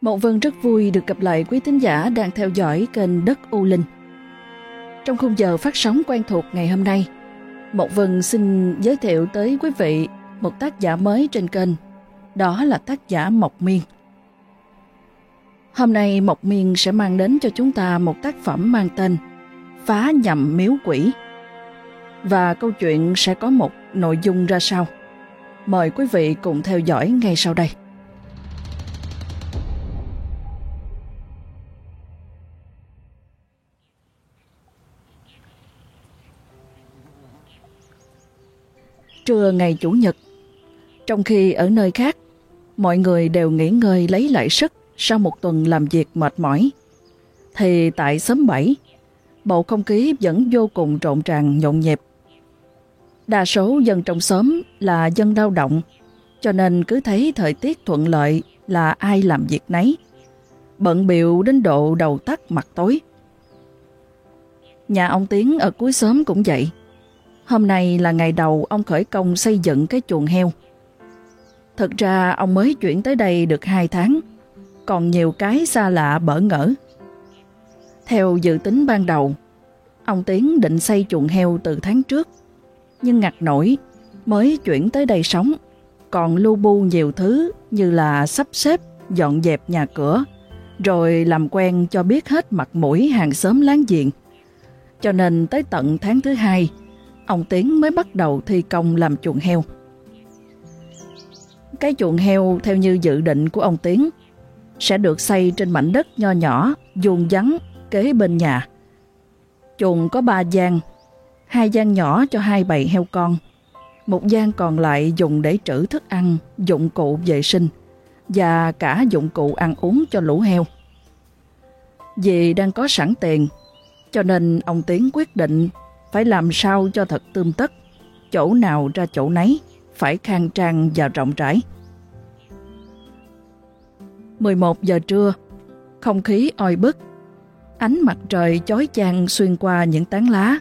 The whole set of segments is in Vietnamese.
Mậu Vân rất vui được gặp lại quý tín giả đang theo dõi kênh Đất U Linh. Trong khung giờ phát sóng quen thuộc ngày hôm nay, Mậu Vân xin giới thiệu tới quý vị một tác giả mới trên kênh, đó là tác giả Mộc Miên. Hôm nay Mộc Miên sẽ mang đến cho chúng ta một tác phẩm mang tên Phá nhầm miếu quỷ. Và câu chuyện sẽ có một nội dung ra sao? Mời quý vị cùng theo dõi ngay sau đây. Trưa ngày Chủ nhật, trong khi ở nơi khác, mọi người đều nghỉ ngơi lấy lại sức sau một tuần làm việc mệt mỏi, thì tại xóm 7, bầu không khí vẫn vô cùng trộn tràn nhộn nhịp. Đa số dân trong xóm là dân lao động, cho nên cứ thấy thời tiết thuận lợi là ai làm việc nấy. Bận biệu đến độ đầu tắt mặt tối. Nhà ông Tiến ở cuối xóm cũng vậy. Hôm nay là ngày đầu ông khởi công xây dựng cái chuồng heo. Thực ra ông mới chuyển tới đây được 2 tháng, còn nhiều cái xa lạ bỡ ngỡ. Theo dự tính ban đầu, ông Tiến định xây chuồng heo từ tháng trước, nhưng ngặt nổi mới chuyển tới đây sống, còn lưu bu nhiều thứ như là sắp xếp, dọn dẹp nhà cửa, rồi làm quen cho biết hết mặt mũi hàng xóm láng giềng. Cho nên tới tận tháng thứ hai, ông Tiến mới bắt đầu thi công làm chuồng heo. Cái chuồng heo theo như dự định của ông Tiến sẽ được xây trên mảnh đất nho nhỏ, vuông vắn kế bên nhà. Chuồng có ba gian, hai gian nhỏ cho hai bầy heo con, một gian còn lại dùng để trữ thức ăn, dụng cụ vệ sinh và cả dụng cụ ăn uống cho lũ heo. Vì đang có sẵn tiền, cho nên ông Tiến quyết định phải làm sao cho thật tươm tất, chỗ nào ra chỗ nấy, phải khang trang và rộng rãi. 11 giờ trưa, không khí oi bức, ánh mặt trời chói chang xuyên qua những tán lá,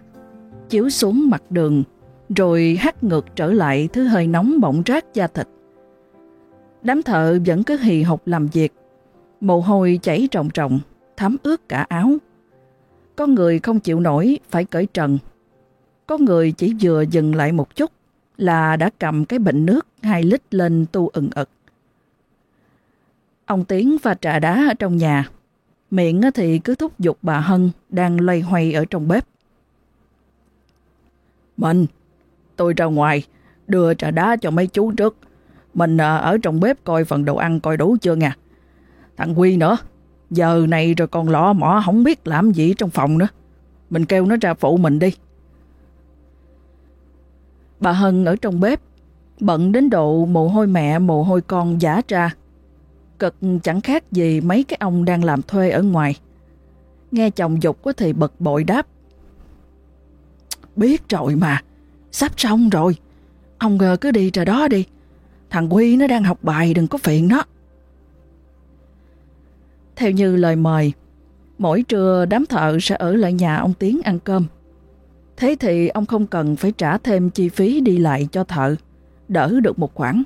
chiếu xuống mặt đường, rồi hắt ngược trở lại thứ hơi nóng bỏng rát da thịt. Đám thợ vẫn cứ hì hục làm việc, mồ hôi chảy ròng ròng, thấm ướt cả áo. con người không chịu nổi phải cởi trần. Có người chỉ vừa dừng lại một chút là đã cầm cái bình nước 2 lít lên tu ẩn ực. Ông Tiến pha trà đá ở trong nhà. Miệng thì cứ thúc giục bà Hân đang loay hoay ở trong bếp. Mình, tôi ra ngoài, đưa trà đá cho mấy chú trước. Mình à, ở trong bếp coi phần đồ ăn coi đủ chưa nha. Thằng Quy nữa, giờ này rồi còn lọ mỏ không biết làm gì trong phòng nữa. Mình kêu nó ra phụ mình đi. Bà Hân ở trong bếp, bận đến độ mồ hôi mẹ mồ hôi con giả ra cực chẳng khác gì mấy cái ông đang làm thuê ở ngoài. Nghe chồng dục có thì bật bội đáp. Biết rồi mà, sắp xong rồi. Ông ngờ cứ đi trời đó đi. Thằng Huy nó đang học bài đừng có phiền nó. Theo như lời mời, mỗi trưa đám thợ sẽ ở lại nhà ông Tiến ăn cơm. Thế thì ông không cần phải trả thêm chi phí đi lại cho thợ, đỡ được một khoản.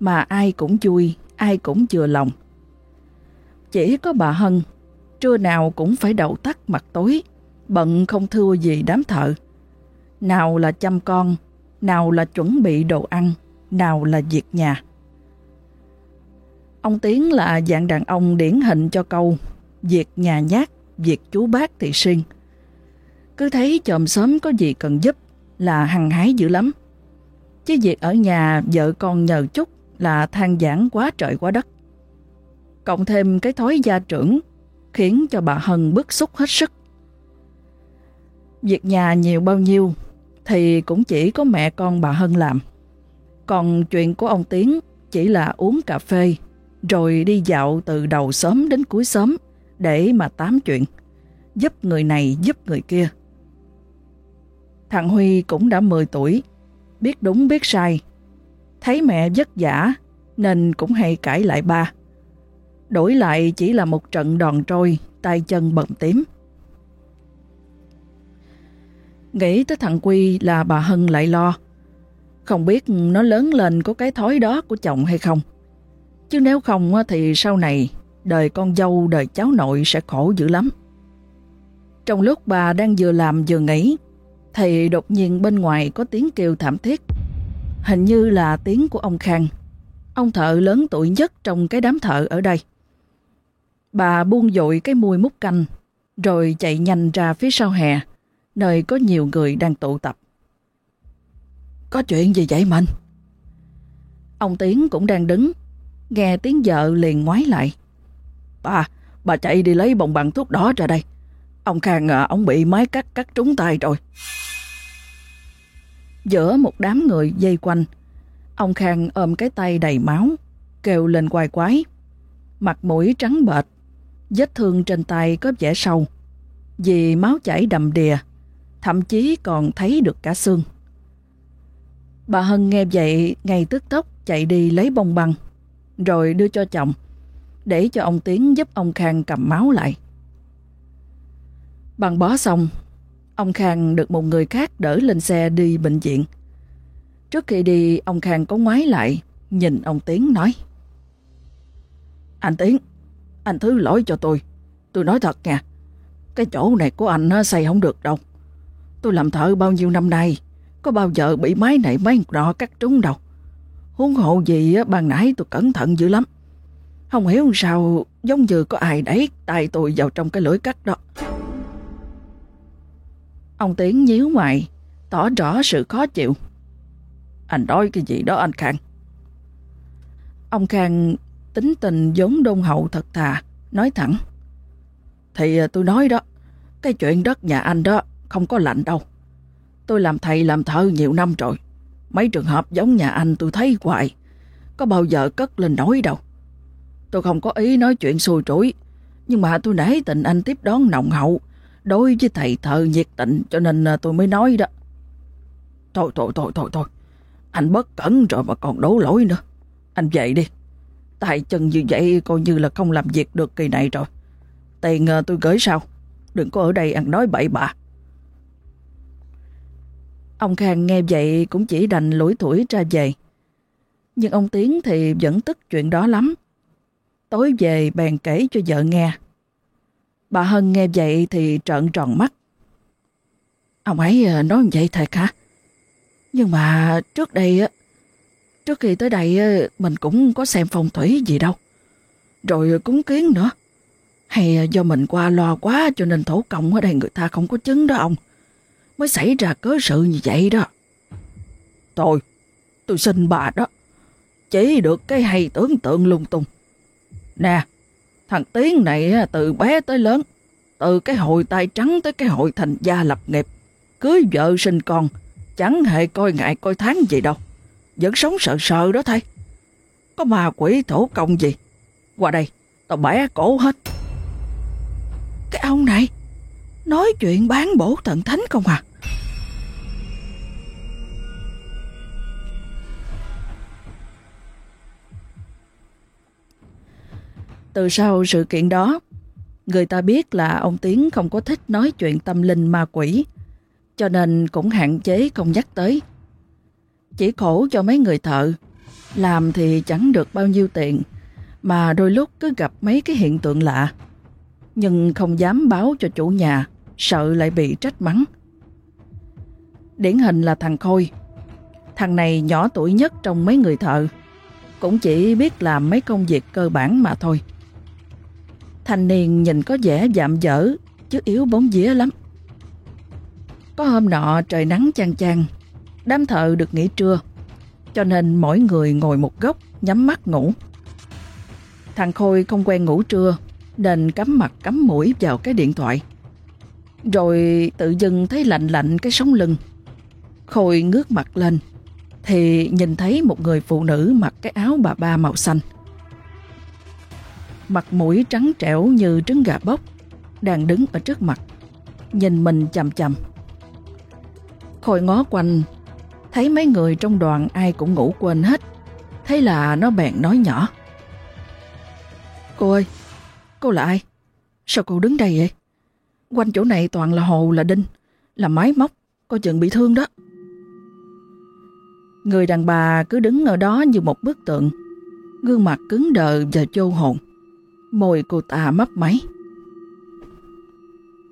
Mà ai cũng vui ai cũng vừa lòng. Chỉ có bà Hân, trưa nào cũng phải đậu tắt mặt tối, bận không thua gì đám thợ. Nào là chăm con, nào là chuẩn bị đồ ăn, nào là việc nhà. Ông Tiến là dạng đàn ông điển hình cho câu việc nhà nhát, việc chú bác thì sinh cứ thấy chòm sớm có gì cần giúp là hăng hái dữ lắm. Chứ việc ở nhà vợ con nhờ chút là than giảng quá trời quá đất. Cộng thêm cái thói gia trưởng khiến cho bà Hân bức xúc hết sức. Việc nhà nhiều bao nhiêu thì cũng chỉ có mẹ con bà Hân làm. Còn chuyện của ông Tiến chỉ là uống cà phê rồi đi dạo từ đầu sớm đến cuối sớm để mà tám chuyện, giúp người này giúp người kia. Thằng Huy cũng đã 10 tuổi, biết đúng biết sai, thấy mẹ vất vả nên cũng hay cãi lại ba. Đổi lại chỉ là một trận đòn trôi, tay chân bầm tím. Nghĩ tới thằng Quy là bà Hân lại lo. Không biết nó lớn lên có cái thói đó của chồng hay không. Chứ nếu không thì sau này đời con dâu đời cháu nội sẽ khổ dữ lắm. Trong lúc bà đang vừa làm vừa nghĩ thì đột nhiên bên ngoài có tiếng kêu thảm thiết. Hình như là tiếng của ông Khang, ông thợ lớn tuổi nhất trong cái đám thợ ở đây. Bà buông dội cái mùi múc canh, rồi chạy nhanh ra phía sau hè, nơi có nhiều người đang tụ tập. Có chuyện gì vậy mình? Ông Tiến cũng đang đứng, nghe tiếng vợ liền ngoái lại. Bà, bà chạy đi lấy bồng bằng thuốc đó ra đây. Ông Khang à, ông bị máy cắt cắt trúng tay rồi. Giữa một đám người dây quanh, ông Khang ôm cái tay đầy máu, kêu lên quài quái. Mặt mũi trắng bệch, vết thương trên tay có vẻ sâu, vì máu chảy đầm đìa, thậm chí còn thấy được cả xương. Bà Hân nghe vậy ngay tức tốc chạy đi lấy bông băng, rồi đưa cho chồng, để cho ông Tiến giúp ông Khang cầm máu lại. Bằng bó xong, ông Khang được một người khác đỡ lên xe đi bệnh viện. Trước khi đi, ông Khang có ngoái lại, nhìn ông Tiến nói. Anh Tiến, anh thứ lỗi cho tôi. Tôi nói thật nha, cái chỗ này của anh xây không được đâu. Tôi làm thợ bao nhiêu năm nay, có bao giờ bị máy này máy nọ cắt trúng đâu. Huống hộ gì ban nãy tôi cẩn thận dữ lắm. Không hiểu sao giống như có ai đẩy tay tôi vào trong cái lưỡi cắt đó. Ông Tiến nhíu mày, tỏ rõ sự khó chịu. Anh nói cái gì đó anh Khang? Ông Khang tính tình giống đôn hậu thật thà, nói thẳng. Thì à, tôi nói đó, cái chuyện đất nhà anh đó không có lạnh đâu. Tôi làm thầy làm thơ nhiều năm rồi. Mấy trường hợp giống nhà anh tôi thấy hoài. Có bao giờ cất lên nói đâu. Tôi không có ý nói chuyện xui trũi. Nhưng mà tôi nể tình anh tiếp đón nồng hậu. Đối với thầy thợ nhiệt tình, cho nên à, tôi mới nói đó. Thôi thôi thôi thôi thôi. Anh bất cẩn rồi mà còn đổ lỗi nữa. Anh dậy đi. Tay chân như vậy coi như là không làm việc được kỳ này rồi. Tiền à, tôi gửi sau. Đừng có ở đây ăn nói bậy bạ. Ông Khang nghe vậy cũng chỉ đành lủi thủi ra về. Nhưng ông Tiến thì vẫn tức chuyện đó lắm. Tối về bèn kể cho vợ nghe. Bà Hân nghe vậy thì trợn tròn mắt. Ông ấy ờ, nói vậy thật hả? Nhưng mà trước đây, trước khi tới đây mình cũng có xem phong thủy gì đâu. Rồi cúng kiến nữa. Hay ờ, do mình qua lo quá cho nên thổ công ở đây người ta không có chứng đó ông mới xảy ra cớ sự như vậy đó. Thôi, tôi xin bà đó, chỉ được cái hay tưởng tượng lung tung. Nè, thằng Tiến này từ bé tới lớn, từ cái hồi tay trắng tới cái hồi thành gia lập nghiệp, cưới vợ sinh con, chẳng hề coi ngại coi tháng gì đâu. Vẫn sống sợ sợ đó thay. Có ma quỷ thổ công gì. Qua đây, tao bẻ cổ hết. Cái ông này, Nói chuyện bán bổ thần thánh không à Từ sau sự kiện đó, người ta biết là ông Tiến không có thích nói chuyện tâm linh ma quỷ, cho nên cũng hạn chế không nhắc tới. Chỉ khổ cho mấy người thợ, làm thì chẳng được bao nhiêu tiền, mà đôi lúc cứ gặp mấy cái hiện tượng lạ, nhưng không dám báo cho chủ nhà, sợ lại bị trách mắng. Điển hình là thằng Khôi. Thằng này nhỏ tuổi nhất trong mấy người thợ, cũng chỉ biết làm mấy công việc cơ bản mà thôi. Thanh niên nhìn có vẻ dạm dở, chứ yếu bóng vía lắm. Có hôm nọ trời nắng chang chang, đám thợ được nghỉ trưa, cho nên mỗi người ngồi một góc nhắm mắt ngủ. Thằng Khôi không quen ngủ trưa, nên cắm mặt cắm mũi vào cái điện thoại. Rồi tự dưng thấy lạnh lạnh cái sống lưng. Khôi ngước mặt lên, thì nhìn thấy một người phụ nữ mặc cái áo bà ba màu xanh. Mặt mũi trắng trẻo như trứng gà bốc, đang đứng ở trước mặt, nhìn mình chầm chầm. Khôi ngó quanh, thấy mấy người trong đoàn ai cũng ngủ quên hết. Thế là nó bèn nói nhỏ. Cô ơi, cô là ai? Sao cô đứng đây vậy? Quanh chỗ này toàn là hồ là đinh, là máy móc, coi chừng bị thương đó. Người đàn bà cứ đứng ở đó như một bức tượng, gương mặt cứng đờ và chô hồn. Môi cô ta mấp máy.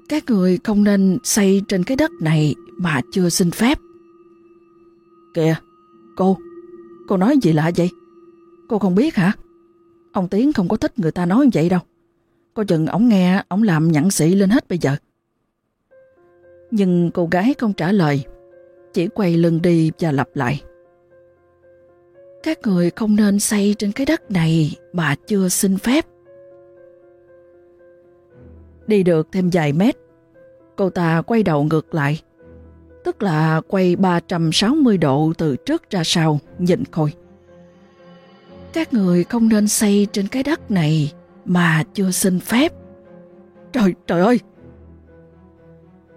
Các người không nên xây trên cái đất này mà chưa xin phép. Kìa, cô, cô nói gì lạ vậy? Cô không biết hả? Ông Tiến không có thích người ta nói vậy đâu. Cô chừng ổng nghe, ổng làm nhặn sĩ lên hết bây giờ. Nhưng cô gái không trả lời, chỉ quay lưng đi và lặp lại. Các người không nên xây trên cái đất này mà chưa xin phép. Đi được thêm vài mét, cô ta quay đầu ngược lại, tức là quay 360 độ từ trước ra sau, nhìn Khôi. Các người không nên xây trên cái đất này mà chưa xin phép. Trời, trời ơi!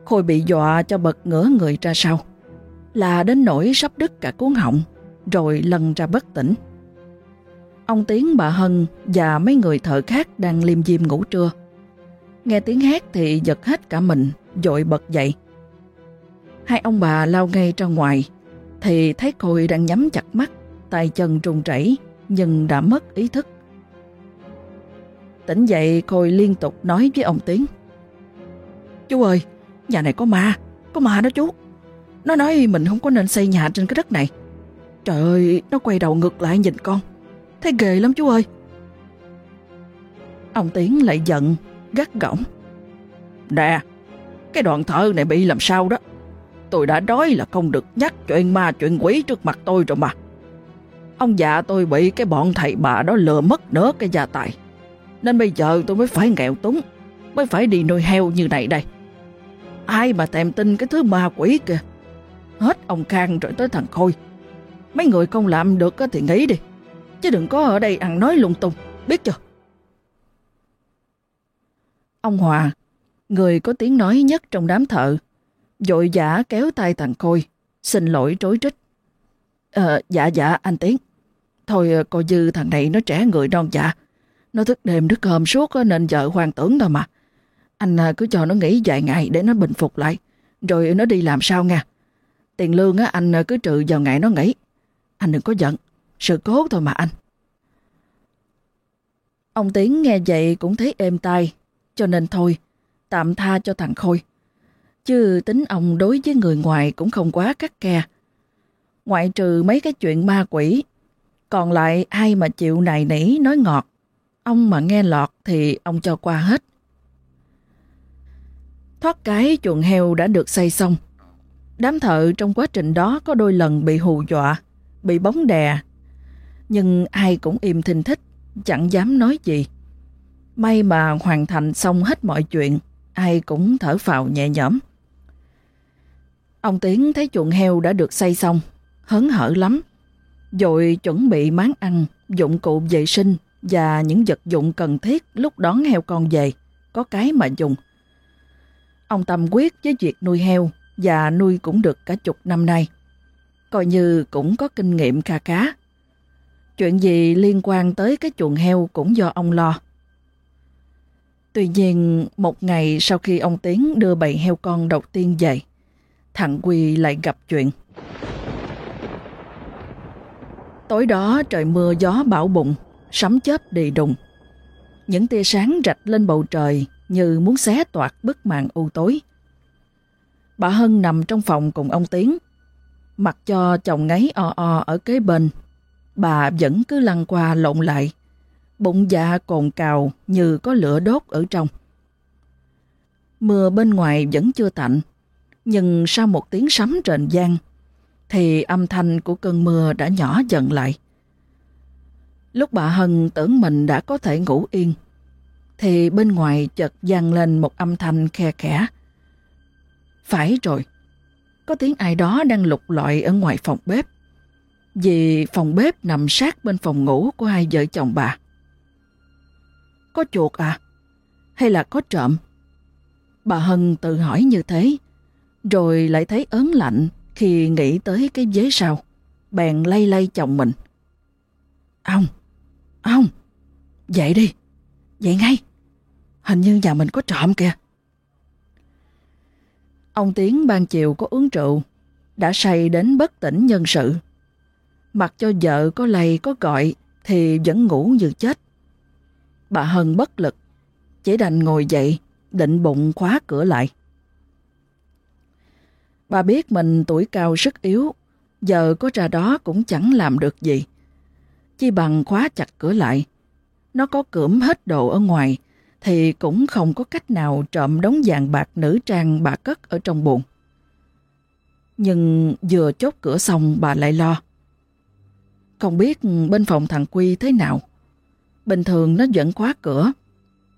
Khôi bị dọa cho bật ngửa người ra sau, là đến nỗi sắp đứt cả cuốn họng, rồi lần ra bất tỉnh. Ông Tiến, bà Hân và mấy người thợ khác đang liêm diêm ngủ trưa. Nghe tiếng hét thì giật hết cả mình, dội bật dậy. Hai ông bà lao ngay ra ngoài, thì thấy Khôi đang nhắm chặt mắt, tay chân trùng chảy, nhưng đã mất ý thức. Tỉnh dậy Khôi liên tục nói với ông Tiến. Chú ơi, nhà này có ma, có ma đó chú. Nó nói mình không có nên xây nhà trên cái đất này. Trời ơi, nó quay đầu ngược lại nhìn con. Thấy ghê lắm chú ơi. Ông Tiến lại giận, gắt gỏng. Nè, cái đoạn thơ này bị làm sao đó. Tôi đã nói là không được nhắc chuyện ma chuyện quỷ trước mặt tôi rồi mà. Ông già tôi bị cái bọn thầy bà đó lừa mất nửa cái gia tài. Nên bây giờ tôi mới phải nghèo túng, mới phải đi nuôi heo như này đây. Ai mà thèm tin cái thứ ma quỷ kìa. Hết ông Khang rồi tới thằng Khôi. Mấy người không làm được thì nghĩ đi. Chứ đừng có ở đây ăn nói lung tung, biết chưa? Ông Hòa, người có tiếng nói nhất trong đám thợ, dội giả kéo tay thằng Khôi, xin lỗi trối trích. Ờ, dạ dạ anh Tiến. Thôi cô coi dư thằng này nó trẻ người non dạ. Nó thức đêm thức hôm suốt ờ, nên vợ hoàng tưởng thôi mà. Anh ờ, cứ cho nó nghỉ vài ngày để nó bình phục lại. Rồi nó đi làm sao nha. Tiền lương á anh cứ trừ vào ngày nó nghỉ. Anh đừng có giận. Sự cố thôi mà anh. Ông Tiến nghe vậy cũng thấy êm tai. Cho nên thôi, tạm tha cho thằng Khôi. Chứ tính ông đối với người ngoài cũng không quá cắt kè ngoại trừ mấy cái chuyện ma quỷ. Còn lại ai mà chịu nài nỉ nói ngọt, ông mà nghe lọt thì ông cho qua hết. Thoát cái chuồng heo đã được xây xong. Đám thợ trong quá trình đó có đôi lần bị hù dọa, bị bóng đè. Nhưng ai cũng im thinh thích, chẳng dám nói gì. May mà hoàn thành xong hết mọi chuyện, ai cũng thở phào nhẹ nhõm. Ông Tiến thấy chuồng heo đã được xây xong, hớn hở lắm. Rồi chuẩn bị máng ăn, dụng cụ vệ sinh và những vật dụng cần thiết lúc đón heo con về, có cái mà dùng. Ông tâm quyết với việc nuôi heo và nuôi cũng được cả chục năm nay. Coi như cũng có kinh nghiệm kha khá. Chuyện gì liên quan tới cái chuồng heo cũng do ông lo. Tuy nhiên, một ngày sau khi ông Tiến đưa bầy heo con đầu tiên về, thằng Quy lại gặp chuyện. Tối đó trời mưa gió bão bụng, sấm chớp đi đùng. Những tia sáng rạch lên bầu trời như muốn xé toạc bức màn u tối. Bà Hân nằm trong phòng cùng ông Tiến. Mặc cho chồng ngáy o o ở kế bên, bà vẫn cứ lăn qua lộn lại, bụng dạ cồn cào như có lửa đốt ở trong. Mưa bên ngoài vẫn chưa tạnh, nhưng sau một tiếng sấm rền vang thì âm thanh của cơn mưa đã nhỏ dần lại. Lúc bà Hân tưởng mình đã có thể ngủ yên, thì bên ngoài chợt vang lên một âm thanh khe khẽ. Phải rồi, có tiếng ai đó đang lục lọi ở ngoài phòng bếp, vì phòng bếp nằm sát bên phòng ngủ của hai vợ chồng bà. Có chuột à? Hay là có trộm? Bà Hân tự hỏi như thế, rồi lại thấy ớn lạnh khi nghĩ tới cái vế sau, bèn lay lay chồng mình. Ông, ông, dậy đi, dậy ngay. Hình như nhà mình có trộm kìa. Ông Tiến ban chiều có uống rượu, đã say đến bất tỉnh nhân sự. Mặc cho vợ có lay có gọi thì vẫn ngủ như chết. Bà Hân bất lực, chỉ đành ngồi dậy, định bụng khóa cửa lại. Bà biết mình tuổi cao sức yếu, giờ có ra đó cũng chẳng làm được gì. Chi bằng khóa chặt cửa lại. Nó có cưỡm hết đồ ở ngoài, thì cũng không có cách nào trộm đống vàng bạc nữ trang bà cất ở trong buồng. Nhưng vừa chốt cửa xong bà lại lo. Không biết bên phòng thằng Quy thế nào. Bình thường nó vẫn khóa cửa,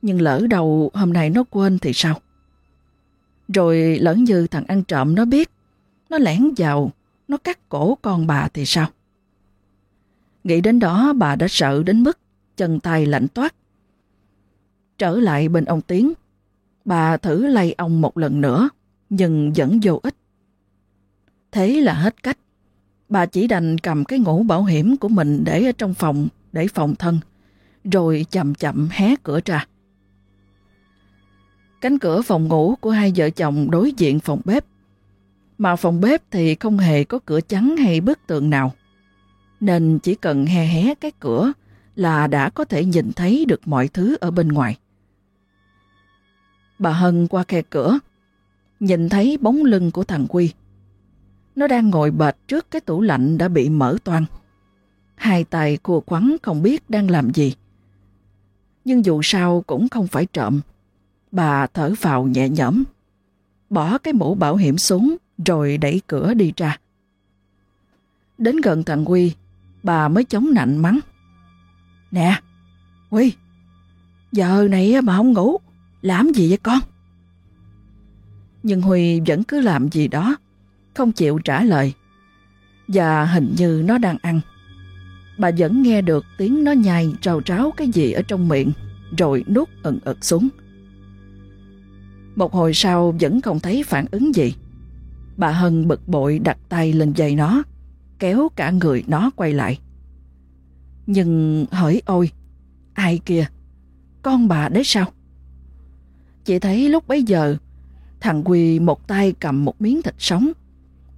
nhưng lỡ đầu hôm nay nó quên thì sao? Rồi lỡ như thằng ăn trộm nó biết, nó lẻn vào, nó cắt cổ con bà thì sao? Nghĩ đến đó bà đã sợ đến mức chân tay lạnh toát. Trở lại bên ông Tiến, bà thử lay ông một lần nữa, nhưng vẫn vô ích. Thế là hết cách. Bà chỉ đành cầm cái ngũ bảo hiểm của mình để ở trong phòng để phòng thân, rồi chậm chậm hé cửa ra. Cánh cửa phòng ngủ của hai vợ chồng đối diện phòng bếp. Mà phòng bếp thì không hề có cửa chắn hay bức tường nào. Nên chỉ cần hé hé cái cửa là đã có thể nhìn thấy được mọi thứ ở bên ngoài. Bà Hân qua khe cửa, nhìn thấy bóng lưng của thằng Quy. Nó đang ngồi bệt trước cái tủ lạnh đã bị mở toan. Hai tay cua quắn không biết đang làm gì. Nhưng dù sao cũng không phải trộm. Bà thở vào nhẹ nhõm, bỏ cái mũ bảo hiểm xuống rồi đẩy cửa đi ra. Đến gần thằng Huy bà mới chống nạnh mắng. Nè, Huy giờ này mà không ngủ, làm gì vậy con? Nhưng Huy vẫn cứ làm gì đó, không chịu trả lời. Và hình như nó đang ăn. Bà vẫn nghe được tiếng nó nhai trào tráo cái gì ở trong miệng, rồi nuốt ẩn ực xuống. Một hồi sau vẫn không thấy phản ứng gì. Bà Hân bực bội đặt tay lên giày nó, kéo cả người nó quay lại. Nhưng hỡi ôi, ai kìa, con bà đấy sao? Chị thấy lúc bấy giờ, thằng Quy một tay cầm một miếng thịt sống,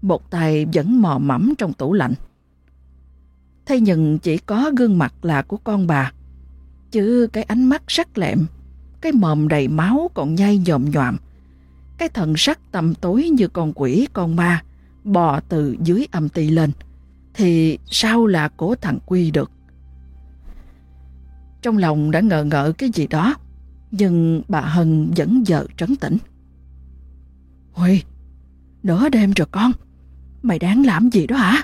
một tay vẫn mò mẫm trong tủ lạnh. Thế nhưng chỉ có gương mặt là của con bà, chứ cái ánh mắt sắc lẹm, cái mồm đầy máu còn nhai nhòm nhòm, cái thần sắc tầm tối như con quỷ con ma bò từ dưới âm ti lên, thì sao là của thằng Quy được? Trong lòng đã ngờ ngợ cái gì đó, nhưng bà Hân vẫn giờ trấn tĩnh. Huy, nửa đêm rồi con, mày đang làm gì đó hả?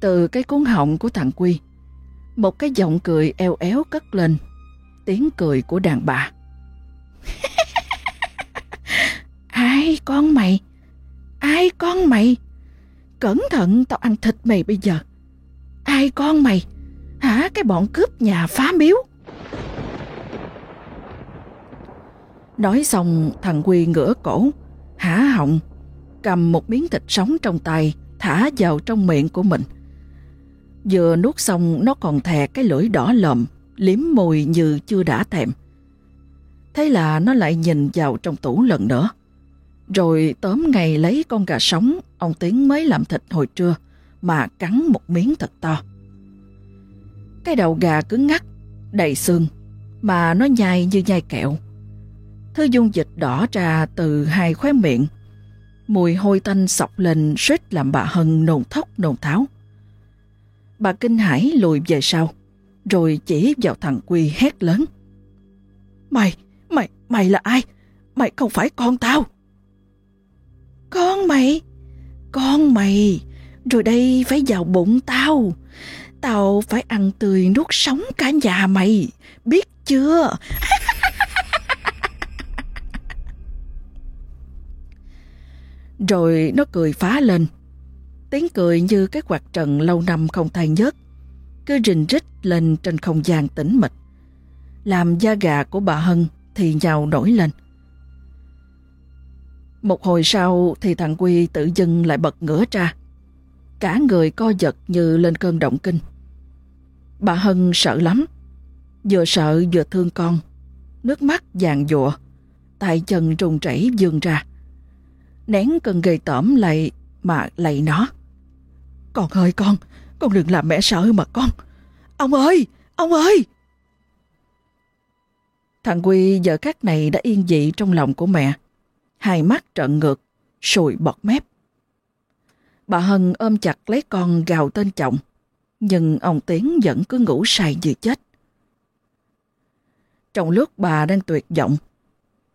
Từ cái cuốn họng của thằng Quy, một cái giọng cười eo éo cất lên, tiếng cười của đàn bà. Ai con mày? Ai con mày? Cẩn thận tao ăn thịt mày bây giờ. Ai con mày? Hả cái bọn cướp nhà phá miếu? Nói xong thằng Quy ngửa cổ, hả họng, cầm một miếng thịt sống trong tay, thả vào trong miệng của mình. Vừa nuốt xong nó còn thè cái lưỡi đỏ lợm liếm môi như chưa đã thèm. Thế là nó lại nhìn vào trong tủ lần nữa. Rồi tóm ngày lấy con gà sống ông Tiến mới làm thịt hồi trưa mà cắn một miếng thật to. Cái đầu gà cứng ngắt, đầy xương mà nó nhai như nhai kẹo. Thứ dung dịch đỏ ra từ hai khóe miệng. Mùi hôi tanh sọc lên suýt làm bà Hân nôn thốc nôn tháo. Bà kinh hãi lùi về sau, rồi chỉ vào thằng Quy hét lớn. Mày, mày, mày là ai? Mày không phải con tao. Con mày? Con mày, rồi đây phải vào bụng tao. Tao phải ăn tươi nuốt sống cả nhà mày, biết chưa? rồi nó cười phá lên. Tiếng cười như cái quạt trần lâu năm không thay nhớt, cứ rình rít lên trên không gian tĩnh mịch. Làm da gà của bà Hân thì nhào nổi lên. Một hồi sau thì thằng Quy tự dưng lại bật ngửa ra. Cả người co giật như lên cơn động kinh. Bà Hân sợ lắm. Vừa sợ vừa thương con. Nước mắt vàng dụa. Tay chân trùng chảy dương ra. Nén cơn gây tởm lại mà lạy nó. Con ơi con, con đừng làm mẹ sợ mà con. Ông ơi, ông ơi! Thằng Quy giờ khắc này đã yên dị trong lòng của mẹ. Hai mắt trợn ngược, sùi bọt mép. Bà Hân ôm chặt lấy con gào tên chồng, nhưng ông Tiến vẫn cứ ngủ say như chết. Trong lúc bà đang tuyệt vọng,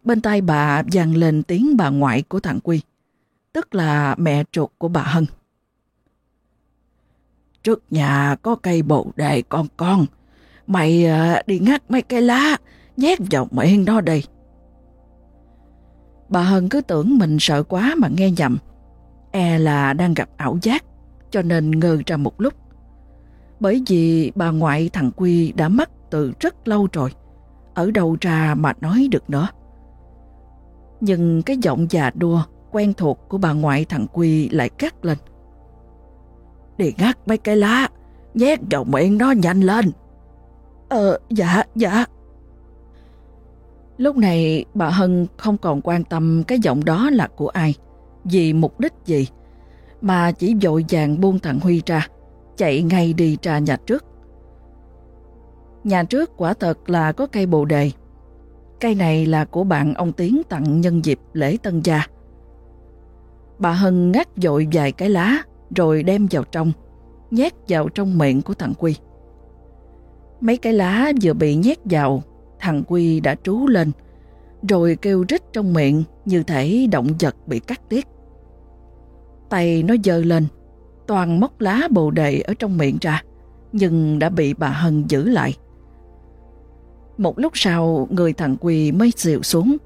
bên tai bà vang lên tiếng bà ngoại của thằng Quy, tức là mẹ ruột của bà Hân. Trước nhà có cây bồ đề con con, mày à, đi ngắt mấy cây lá, nhét vào miệng đó đây. Bà Hân cứ tưởng mình sợ quá mà nghe nhầm. E là đang gặp ảo giác, cho nên ngơ ra một lúc. Bởi vì bà ngoại thằng Quy đã mất từ rất lâu rồi. Ở đâu ra mà nói được nữa. Nhưng cái giọng già đua quen thuộc của bà ngoại thằng Quy lại cắt lên. Đi ngắt mấy cái lá, nhét vào miệng nó nhanh lên. Ờ, dạ, dạ. Lúc này bà Hân không còn quan tâm cái giọng đó là của ai, vì mục đích gì, mà chỉ vội vàng buông thằng Huy ra, chạy ngay đi ra nhà trước. Nhà trước quả thật là có cây bồ đề. Cây này là của bạn ông Tiến tặng nhân dịp lễ tân gia. Bà Hân ngắt dội vài cái lá rồi đem vào trong, nhét vào trong miệng của thằng Quy. Mấy cái lá vừa bị nhét vào thằng Quy đã trú lên, rồi kêu rít trong miệng như thể động vật bị cắt tiết. Tay nó dơ lên, toàn móc lá bồ đề ở trong miệng ra, nhưng đã bị bà Hân giữ lại. Một lúc sau, người thằng Quy mới dịu xuống,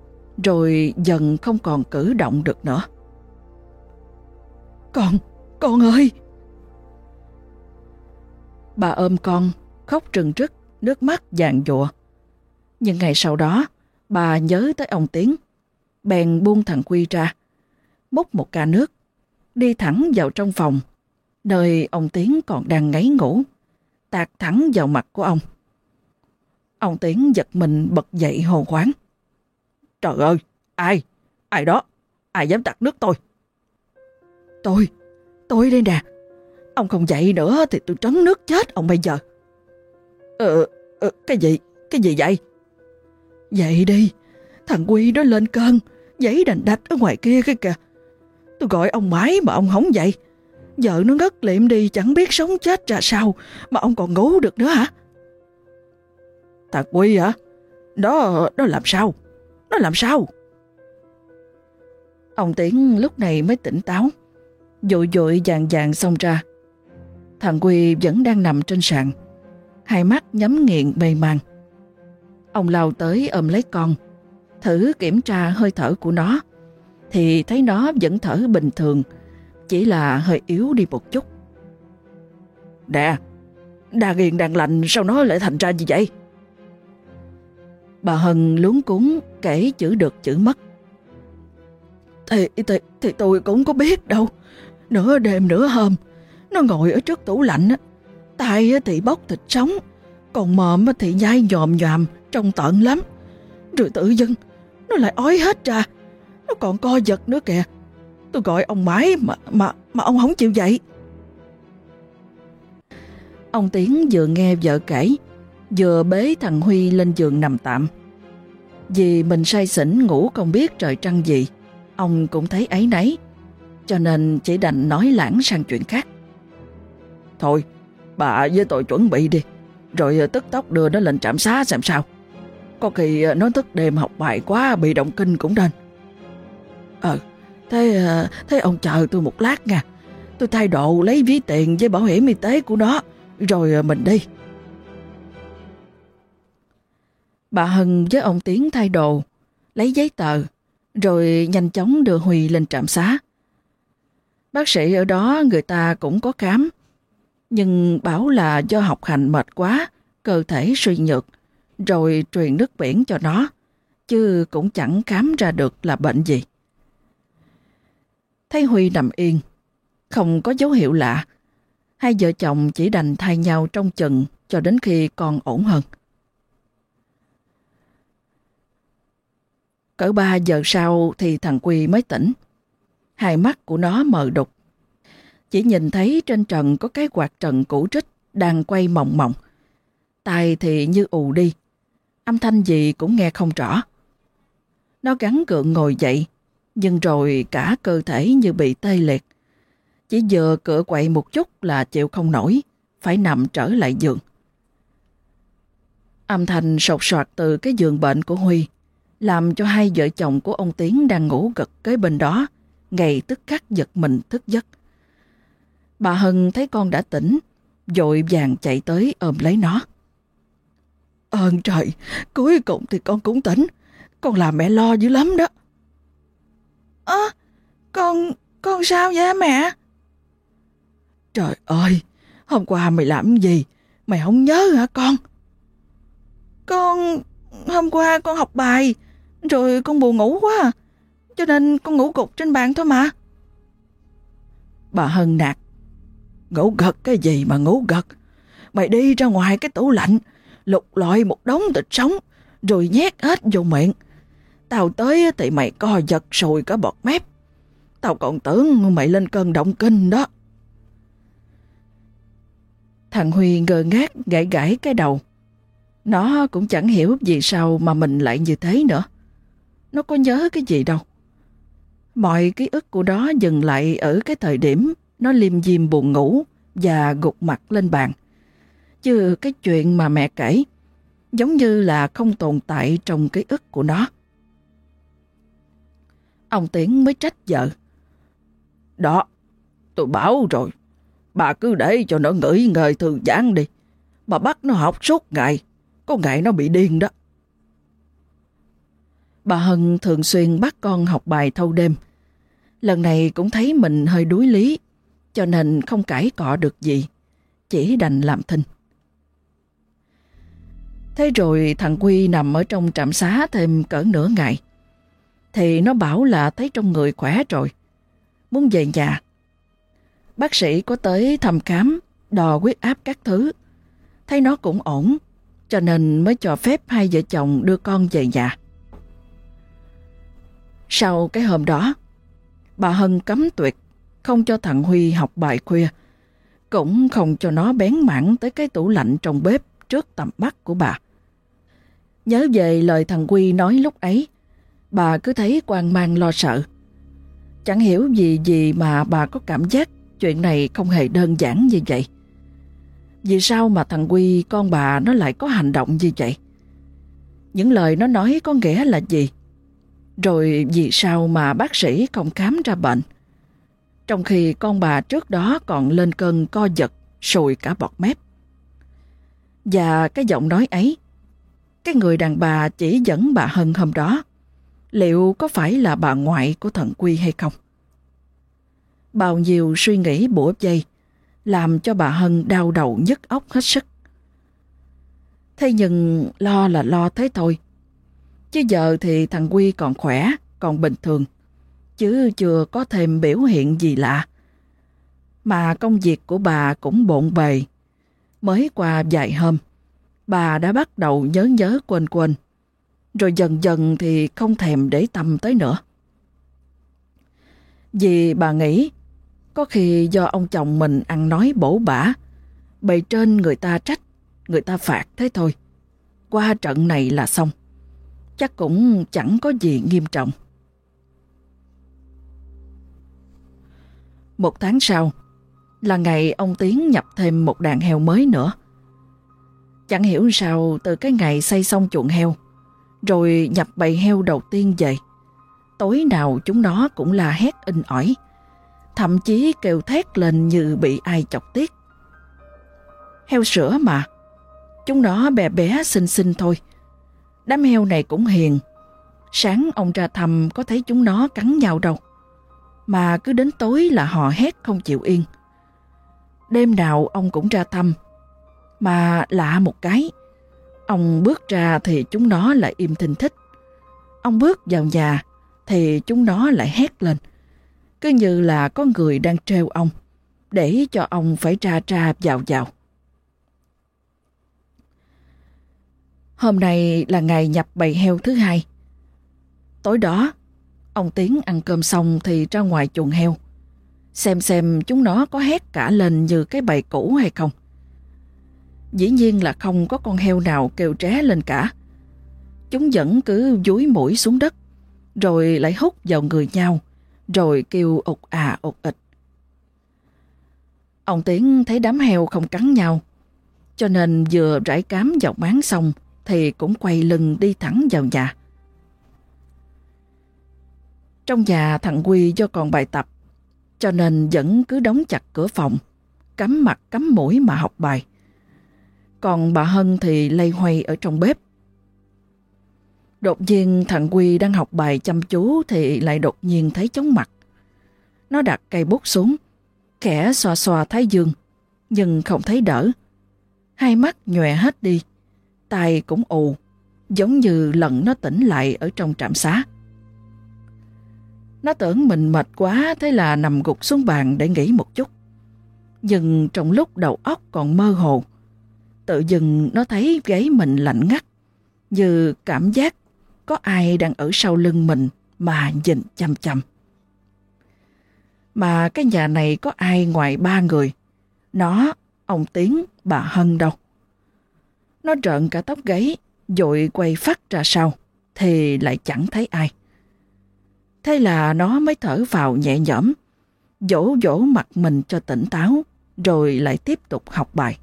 rồi dần không còn cử động được nữa. Con, con ơi! Bà ôm con, khóc trừng trức, nước mắt dàn dụa. Nhưng ngày sau đó, bà nhớ tới ông Tiến, bèn buông thằng Quy ra, múc một ca nước, đi thẳng vào trong phòng, nơi ông Tiến còn đang ngáy ngủ, tạt thẳng vào mặt của ông. Ông Tiến giật mình bật dậy hồ khoáng. Trời ơi, ai? Ai đó? Ai dám tạt nước tôi? Tôi, tôi đây nè. Ông không dậy nữa thì tôi trấn nước chết ông bây giờ. Ờ, ờ cái gì? Cái gì vậy? Dậy đi, thằng Quy đó lên cơn, giấy đành đạch ở ngoài kia cái kìa. Tôi gọi ông mãi mà ông không dậy. Vợ nó ngất liệm đi chẳng biết sống chết ra sao mà ông còn ngủ được nữa hả? Thằng Quy hả? Đó, đó làm sao? Nó làm sao? Ông Tiến lúc này mới tỉnh táo, dội dội dàn dàn xông ra. Thằng Quy vẫn đang nằm trên sàn, hai mắt nhắm nghiện mê man. Ông lao tới ôm lấy con, thử kiểm tra hơi thở của nó, thì thấy nó vẫn thở bình thường, chỉ là hơi yếu đi một chút. Nè, đà yên đàn lạnh sao nó lại thành ra như vậy? Bà Hân luống cuốn kể chữ được chữ mất. Thì, thì, thì tôi cũng có biết đâu. Nửa đêm nửa hôm, nó ngồi ở trước tủ lạnh, tay thì bóc thịt sống, còn mồm thì nhai nhòm nhòm, trông tận lắm. Rồi tự dưng, nó lại ói hết ra. Nó còn co giật nữa kìa. Tôi gọi ông mãi mà mà mà ông không chịu dậy. Ông Tiến vừa nghe vợ kể, vừa bế thằng Huy lên giường nằm tạm. Vì mình say xỉn ngủ không biết trời trăng gì, ông cũng thấy ấy nấy, cho nên chỉ đành nói lãng sang chuyện khác. Thôi, bà với tôi chuẩn bị đi, rồi tức tốc đưa nó lên trạm xá xem sao. Có khi nó thức đêm học bài quá bị động kinh cũng nên. Ờ, thế, thế ông chờ tôi một lát nha. Tôi thay độ lấy ví tiền với bảo hiểm y tế của nó, rồi mình đi. Bà Hân với ông Tiến thay đồ, lấy giấy tờ, rồi nhanh chóng đưa Huy lên trạm xá. Bác sĩ ở đó người ta cũng có khám, nhưng bảo là do học hành mệt quá, cơ thể suy nhược, rồi truyền nước biển cho nó, chứ cũng chẳng khám ra được là bệnh gì. Thấy Huy nằm yên, không có dấu hiệu lạ, hai vợ chồng chỉ đành thay nhau trong chừng cho đến khi con ổn hơn. Cỡ ba giờ sau thì thằng Quy mới tỉnh. Hai mắt của nó mờ đục. Chỉ nhìn thấy trên trần có cái quạt trần cũ trích đang quay mộng mộng. tay thì như ù đi. Âm thanh gì cũng nghe không rõ. Nó gắn gượng ngồi dậy, nhưng rồi cả cơ thể như bị tê liệt. Chỉ vừa cửa quậy một chút là chịu không nổi, phải nằm trở lại giường. Âm thanh sột soạt từ cái giường bệnh của Huy, làm cho hai vợ chồng của ông Tiến đang ngủ gật kế bên đó, ngày tức khắc giật mình thức giấc. Bà Hân thấy con đã tỉnh, dội vàng chạy tới ôm lấy nó. Ơn trời, cuối cùng thì con cũng tỉnh. Con làm mẹ lo dữ lắm đó. Ơ, con, con sao vậy mẹ? Trời ơi, hôm qua mày làm gì? Mày không nhớ hả con? Con, hôm qua con học bài, rồi con buồn ngủ quá à. Cho nên con ngủ gục trên bàn thôi mà. Bà Hân nạt. Ngủ gật cái gì mà ngủ gật? Mày đi ra ngoài cái tủ lạnh, lục lọi một đống thịt sống, rồi nhét hết vô miệng. Tao tới thì mày co giật sùi cả bọt mép. Tao còn tưởng mày lên cơn động kinh đó. Thằng Huy ngơ ngác gãy gãy cái đầu. Nó cũng chẳng hiểu vì sao mà mình lại như thế nữa. Nó có nhớ cái gì đâu. Mọi ký ức của đó dừng lại ở cái thời điểm nó liêm diêm buồn ngủ và gục mặt lên bàn. Chứ cái chuyện mà mẹ kể giống như là không tồn tại trong ký ức của nó. Ông Tiến mới trách vợ. Đó, tôi bảo rồi, bà cứ để cho nó nghỉ ngơi thư giãn đi. Bà bắt nó học suốt ngày, có ngày nó bị điên đó. Bà Hân thường xuyên bắt con học bài thâu đêm. Lần này cũng thấy mình hơi đuối lý, cho nên không cãi cọ được gì, chỉ đành làm thinh. Thế rồi thằng Quy nằm ở trong trạm xá thêm cỡ nửa ngày. Thì nó bảo là thấy trong người khỏe rồi, muốn về nhà. Bác sĩ có tới thăm khám, đo huyết áp các thứ. Thấy nó cũng ổn, cho nên mới cho phép hai vợ chồng đưa con về nhà. Sau cái hôm đó, bà Hân cấm tuyệt không cho thằng Huy học bài khuya, cũng không cho nó bén mảng tới cái tủ lạnh trong bếp trước tầm mắt của bà. Nhớ về lời thằng Huy nói lúc ấy, bà cứ thấy quan mang lo sợ. Chẳng hiểu gì gì mà bà có cảm giác chuyện này không hề đơn giản như vậy. Vì sao mà thằng huy con bà nó lại có hành động như vậy? Những lời nó nói có nghĩa là gì? Rồi vì sao mà bác sĩ không khám ra bệnh? Trong khi con bà trước đó còn lên cơn co giật, sùi cả bọt mép. Và cái giọng nói ấy, cái người đàn bà chỉ dẫn bà Hân hôm đó, liệu có phải là bà ngoại của thần Quy hay không? Bao nhiêu suy nghĩ bủa dây, làm cho bà Hân đau đầu nhức óc hết sức. Thế nhưng lo là lo thế thôi. Chứ giờ thì thằng Quy còn khỏe, còn bình thường, chứ chưa có thêm biểu hiện gì lạ. Mà công việc của bà cũng bộn bề. Mới qua vài hôm, bà đã bắt đầu nhớ nhớ quên quên. Rồi dần dần thì không thèm để tâm tới nữa. Vì bà nghĩ, có khi do ông chồng mình ăn nói bổ bả, bề trên người ta trách, người ta phạt thế thôi. Qua trận này là xong. Chắc cũng chẳng có gì nghiêm trọng. Một tháng sau, là ngày ông Tiến nhập thêm một đàn heo mới nữa. Chẳng hiểu sao từ cái ngày xây xong chuồng heo, rồi nhập bầy heo đầu tiên về. Tối nào chúng nó cũng là hét in ỏi, thậm chí kêu thét lên như bị ai chọc tiết. Heo sữa mà, chúng nó bé bé xinh xinh thôi. Đám heo này cũng hiền. Sáng ông ra thăm có thấy chúng nó cắn nhau đâu. Mà cứ đến tối là họ hét không chịu yên. Đêm nào ông cũng ra thăm. Mà lạ một cái. Ông bước ra thì chúng nó lại im thình thích. Ông bước vào nhà thì chúng nó lại hét lên. Cứ như là có người đang treo ông, để cho ông phải ra ra vào vào. Hôm nay là ngày nhập bầy heo thứ hai. Tối đó, ông Tiến ăn cơm xong thì ra ngoài chuồng heo. Xem xem chúng nó có hét cả lên như cái bầy cũ hay không. Dĩ nhiên là không có con heo nào kêu tré lên cả. Chúng vẫn cứ dúi mũi xuống đất, rồi lại hút vào người nhau, rồi kêu ụt à ụt ịch. Ông Tiến thấy đám heo không cắn nhau, cho nên vừa rải cám vào máng xong thì cũng quay lưng đi thẳng vào nhà. Trong nhà thằng Quy do còn bài tập, cho nên vẫn cứ đóng chặt cửa phòng, cắm mặt cắm mũi mà học bài. Còn bà Hân thì lây hoay ở trong bếp. Đột nhiên thằng Quy đang học bài chăm chú thì lại đột nhiên thấy chóng mặt. Nó đặt cây bút xuống, khẽ xoa xoa thái dương, nhưng không thấy đỡ. Hai mắt nhòe hết đi, tai cũng ù, giống như lần nó tỉnh lại ở trong trạm xá. Nó tưởng mình mệt quá thế là nằm gục xuống bàn để nghỉ một chút. Nhưng trong lúc đầu óc còn mơ hồ, tự dưng nó thấy gáy mình lạnh ngắt, như cảm giác có ai đang ở sau lưng mình mà nhìn chăm chăm. Mà cái nhà này có ai ngoài ba người, nó, ông Tiến, bà Hân đâu. Nó trợn cả tóc gáy, dội quay phát ra sau, thì lại chẳng thấy ai. Thế là nó mới thở vào nhẹ nhõm, dỗ dỗ mặt mình cho tỉnh táo, rồi lại tiếp tục học bài.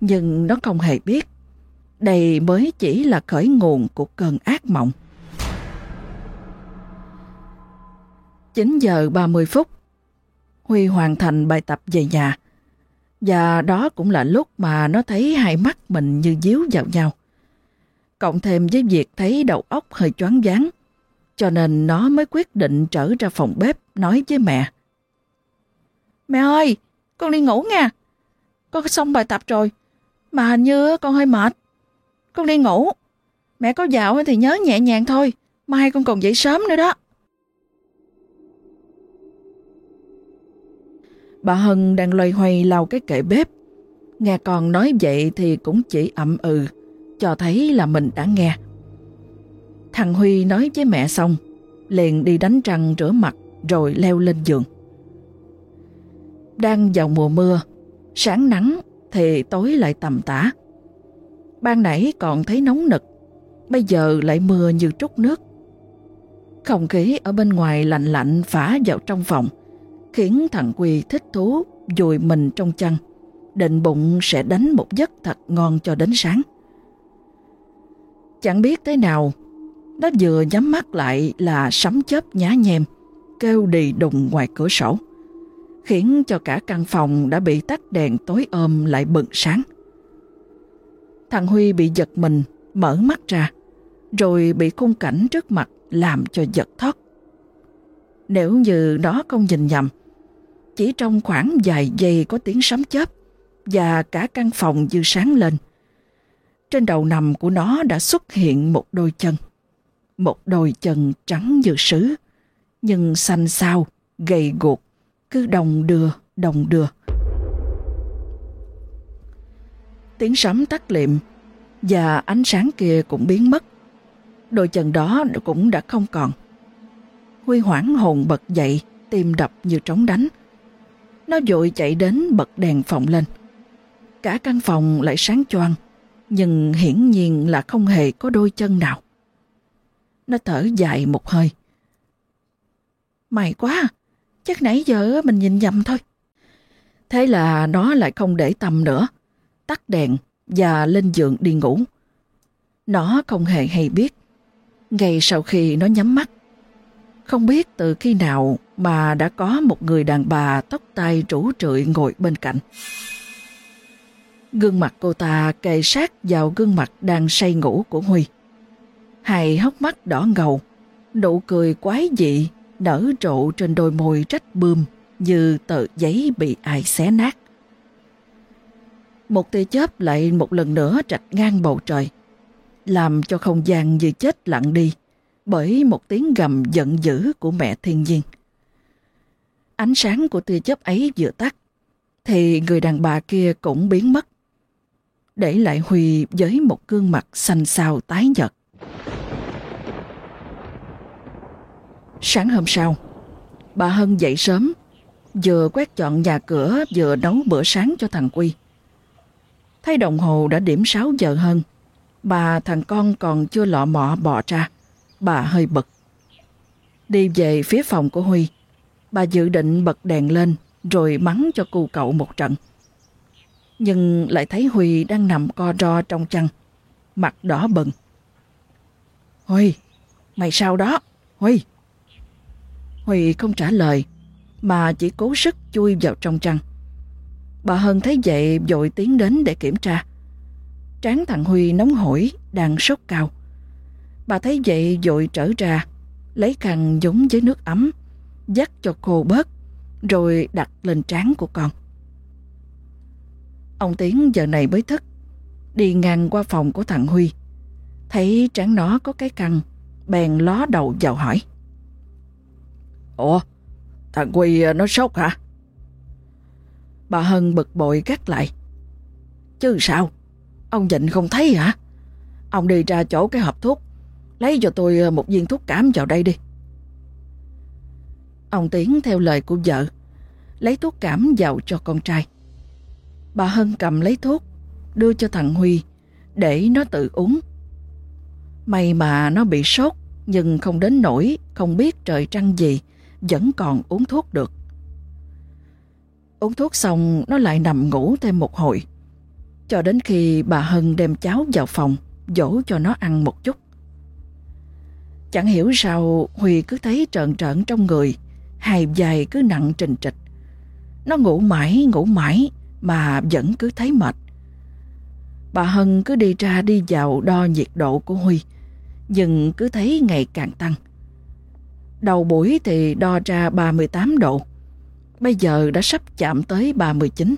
Nhưng nó không hề biết, đây mới chỉ là khởi nguồn của cơn ác mộng. 9 giờ 30 phút, Huy hoàn thành bài tập về nhà. Và đó cũng là lúc mà nó thấy hai mắt mình như díu vào nhau. Cộng thêm với việc thấy đầu óc hơi choáng váng, cho nên nó mới quyết định trở ra phòng bếp nói với mẹ. Mẹ ơi, con đi ngủ nha. Con xong bài tập rồi, mà hình như con hơi mệt. Con đi ngủ. Mẹ có dạo thì nhớ nhẹ nhàng thôi, mai con còn dậy sớm nữa đó. Bà Hân đang loay hoay lau cái kệ bếp. Nghe con nói vậy thì cũng chỉ ậm ừ, cho thấy là mình đã nghe. Thằng Huy nói với mẹ xong, liền đi đánh răng rửa mặt rồi leo lên giường. Đang vào mùa mưa, sáng nắng thì tối lại tầm tã. Ban nãy còn thấy nóng nực, bây giờ lại mưa như trút nước. Không khí ở bên ngoài lạnh lạnh phả vào trong phòng, khiến thằng Quy thích thú dùi mình trong chăn, định bụng sẽ đánh một giấc thật ngon cho đến sáng. Chẳng biết thế nào, nó vừa nhắm mắt lại là sấm chớp nhá nhem, kêu đì đùng ngoài cửa sổ, khiến cho cả căn phòng đã bị tắt đèn tối ôm lại bừng sáng. Thằng Huy bị giật mình, mở mắt ra, rồi bị khung cảnh trước mặt làm cho giật thoát. Nếu như nó không nhìn nhầm, chỉ trong khoảng vài giây có tiếng sấm chớp và cả căn phòng như sáng lên. Trên đầu nằm của nó đã xuất hiện một đôi chân. Một đôi chân trắng như sứ, nhưng xanh xao, gầy guộc, cứ đồng đưa, đồng đưa. Tiếng sấm tắt liệm và ánh sáng kia cũng biến mất. Đôi chân đó cũng đã không còn. Huy hoảng hồn bật dậy, tim đập như trống đánh. Nó vội chạy đến bật đèn phòng lên. Cả căn phòng lại sáng choang, nhưng hiển nhiên là không hề có đôi chân nào. Nó thở dài một hơi. May quá, chắc nãy giờ mình nhìn nhầm thôi. Thế là nó lại không để tâm nữa, tắt đèn và lên giường đi ngủ. Nó không hề hay biết. Ngay sau khi nó nhắm mắt, không biết từ khi nào mà đã có một người đàn bà tóc tai rủ rượi ngồi bên cạnh. Gương mặt cô ta kề sát vào gương mặt đang say ngủ của Huy. Hai hốc mắt đỏ ngầu, nụ cười quái dị nở rộ trên đôi môi rách bươm như tờ giấy bị ai xé nát. Một tia chớp lại một lần nữa rạch ngang bầu trời, làm cho không gian như chết lặng đi bởi một tiếng gầm giận dữ của mẹ thiên nhiên. Ánh sáng của tia chớp ấy vừa tắt, thì người đàn bà kia cũng biến mất, để lại Huy với một gương mặt xanh xao tái nhợt. Sáng hôm sau, bà Hân dậy sớm, vừa quét dọn nhà cửa vừa nấu bữa sáng cho thằng Quy. Thấy đồng hồ đã điểm 6 giờ hơn, bà thằng con còn chưa lọ mọ bò ra, bà hơi bực. Đi về phía phòng của Huy, bà dự định bật đèn lên rồi mắng cho cu cậu một trận. Nhưng lại thấy Huy đang nằm co ro trong chăn, mặt đỏ bừng. Huy, mày sao đó? Huy! Huy không trả lời, mà chỉ cố sức chui vào trong chăn. Bà Hân thấy vậy dội tiến đến để kiểm tra. Tráng thằng Huy nóng hổi, đang sốt cao. Bà thấy vậy vội trở ra, lấy khăn nhúng với nước ấm, dắt cho khô bớt, rồi đặt lên trán của con. Ông Tiến giờ này mới thức, đi ngang qua phòng của thằng Huy, thấy trán nó có cái căng, bèn ló đầu vào hỏi. Ủa, thằng Huy nó sốt hả? Bà Hân bực bội gắt lại. Chứ sao? Ông Dịnh không thấy hả? Ông đi ra chỗ cái hộp thuốc, lấy cho tôi ờ, một viên thuốc cảm vào đây đi. Ông Tiến theo lời của vợ, lấy thuốc cảm vào cho con trai. Bà Hân cầm lấy thuốc, đưa cho thằng Huy, để nó tự uống. May mà nó bị sốt, nhưng không đến nổi, không biết trời trăng gì, vẫn còn uống thuốc được. Uống thuốc xong nó lại nằm ngủ thêm một hồi. Cho đến khi bà Hân đem cháo vào phòng, dỗ cho nó ăn một chút. Chẳng hiểu sao Huy cứ thấy trợn trợn trong người, hài dài cứ nặng trình trịch. Nó ngủ mãi, ngủ mãi mà vẫn cứ thấy mệt. Bà Hân cứ đi ra đi vào đo nhiệt độ của Huy, nhưng cứ thấy ngày càng tăng. Đầu buổi thì đo ra 38 độ, bây giờ đã sắp chạm tới 39.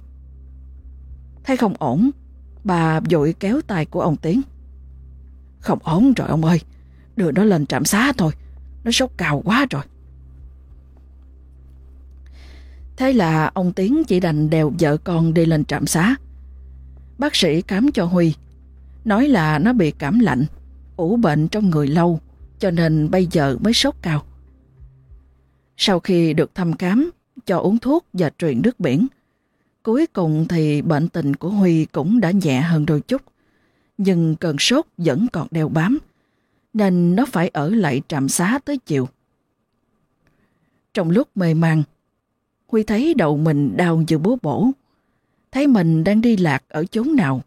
Thấy không ổn, bà vội kéo tay của ông Tiến. Không ổn rồi ông ơi, đưa nó lên trạm xá thôi, nó sốt cao quá rồi. Thế là ông Tiến chỉ đành đèo vợ con đi lên trạm xá. Bác sĩ khám cho Huy, nói là nó bị cảm lạnh, ủ bệnh trong người lâu, cho nên bây giờ mới sốt cao. Sau khi được thăm khám, cho uống thuốc và truyền nước biển, cuối cùng thì bệnh tình của Huy cũng đã nhẹ hơn đôi chút, nhưng cơn sốt vẫn còn đeo bám, nên nó phải ở lại trạm xá tới chiều. Trong lúc mê man, Huy thấy đầu mình đau như bố bổ. Thấy mình đang đi lạc ở chốn nào,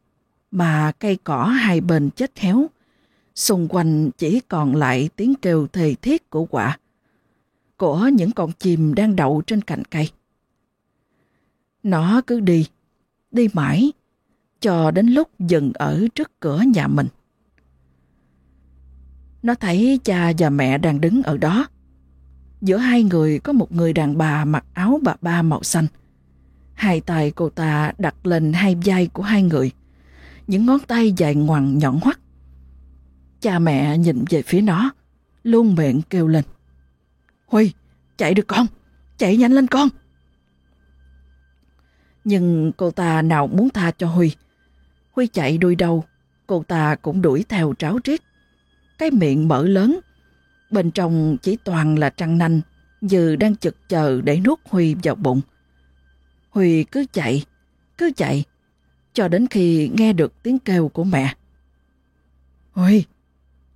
mà cây cỏ hai bên chết héo. Xung quanh chỉ còn lại tiếng kêu thề thiết của quả, của những con chim đang đậu trên cành cây. Nó cứ đi, đi mãi, cho đến lúc dừng ở trước cửa nhà mình. Nó thấy cha và mẹ đang đứng ở đó, Giữa hai người có một người đàn bà mặc áo bà ba màu xanh. Hai tay cô ta đặt lên hai vai của hai người. Những ngón tay dài ngoằn nhọn hoắt. Cha mẹ nhìn về phía nó, luôn miệng kêu lên. Huy, chạy được con, chạy nhanh lên con. Nhưng cô ta nào muốn tha cho Huy. Huy chạy đuôi đầu, cô ta cũng đuổi theo tráo triết. Cái miệng mở lớn, Bên trong chỉ toàn là trăng nanh, như đang chực chờ để nuốt Huy vào bụng. Huy cứ chạy, cứ chạy, cho đến khi nghe được tiếng kêu của mẹ. Huy,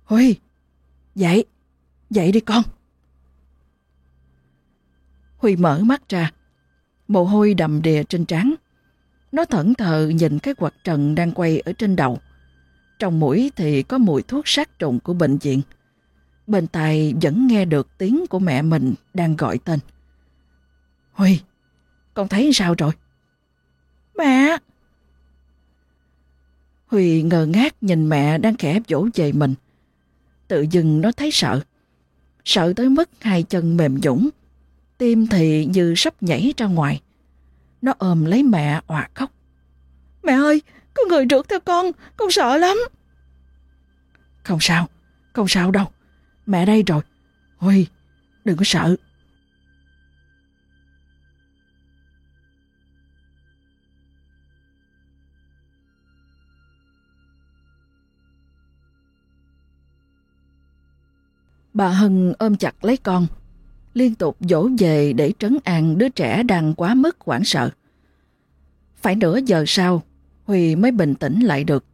Huy, dậy, dậy đi con. Huy mở mắt ra, mồ hôi đầm đìa trên trán. Nó thẫn thờ nhìn cái quạt trần đang quay ở trên đầu. Trong mũi thì có mùi thuốc sát trùng của bệnh viện bên tai vẫn nghe được tiếng của mẹ mình đang gọi tên. Huy, con thấy sao rồi? Mẹ! Huy ngờ ngác nhìn mẹ đang khẽ vỗ về mình. Tự dưng nó thấy sợ. Sợ tới mức hai chân mềm dũng. Tim thì như sắp nhảy ra ngoài. Nó ôm lấy mẹ òa khóc. Mẹ ơi, có người rượt theo con, con sợ lắm. Không sao, không sao đâu. Mẹ đây rồi. Huy, đừng có sợ. Bà Hân ôm chặt lấy con, liên tục dỗ về để trấn an đứa trẻ đang quá mức hoảng sợ. Phải nửa giờ sau, Huy mới bình tĩnh lại được.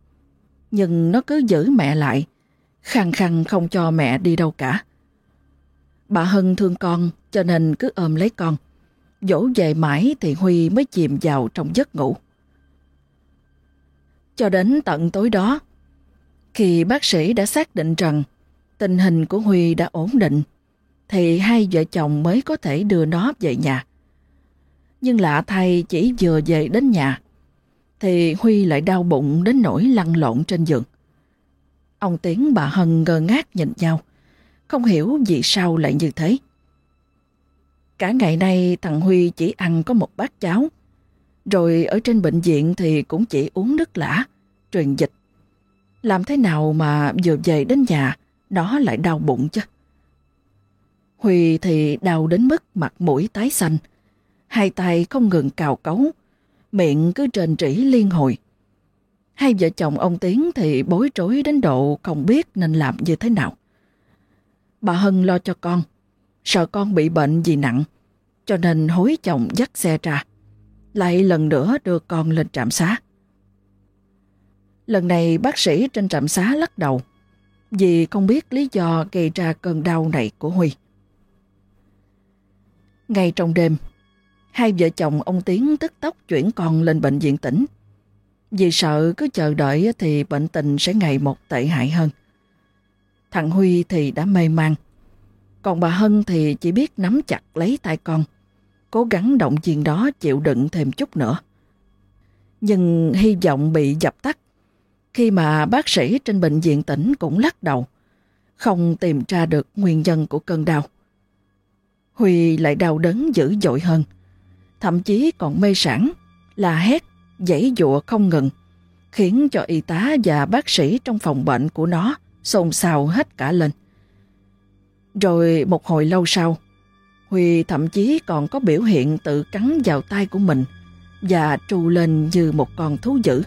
nhưng nó cứ giữ mẹ lại, khăng khăng không cho mẹ đi đâu cả. Bà Hân thương con cho nên cứ ôm lấy con. Dỗ về mãi thì Huy mới chìm vào trong giấc ngủ. Cho đến tận tối đó, khi bác sĩ đã xác định rằng tình hình của Huy đã ổn định, thì hai vợ chồng mới có thể đưa nó về nhà. Nhưng lạ thay chỉ vừa về đến nhà, thì Huy lại đau bụng đến nỗi lăn lộn trên giường. Ông Tiến bà Hân ngơ ngác nhìn nhau, không hiểu vì sao lại như thế. Cả ngày nay thằng Huy chỉ ăn có một bát cháo, rồi ở trên bệnh viện thì cũng chỉ uống nước lã, truyền dịch. Làm thế nào mà vừa về đến nhà, nó lại đau bụng chứ? Huy thì đau đến mức mặt mũi tái xanh, hai tay không ngừng cào cấu, miệng cứ trền trĩ liên hồi. Hai vợ chồng ông Tiến thì bối rối đến độ không biết nên làm như thế nào. Bà Hân lo cho con, sợ con bị bệnh gì nặng, cho nên hối chồng dắt xe ra, lại lần nữa đưa con lên trạm xá. Lần này bác sĩ trên trạm xá lắc đầu, vì không biết lý do gây ra cơn đau này của Huy. Ngay trong đêm, hai vợ chồng ông Tiến tức tốc chuyển con lên bệnh viện tỉnh. Vì sợ cứ chờ đợi thì bệnh tình sẽ ngày một tệ hại hơn. Thằng Huy thì đã mê man, còn bà Hân thì chỉ biết nắm chặt lấy tay con, cố gắng động viên đó chịu đựng thêm chút nữa. Nhưng hy vọng bị dập tắt khi mà bác sĩ trên bệnh viện tỉnh cũng lắc đầu, không tìm ra được nguyên nhân của cơn đau. Huy lại đau đớn dữ dội hơn, thậm chí còn mê sản, là hét, dãy dụa không ngừng, khiến cho y tá và bác sĩ trong phòng bệnh của nó xôn xao hết cả lên. Rồi một hồi lâu sau, Huy thậm chí còn có biểu hiện tự cắn vào tay của mình và trù lên như một con thú dữ.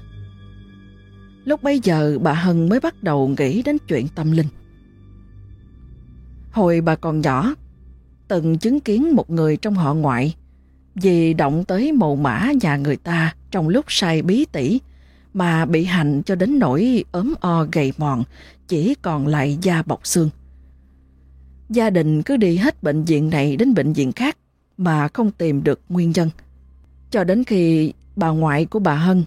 Lúc bấy giờ bà Hân mới bắt đầu nghĩ đến chuyện tâm linh. Hồi bà còn nhỏ, từng chứng kiến một người trong họ ngoại vì động tới mồ mã nhà người ta trong lúc say bí tỉ mà bị hành cho đến nỗi ốm o gầy mòn, chỉ còn lại da bọc xương. Gia đình cứ đi hết bệnh viện này đến bệnh viện khác mà không tìm được nguyên nhân. Cho đến khi bà ngoại của bà Hân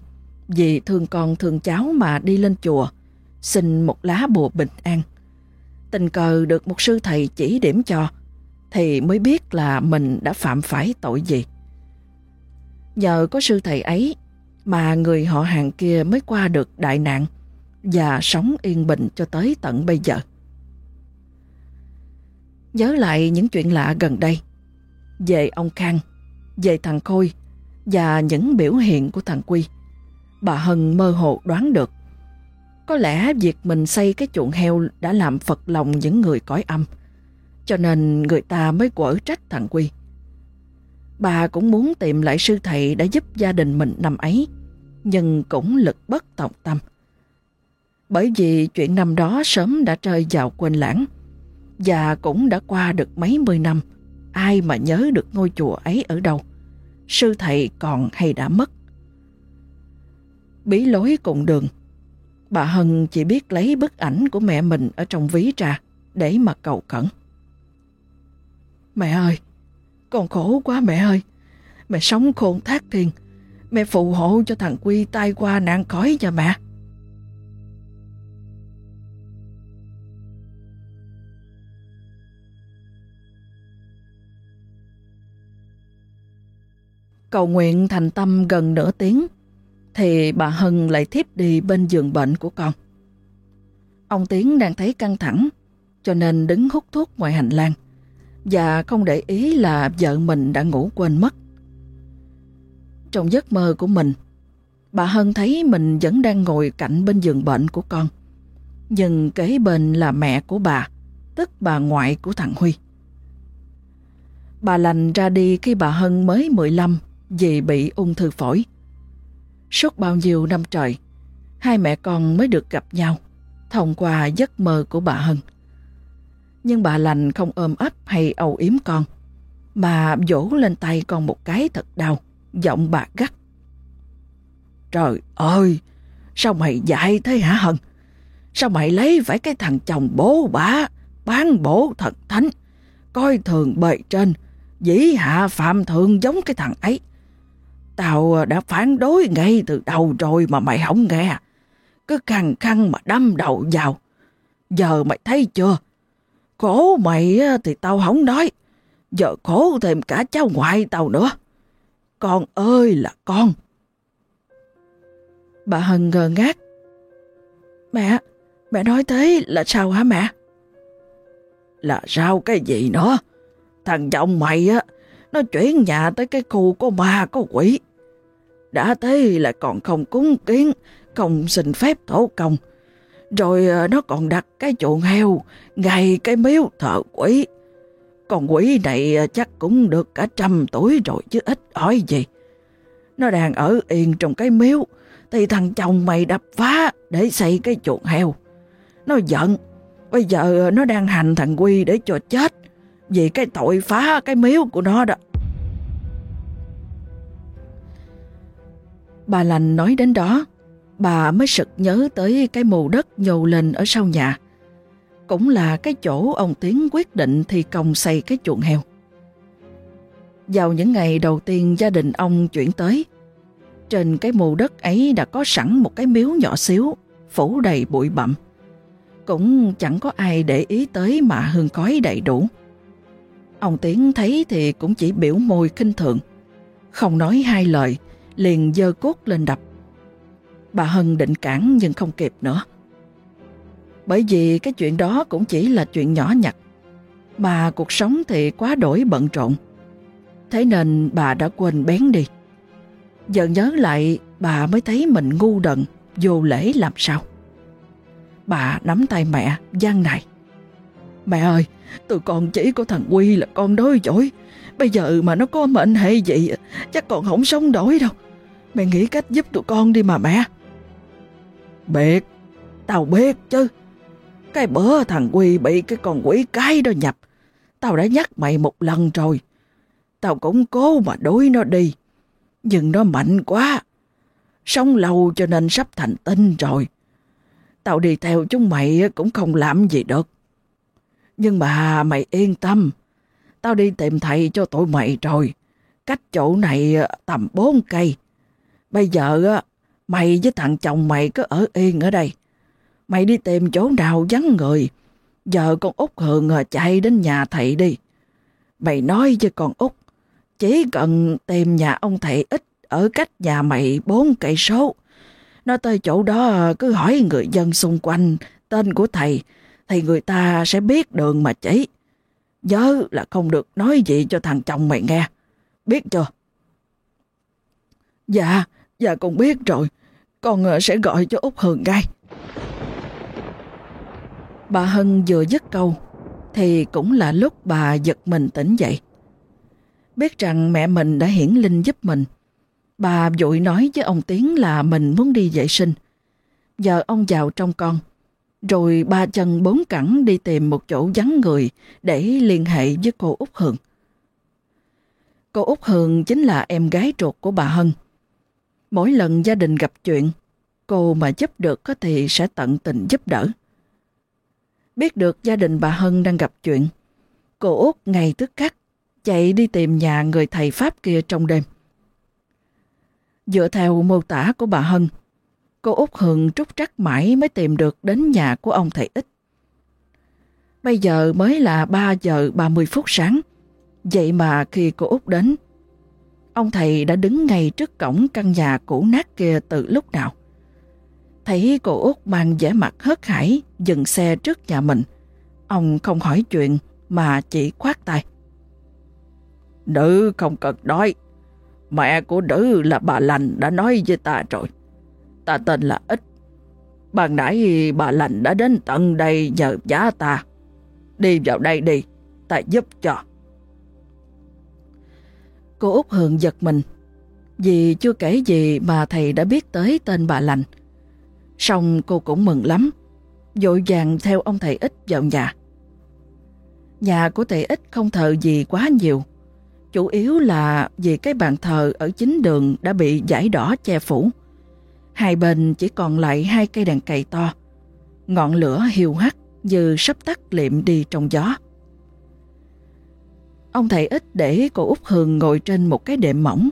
vì thương con thương cháu mà đi lên chùa xin một lá bùa bình an. Tình cờ được một sư thầy chỉ điểm cho thì mới biết là mình đã phạm phải tội gì. Nhờ có sư thầy ấy mà người họ hàng kia mới qua được đại nạn và sống yên bình cho tới tận bây giờ. Nhớ lại những chuyện lạ gần đây về ông Khang, về thằng Khôi và những biểu hiện của thằng Quy, bà Hân mơ hồ đoán được. Có lẽ việc mình xây cái chuồng heo đã làm phật lòng những người cõi âm, cho nên người ta mới quở trách thằng Quy. Bà cũng muốn tìm lại sư thầy đã giúp gia đình mình năm ấy, nhưng cũng lực bất tòng tâm. Bởi vì chuyện năm đó sớm đã rơi vào quên lãng, và cũng đã qua được mấy mươi năm, ai mà nhớ được ngôi chùa ấy ở đâu, sư thầy còn hay đã mất. Bí lối cùng đường, bà Hân chỉ biết lấy bức ảnh của mẹ mình ở trong ví ra để mà cầu cẩn. Mẹ ơi, con khổ quá mẹ ơi. Mẹ sống khôn thác thiền Mẹ phù hộ cho thằng Quy tai qua nạn khỏi nha mẹ. Cầu nguyện thành tâm gần nửa tiếng, thì bà Hân lại thiếp đi bên giường bệnh của con. Ông Tiến đang thấy căng thẳng, cho nên đứng hút thuốc ngoài hành lang và không để ý là vợ mình đã ngủ quên mất. Trong giấc mơ của mình, bà Hân thấy mình vẫn đang ngồi cạnh bên giường bệnh của con. Nhưng kế bên là mẹ của bà, tức bà ngoại của thằng Huy. Bà lành ra đi khi bà Hân mới 15 vì bị ung thư phổi. Suốt bao nhiêu năm trời, hai mẹ con mới được gặp nhau thông qua giấc mơ của bà Hân nhưng bà lành không ôm ấp hay âu yếm con, mà vỗ lên tay con một cái thật đau, giọng bà gắt. Trời ơi, sao mày dại thế hả Hân? Sao mày lấy phải cái thằng chồng bố bá bán bổ thật thánh, coi thường bề trên, dĩ hạ phạm thượng giống cái thằng ấy. Tao đã phản đối ngay từ đầu rồi mà mày không nghe. Cứ khăng khăng mà đâm đầu vào. Giờ mày thấy chưa? Khổ mày thì tao không nói. Giờ khổ thêm cả cháu ngoại tao nữa. Con ơi là con. Bà Hân ngờ ngác. Mẹ, mẹ nói thế là sao hả mẹ? Là sao cái gì nữa? Thằng chồng mày á, nó chuyển nhà tới cái khu có ma có quỷ. Đã thế là còn không cúng kiến, không xin phép thổ công. Rồi ờ, nó còn đặt cái chuồng heo ngay cái miếu thợ quỷ. Con quỷ này ờ, chắc cũng được cả trăm tuổi rồi chứ ít hỏi gì. Nó đang ở yên trong cái miếu, thì thằng chồng mày đập phá để xây cái chuồng heo. Nó giận, bây giờ ờ, nó đang hành thằng Quy để cho chết vì cái tội phá cái miếu của nó đó. Bà lành nói đến đó, bà mới sực nhớ tới cái mù đất nhô lên ở sau nhà. Cũng là cái chỗ ông Tiến quyết định thi công xây cái chuồng heo. Vào những ngày đầu tiên gia đình ông chuyển tới, trên cái mù đất ấy đã có sẵn một cái miếu nhỏ xíu, phủ đầy bụi bặm. Cũng chẳng có ai để ý tới mà hương khói đầy đủ. Ông Tiến thấy thì cũng chỉ biểu môi kinh thường, không nói hai lời, liền dơ cốt lên đập. Bà Hân định cản nhưng không kịp nữa. Bởi vì cái chuyện đó cũng chỉ là chuyện nhỏ nhặt, mà cuộc sống thì quá đổi bận rộn. Thế nên bà đã quên bén đi. Giờ nhớ lại bà mới thấy mình ngu đần, vô lễ làm sao. Bà nắm tay mẹ, gian này. Mẹ ơi, tụi con chỉ có thằng Quy là con đối giỏi. Bây giờ mà nó có mệnh hệ gì, chắc còn không sống nổi đâu. Mẹ nghĩ cách giúp tụi con đi mà mẹ. Biết, tao biết chứ. Cái bữa thằng Quy bị cái con quỷ cái đó nhập. Tao đã nhắc mày một lần rồi. Tao cũng cố mà đối nó đi. Nhưng nó mạnh quá. Sống lâu cho nên sắp thành tinh rồi. Tao đi theo chúng mày cũng không làm gì được. Nhưng mà mày yên tâm. Tao đi tìm thầy cho tụi mày rồi. Cách chỗ này tầm bốn cây. Bây giờ mày với thằng chồng mày cứ ở yên ở đây. Mày đi tìm chỗ nào vắng người. Giờ con Út Hường chạy đến nhà thầy đi. Mày nói với con Út, chỉ cần tìm nhà ông thầy ít ở cách nhà mày bốn cây số. Nó tới chỗ đó cứ hỏi người dân xung quanh tên của thầy, thì người ta sẽ biết đường mà chỉ. Nhớ là không được nói gì cho thằng chồng mày nghe. Biết chưa? Dạ, dạ con biết rồi. Con ờ, sẽ gọi cho Út Hường ngay. Bà Hân vừa dứt câu, thì cũng là lúc bà giật mình tỉnh dậy. Biết rằng mẹ mình đã hiển linh giúp mình, bà vội nói với ông Tiến là mình muốn đi vệ sinh. Giờ ông vào trong con, rồi ba chân bốn cẳng đi tìm một chỗ vắng người để liên hệ với cô Út Hường. Cô Út Hường chính là em gái ruột của bà Hân. Mỗi lần gia đình gặp chuyện, cô mà giúp được thì sẽ tận tình giúp đỡ. Biết được gia đình bà Hân đang gặp chuyện, cô Út ngay tức khắc chạy đi tìm nhà người thầy Pháp kia trong đêm. Dựa theo mô tả của bà Hân, cô Út Hường trúc trắc mãi mới tìm được đến nhà của ông thầy Ích. Bây giờ mới là 3 giờ 30 phút sáng, vậy mà khi cô Út đến, ông thầy đã đứng ngay trước cổng căn nhà cũ nát kia từ lúc nào. Thấy cô Út mang vẻ mặt hớt hải dừng xe trước nhà mình. Ông không hỏi chuyện mà chỉ khoát tay. Nữ không cần nói. Mẹ của nữ là bà lành đã nói với ta rồi. Ta tên là Ích. Ban nãy bà lành đã đến tận đây nhờ giá ta. Đi vào đây đi, ta giúp cho. Cô Út Hường giật mình, vì chưa kể gì mà thầy đã biết tới tên bà lành. Xong cô cũng mừng lắm, dội vàng theo ông thầy ít vào nhà. Nhà của thầy ít không thờ gì quá nhiều, chủ yếu là vì cái bàn thờ ở chính đường đã bị giải đỏ che phủ. Hai bên chỉ còn lại hai cây đèn cày to. ngọn lửa hiu hắt như sắp tắt liệm đi trong gió. Ông thầy ít để cô Út Hường ngồi trên một cái đệm mỏng,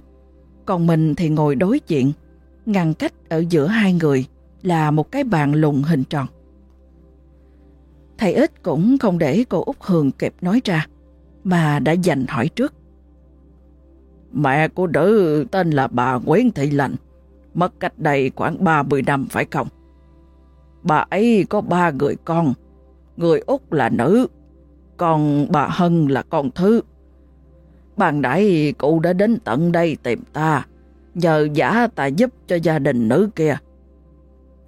còn mình thì ngồi đối diện, ngăn cách ở giữa hai người là một cái bàn lùn hình tròn. Thầy ít cũng không để cô Út Hường kịp nói ra, mà đã dành hỏi trước. Mẹ của đỡ tên là bà Nguyễn Thị Lành, mất cách đây khoảng 30 năm phải không? Bà ấy có ba người con, người Út là nữ, còn bà Hân là con thứ. Ban nãy cụ đã đến tận đây tìm ta, nhờ giả ta giúp cho gia đình nữ kia.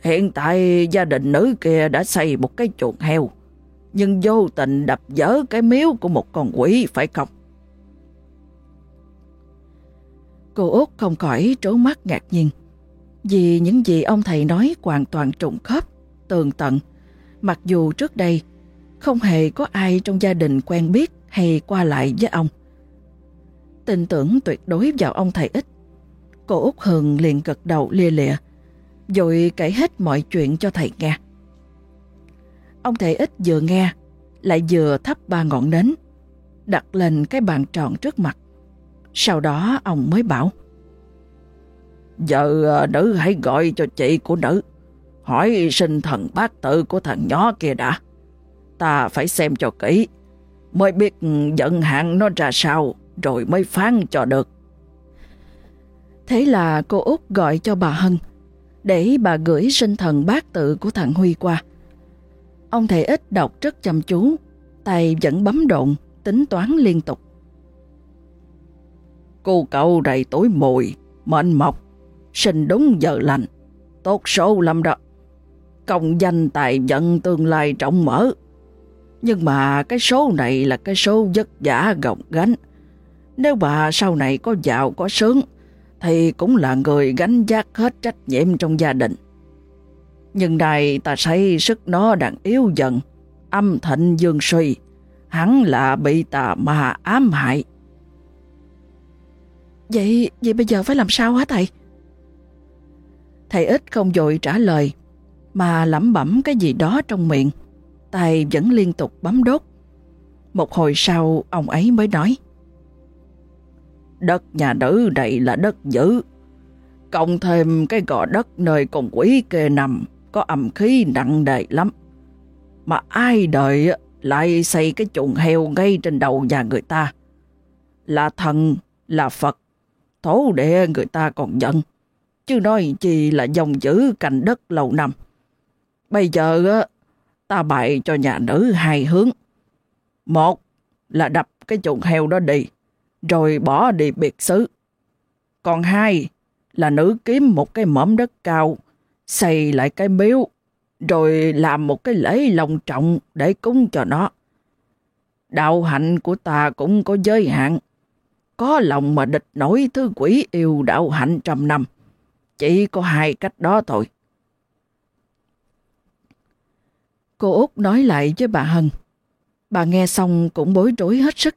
Hiện tại gia đình nữ kia đã xây một cái chuồng heo, nhưng vô tình đập dở cái miếu của một con quỷ phải không? Cô Út không khỏi trố mắt ngạc nhiên, vì những gì ông thầy nói hoàn toàn trùng khớp, tường tận, mặc dù trước đây không hề có ai trong gia đình quen biết hay qua lại với ông. Tin tưởng tuyệt đối vào ông thầy ít. Cô Út Hường liền gật đầu lia lịa, rồi kể hết mọi chuyện cho thầy nghe. Ông thầy ít vừa nghe, lại vừa thắp ba ngọn nến, đặt lên cái bàn tròn trước mặt. Sau đó ông mới bảo, Giờ à, nữ hãy gọi cho chị của nữ, hỏi sinh thần bát tự của thằng nhỏ kia đã. Ta phải xem cho kỹ, mới biết giận hạn nó ra sao, rồi mới phán cho được. Thế là cô út gọi cho bà Hân, để bà gửi sinh thần bát tự của thằng Huy qua. Ông thầy ít đọc rất chăm chú, tay vẫn bấm độn, tính toán liên tục. Cô cậu đầy tối mùi, mệnh mọc, sinh đúng giờ lành, tốt số lắm đó. Công danh tài vận tương lai trọng mở. Nhưng mà cái số này là cái số vất vả gồng gánh. Nếu bà sau này có giàu có sướng, thì cũng là người gánh vác hết trách nhiệm trong gia đình. Nhưng đây ta thấy sức nó đang yếu dần, âm thịnh dương suy, hắn là bị tà ma ám hại. Vậy, vậy bây giờ phải làm sao hả thầy? Thầy ít không dội trả lời, mà lẩm bẩm cái gì đó trong miệng. Tay vẫn liên tục bấm đốt. Một hồi sau, ông ấy mới nói. Đất nhà nữ đây là đất dữ. Cộng thêm cái gò đất nơi con quỷ kê nằm có âm khí nặng nề lắm. Mà ai đợi lại xây cái chuồng heo ngay trên đầu nhà người ta. Là thần, là Phật, thổ địa người ta còn giận. Chứ nói chỉ là dòng giữ cành đất lâu năm. Bây giờ ta bày cho nhà nữ hai hướng. Một là đập cái chuồng heo đó đi, rồi bỏ đi biệt xứ. Còn hai là nữ kiếm một cái mỏm đất cao, xây lại cái miếu, rồi làm một cái lễ lòng trọng để cúng cho nó. Đạo hạnh của ta cũng có giới hạn. Có lòng mà địch nổi thứ quỷ yêu đạo hạnh trăm năm. Chỉ có hai cách đó thôi. Cô Út nói lại với bà Hân. Bà nghe xong cũng bối rối hết sức.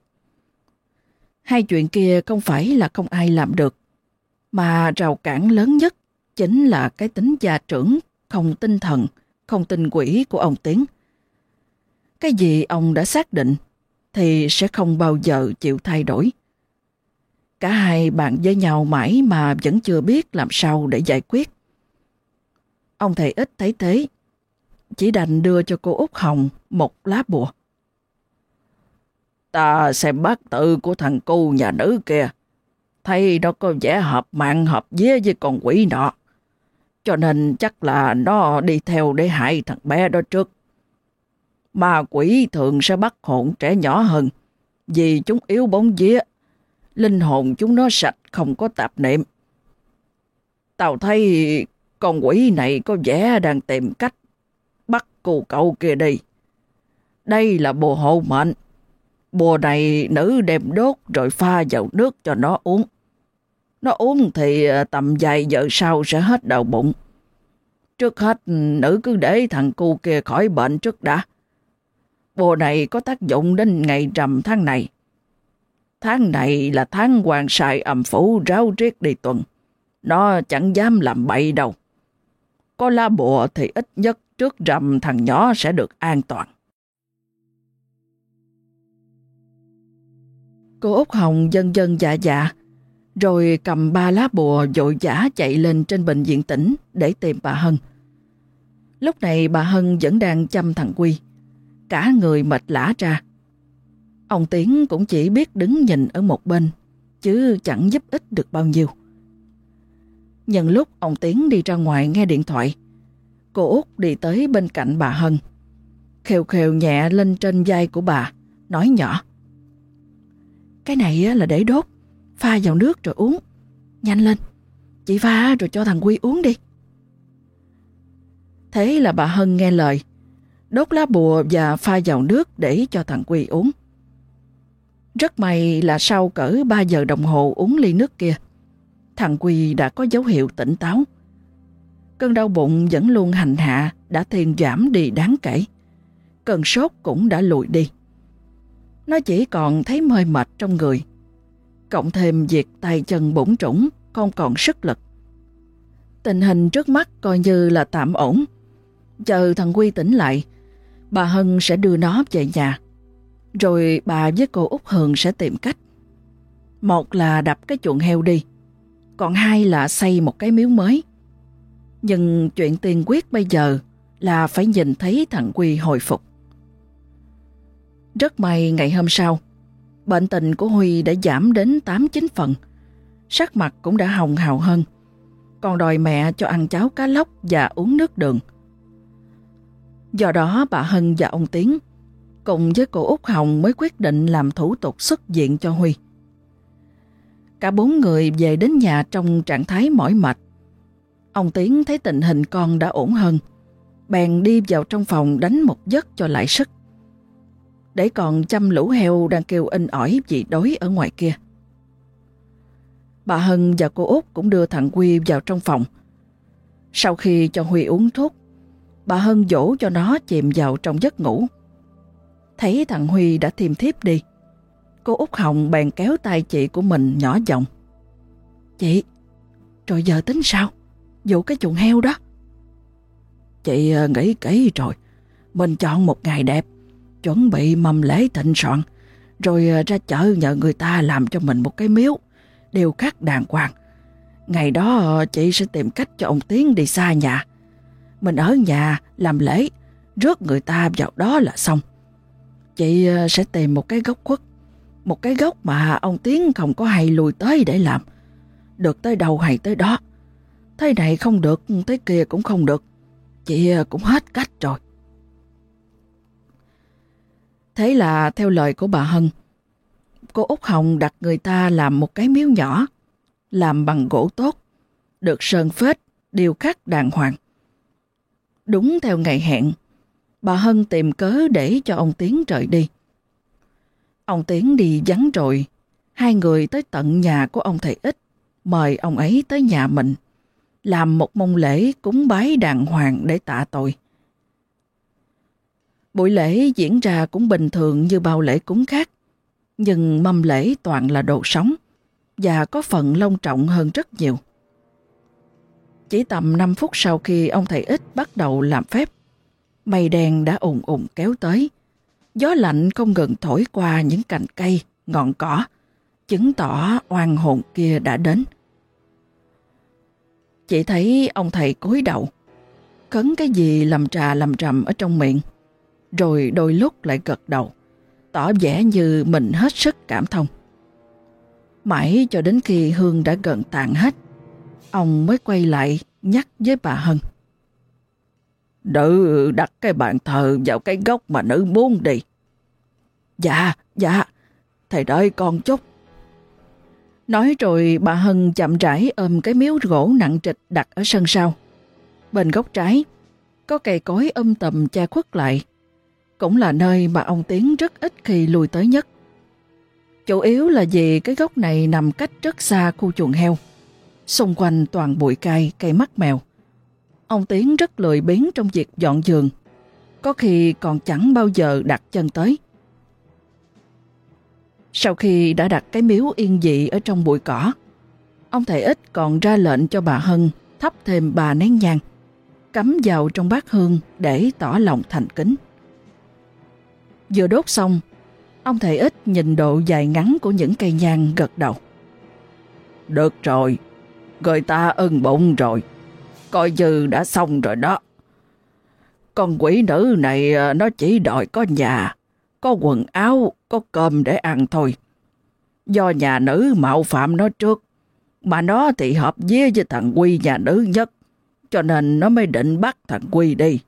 Hai chuyện kia không phải là không ai làm được, mà rào cản lớn nhất chính là cái tính gia trưởng, không tinh thần, không tin quỷ của ông Tiến. Cái gì ông đã xác định thì sẽ không bao giờ chịu thay đổi. Cả hai bạn với nhau mãi mà vẫn chưa biết làm sao để giải quyết. Ông thầy ít thấy thế, chỉ đành đưa cho cô Út Hồng một lá bùa. Ta xem bát tự của thằng cu nhà nữ kia, thấy nó có vẻ hợp mạng hợp vía với con quỷ nọ. Cho nên chắc là nó đi theo để hại thằng bé đó trước. Ma quỷ thường sẽ bắt hồn trẻ nhỏ hơn, vì chúng yếu bóng vía. Linh hồn chúng nó sạch không có tạp niệm. Tao thấy con quỷ này có vẻ đang tìm cách cô cậu kia đi. Đây là bùa hộ mệnh. Bùa này nữ đem đốt rồi pha vào nước cho nó uống. Nó uống thì à, tầm vài giờ sau sẽ hết đau bụng. Trước hết, nữ cứ để thằng cu kia khỏi bệnh trước đã. Bùa này có tác dụng đến ngày rằm tháng này. Tháng này là tháng hoàng sài ẩm phủ ráo riết đi tuần. Nó chẳng dám làm bậy đâu. Có lá bùa thì ít nhất trước rằm thằng nhỏ sẽ được an toàn. Cô Úc Hồng dân dân dạ dạ, rồi cầm ba lá bùa dội giả chạy lên trên bệnh viện tỉnh để tìm bà Hân. Lúc này bà Hân vẫn đang chăm thằng Quy, cả người mệt lã ra. Ông Tiến cũng chỉ biết đứng nhìn ở một bên, chứ chẳng giúp ích được bao nhiêu. Nhân lúc ông Tiến đi ra ngoài nghe điện thoại, cô Út đi tới bên cạnh bà Hân. Khều khều nhẹ lên trên vai của bà, nói nhỏ. Cái này là để đốt, pha vào nước rồi uống. Nhanh lên, chị pha rồi cho thằng Quy uống đi. Thế là bà Hân nghe lời, đốt lá bùa và pha vào nước để cho thằng Quy uống. Rất may là sau cỡ 3 giờ đồng hồ uống ly nước kia, thằng Quy đã có dấu hiệu tỉnh táo. Cơn đau bụng vẫn luôn hành hạ đã thiền giảm đi đáng kể. Cơn sốt cũng đã lùi đi. Nó chỉ còn thấy mhơi mệt trong người. Cộng thêm việc tay chân bủng trũng, không còn sức lực. Tình hình trước mắt coi như là tạm ổn. Chờ thằng Quy tỉnh lại, bà Hân sẽ đưa nó về nhà. Rồi bà với cô Út Hường sẽ tìm cách. Một là đập cái chuồng heo đi, còn hai là xây một cái miếu mới. Nhưng chuyện tiền quyết bây giờ là phải nhìn thấy thằng Quy hồi phục. Rất may ngày hôm sau, bệnh tình của Huy đã giảm đến 8-9 phần. Sắc mặt cũng đã hồng hào hơn. Còn đòi mẹ cho ăn cháo cá lóc và uống nước đường. Do đó bà Hân và ông Tiến cùng với cô Út Hồng mới quyết định làm thủ tục xuất viện cho Huy. Cả bốn người về đến nhà trong trạng thái mỏi mệt. Ông Tiến thấy tình hình con đã ổn hơn, bèn đi vào trong phòng đánh một giấc cho lại sức. Để còn chăm lũ heo đang kêu in ỏi vì đói ở ngoài kia. Bà Hân và cô Út cũng đưa thằng Huy vào trong phòng. Sau khi cho Huy uống thuốc, bà Hân dỗ cho nó chìm vào trong giấc ngủ. Thấy thằng Huy đã thiêm thiếp đi, cô Út Hồng bèn kéo tay chị của mình nhỏ giọng. Chị, rồi giờ tính sao? Vụ cái chuồng heo đó. Chị ờ, nghĩ kỹ rồi, mình chọn một ngày đẹp, chuẩn bị mâm lễ thịnh soạn, rồi ờ, ra chợ nhờ người ta làm cho mình một cái miếu, đều khắc đàng hoàng. Ngày đó ờ, chị sẽ tìm cách cho ông Tiến đi xa nhà. Mình ở nhà làm lễ, rước người ta vào đó là xong. Chị sẽ tìm một cái gốc khuất một cái gốc mà ông Tiến không có hay lùi tới để làm. Được tới đâu hay tới đó. Thế này không được, thế kia cũng không được. Chị à, cũng hết cách rồi. Thế là theo lời của bà Hân, cô Út Hồng đặt người ta làm một cái miếu nhỏ, làm bằng gỗ tốt, được sơn phết, điều khắc đàng hoàng. Đúng theo ngày hẹn, bà Hân tìm cớ để cho ông Tiến rời đi. Ông Tiến đi vắng rồi, hai người tới tận nhà của ông thầy Ích, mời ông ấy tới nhà mình, làm một mông lễ cúng bái đàng hoàng để tạ tội. Buổi lễ diễn ra cũng bình thường như bao lễ cúng khác, nhưng mâm lễ toàn là đồ sống và có phần long trọng hơn rất nhiều. Chỉ tầm 5 phút sau khi ông thầy ít bắt đầu làm phép, mây đen đã ùn ùn kéo tới, Gió lạnh không ngừng thổi qua những cành cây, ngọn cỏ, chứng tỏ oan hồn kia đã đến. Chỉ thấy ông thầy cúi đầu, khấn cái gì làm trà làm trầm ở trong miệng, rồi đôi lúc lại gật đầu, tỏ vẻ như mình hết sức cảm thông. Mãi cho đến khi hương đã gần tàn hết, ông mới quay lại nhắc với bà Hân. Nữ đặt cái bàn thờ vào cái góc mà nữ muốn đi. Dạ, dạ, thầy đợi con chút. Nói rồi bà Hân chậm rãi ôm cái miếu gỗ nặng trịch đặt ở sân sau. Bên góc trái, có cây cối âm tầm che khuất lại. Cũng là nơi mà ông Tiến rất ít khi lùi tới nhất. Chủ yếu là vì cái góc này nằm cách rất xa khu chuồng heo. Xung quanh toàn bụi cây, cây mắt mèo. Ông Tiến rất lười biếng trong việc dọn giường. Có khi còn chẳng bao giờ đặt chân tới. Sau khi đã đặt cái miếu yên dị ở trong bụi cỏ, ông thầy ít còn ra lệnh cho bà Hân thắp thêm bà nén nhang. cắm vào trong bát hương để tỏ lòng thành kính. Vừa đốt xong, ông thầy ít nhìn độ dài ngắn của những cây nhang gật đầu. Được rồi, người ta ưng bụng rồi, coi như đã xong rồi đó. Con quỷ nữ này à, nó chỉ đòi có nhà, có quần áo, có cơm để ăn thôi. Do nhà nữ mạo phạm nó trước, mà nó thì hợp với với thằng Quy nhà nữ nhất, cho nên nó mới định bắt thằng Quy đi.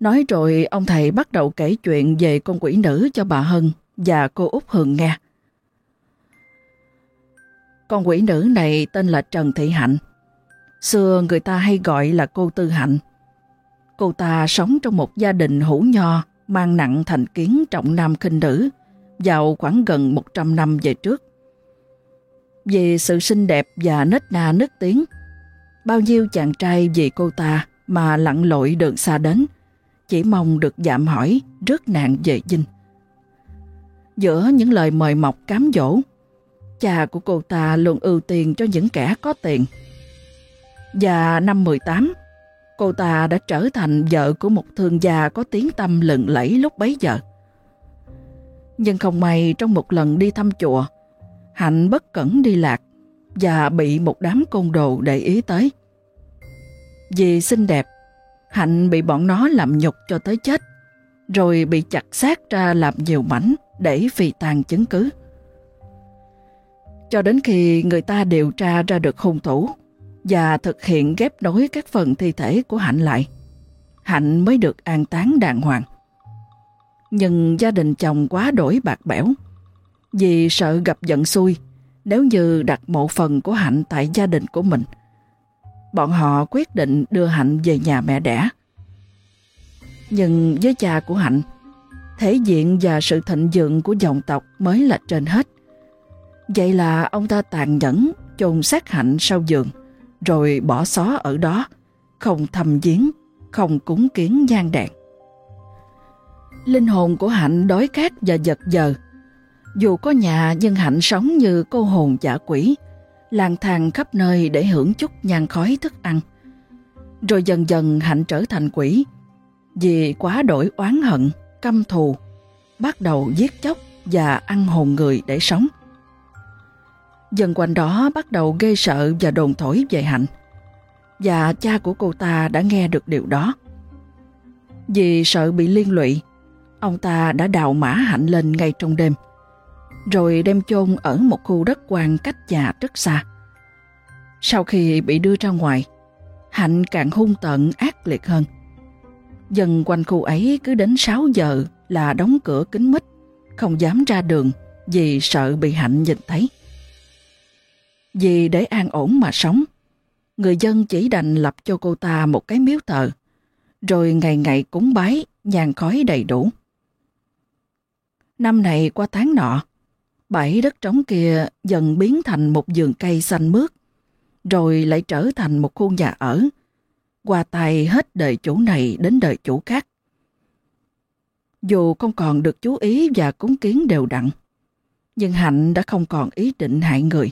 Nói rồi ông thầy bắt đầu kể chuyện về con quỷ nữ cho bà Hân và cô Út Hường nghe. Con quỷ nữ này tên là Trần Thị Hạnh. Xưa người ta hay gọi là cô Tư Hạnh. Cô ta sống trong một gia đình hữu nho mang nặng thành kiến trọng nam khinh nữ vào khoảng gần 100 năm về trước. Vì sự xinh đẹp và nết na nức tiếng, bao nhiêu chàng trai vì cô ta mà lặn lội đường xa đến, chỉ mong được giảm hỏi rước nạn về dinh. Giữa những lời mời mọc cám dỗ, cha của cô ta luôn ưu tiên cho những kẻ có tiền. Và năm 18, cô ta đã trở thành vợ của một thương gia có tiếng tâm lừng lẫy lúc bấy giờ. Nhưng không may trong một lần đi thăm chùa, Hạnh bất cẩn đi lạc và bị một đám côn đồ để ý tới. Vì xinh đẹp, Hạnh bị bọn nó làm nhục cho tới chết, rồi bị chặt xác ra làm nhiều mảnh để phi tàn chứng cứ. Cho đến khi người ta điều tra ra được hung thủ và thực hiện ghép nối các phần thi thể của Hạnh lại, Hạnh mới được an táng đàng hoàng. Nhưng gia đình chồng quá đổi bạc bẽo, vì sợ gặp giận xui nếu như đặt mộ phần của Hạnh tại gia đình của mình. Bọn họ quyết định đưa Hạnh về nhà mẹ đẻ. Nhưng với cha của Hạnh, thể diện và sự thịnh vượng của dòng tộc mới là trên hết. Vậy là ông ta tàn nhẫn chôn xác Hạnh sau giường, rồi bỏ xó ở đó, không thầm viếng, không cúng kiến gian đạn. Linh hồn của Hạnh đói khát và giật giờ, dù có nhà nhưng Hạnh sống như cô hồn giả quỷ, lang thang khắp nơi để hưởng chút nhang khói thức ăn. Rồi dần dần Hạnh trở thành quỷ, vì quá đổi oán hận, căm thù, bắt đầu giết chóc và ăn hồn người để sống. Dần quanh đó bắt đầu gây sợ và đồn thổi về Hạnh. Và cha của cô ta đã nghe được điều đó. Vì sợ bị liên lụy, ông ta đã đào mã Hạnh lên ngay trong đêm rồi đem chôn ở một khu đất quan cách nhà rất xa. Sau khi bị đưa ra ngoài, Hạnh càng hung tận ác liệt hơn. Dần quanh khu ấy cứ đến 6 giờ là đóng cửa kính mít, không dám ra đường vì sợ bị Hạnh nhìn thấy. Vì để an ổn mà sống, người dân chỉ đành lập cho cô ta một cái miếu thờ, rồi ngày ngày cúng bái, nhàn khói đầy đủ. Năm này qua tháng nọ, bãi đất trống kia dần biến thành một vườn cây xanh mướt, rồi lại trở thành một khu nhà ở, qua tay hết đời chủ này đến đời chủ khác. Dù không còn được chú ý và cúng kiến đều đặn, nhưng Hạnh đã không còn ý định hại người,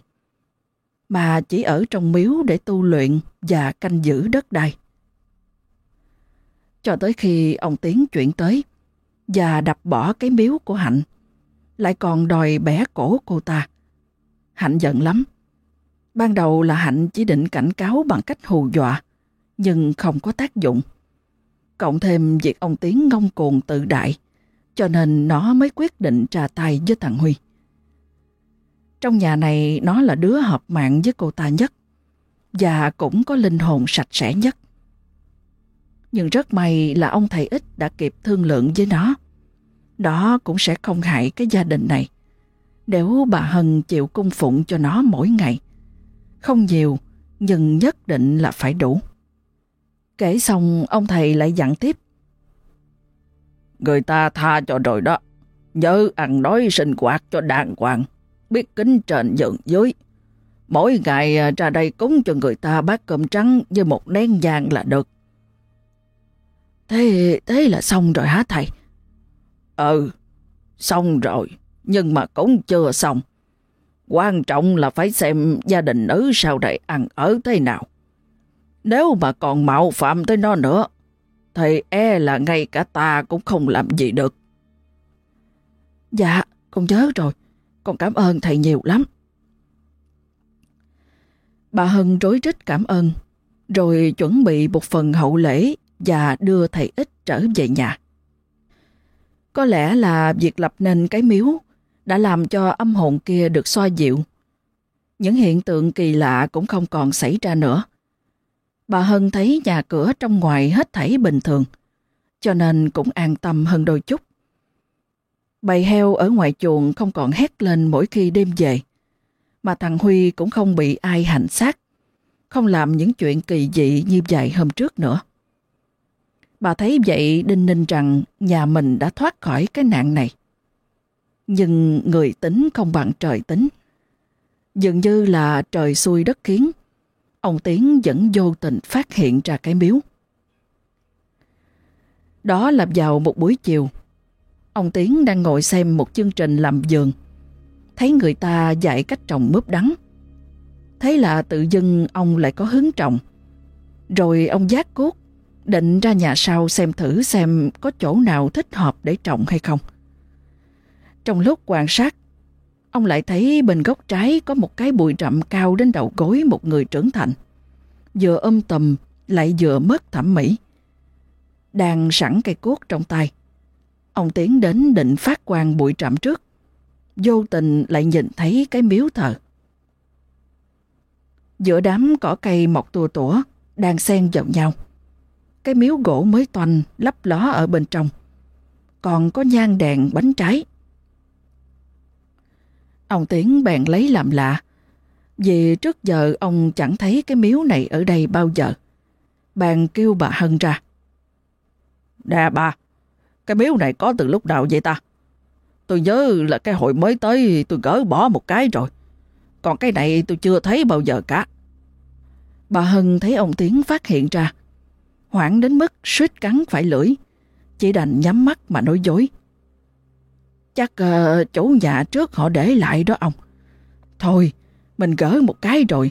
mà chỉ ở trong miếu để tu luyện và canh giữ đất đai. Cho tới khi ông Tiến chuyển tới và đập bỏ cái miếu của Hạnh, lại còn đòi bẻ cổ cô ta. Hạnh giận lắm. Ban đầu là Hạnh chỉ định cảnh cáo bằng cách hù dọa, nhưng không có tác dụng. Cộng thêm việc ông Tiến ngông cuồng tự đại, cho nên nó mới quyết định trà tay với thằng Huy. Trong nhà này nó là đứa hợp mạng với cô ta nhất và cũng có linh hồn sạch sẽ nhất. Nhưng rất may là ông thầy ít đã kịp thương lượng với nó đó cũng sẽ không hại cái gia đình này. Nếu bà Hân chịu cung phụng cho nó mỗi ngày. Không nhiều, nhưng nhất định là phải đủ. Kể xong, ông thầy lại dặn tiếp. Người ta tha cho rồi đó. Nhớ ăn nói sinh hoạt cho đàng hoàng. Biết kính trên giận dưới. Mỗi ngày à, ra đây cúng cho người ta bát cơm trắng với một nén vàng là được. Thế, thế là xong rồi hả thầy? Ừ, xong rồi, nhưng mà cũng chưa xong. Quan trọng là phải xem gia đình nữ sau đây ăn ở thế nào. Nếu mà còn mạo phạm tới nó nữa, thì e là ngay cả ta cũng không làm gì được. Dạ, con nhớ rồi. Con cảm ơn thầy nhiều lắm. Bà Hân rối rít cảm ơn, rồi chuẩn bị một phần hậu lễ và đưa thầy ít trở về nhà. Có lẽ là việc lập nên cái miếu đã làm cho âm hồn kia được xoa dịu. Những hiện tượng kỳ lạ cũng không còn xảy ra nữa. Bà Hân thấy nhà cửa trong ngoài hết thảy bình thường, cho nên cũng an tâm hơn đôi chút. Bầy heo ở ngoài chuồng không còn hét lên mỗi khi đêm về, mà thằng Huy cũng không bị ai hành xác, không làm những chuyện kỳ dị như vậy hôm trước nữa. Bà thấy vậy đinh ninh rằng nhà mình đã thoát khỏi cái nạn này. Nhưng người tính không bằng trời tính. Dường như là trời xui đất khiến, ông Tiến vẫn vô tình phát hiện ra cái miếu. Đó là vào một buổi chiều, ông Tiến đang ngồi xem một chương trình làm vườn, thấy người ta dạy cách trồng mướp đắng. Thấy là tự dưng ông lại có hứng trồng. Rồi ông giác cốt, định ra nhà sau xem thử xem có chỗ nào thích hợp để trồng hay không. Trong lúc quan sát, ông lại thấy bên gốc trái có một cái bụi rậm cao đến đầu gối một người trưởng thành. Vừa âm tầm, lại vừa mất thẩm mỹ. Đang sẵn cây cuốc trong tay. Ông tiến đến định phát quang bụi trạm trước. Vô tình lại nhìn thấy cái miếu thờ. Giữa đám cỏ cây mọc tua tủa, đang xen vào nhau. Cái miếu gỗ mới toanh lấp ló ở bên trong. Còn có nhang đèn bánh trái Ông Tiến bèn lấy làm lạ, vì trước giờ ông chẳng thấy cái miếu này ở đây bao giờ. Bàn kêu bà Hân ra. Nè bà, cái miếu này có từ lúc nào vậy ta? Tôi nhớ là cái hồi mới tới tôi gỡ bỏ một cái rồi. Còn cái này tôi chưa thấy bao giờ cả. Bà Hân thấy ông Tiến phát hiện ra. Hoảng đến mức suýt cắn phải lưỡi. Chỉ đành nhắm mắt mà nói dối. Chắc uh, chủ nhà trước họ để lại đó ông. Thôi, mình gỡ một cái rồi.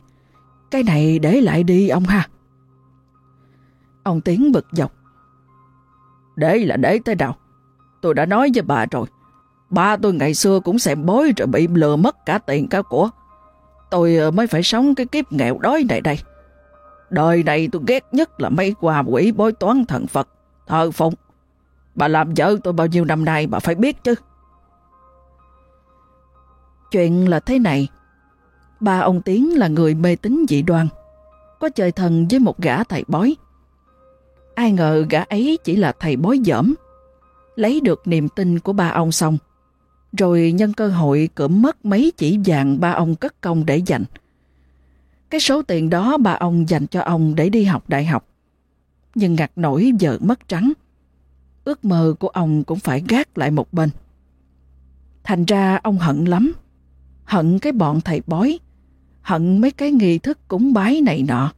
Cái này để lại đi ông ha. Ông Tiến bực dọc. Để là để tới đâu? Tôi đã nói với bà rồi. Ba tôi ngày xưa cũng xem bối rồi bị lừa mất cả tiền cả của. Tôi ờ, mới phải sống cái kiếp nghèo đói này đây. Đời này tôi ghét nhất là mấy quà quỷ bói toán thần Phật, thờ phụng. Bà làm vợ tôi bao nhiêu năm nay bà phải biết chứ. Chuyện là thế này. Ba ông Tiến là người mê tín dị đoan, có chơi thần với một gã thầy bói. Ai ngờ gã ấy chỉ là thầy bói dởm, lấy được niềm tin của ba ông xong, rồi nhân cơ hội cưỡm mất mấy chỉ vàng ba ông cất công để dành. Cái số tiền đó ba ông dành cho ông để đi học đại học. Nhưng ngặt nổi vợ mất trắng. Ước mơ của ông cũng phải gác lại một bên. Thành ra ông hận lắm hận cái bọn thầy bói, hận mấy cái nghi thức cúng bái này nọ.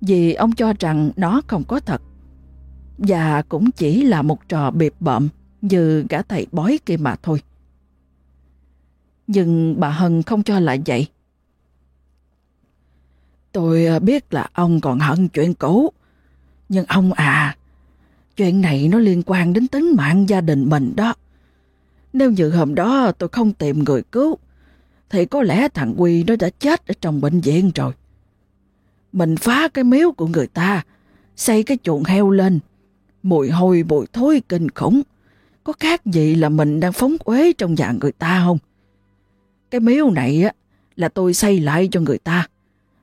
Vì ông cho rằng nó không có thật. Và cũng chỉ là một trò bịp bợm như gã thầy bói kia mà thôi. Nhưng bà Hân không cho là vậy. Tôi à, biết là ông còn hận chuyện cũ. Nhưng ông à, chuyện này nó liên quan đến tính mạng gia đình mình đó. Nếu như hôm đó tôi không tìm người cứu, thì có lẽ thằng Quy nó đã chết ở trong bệnh viện rồi. Mình phá cái miếu của người ta, xây cái chuồng heo lên, mùi hôi bụi thối kinh khủng. Có khác gì là mình đang phóng uế trong nhà người ta không? Cái miếu này á là tôi xây lại cho người ta,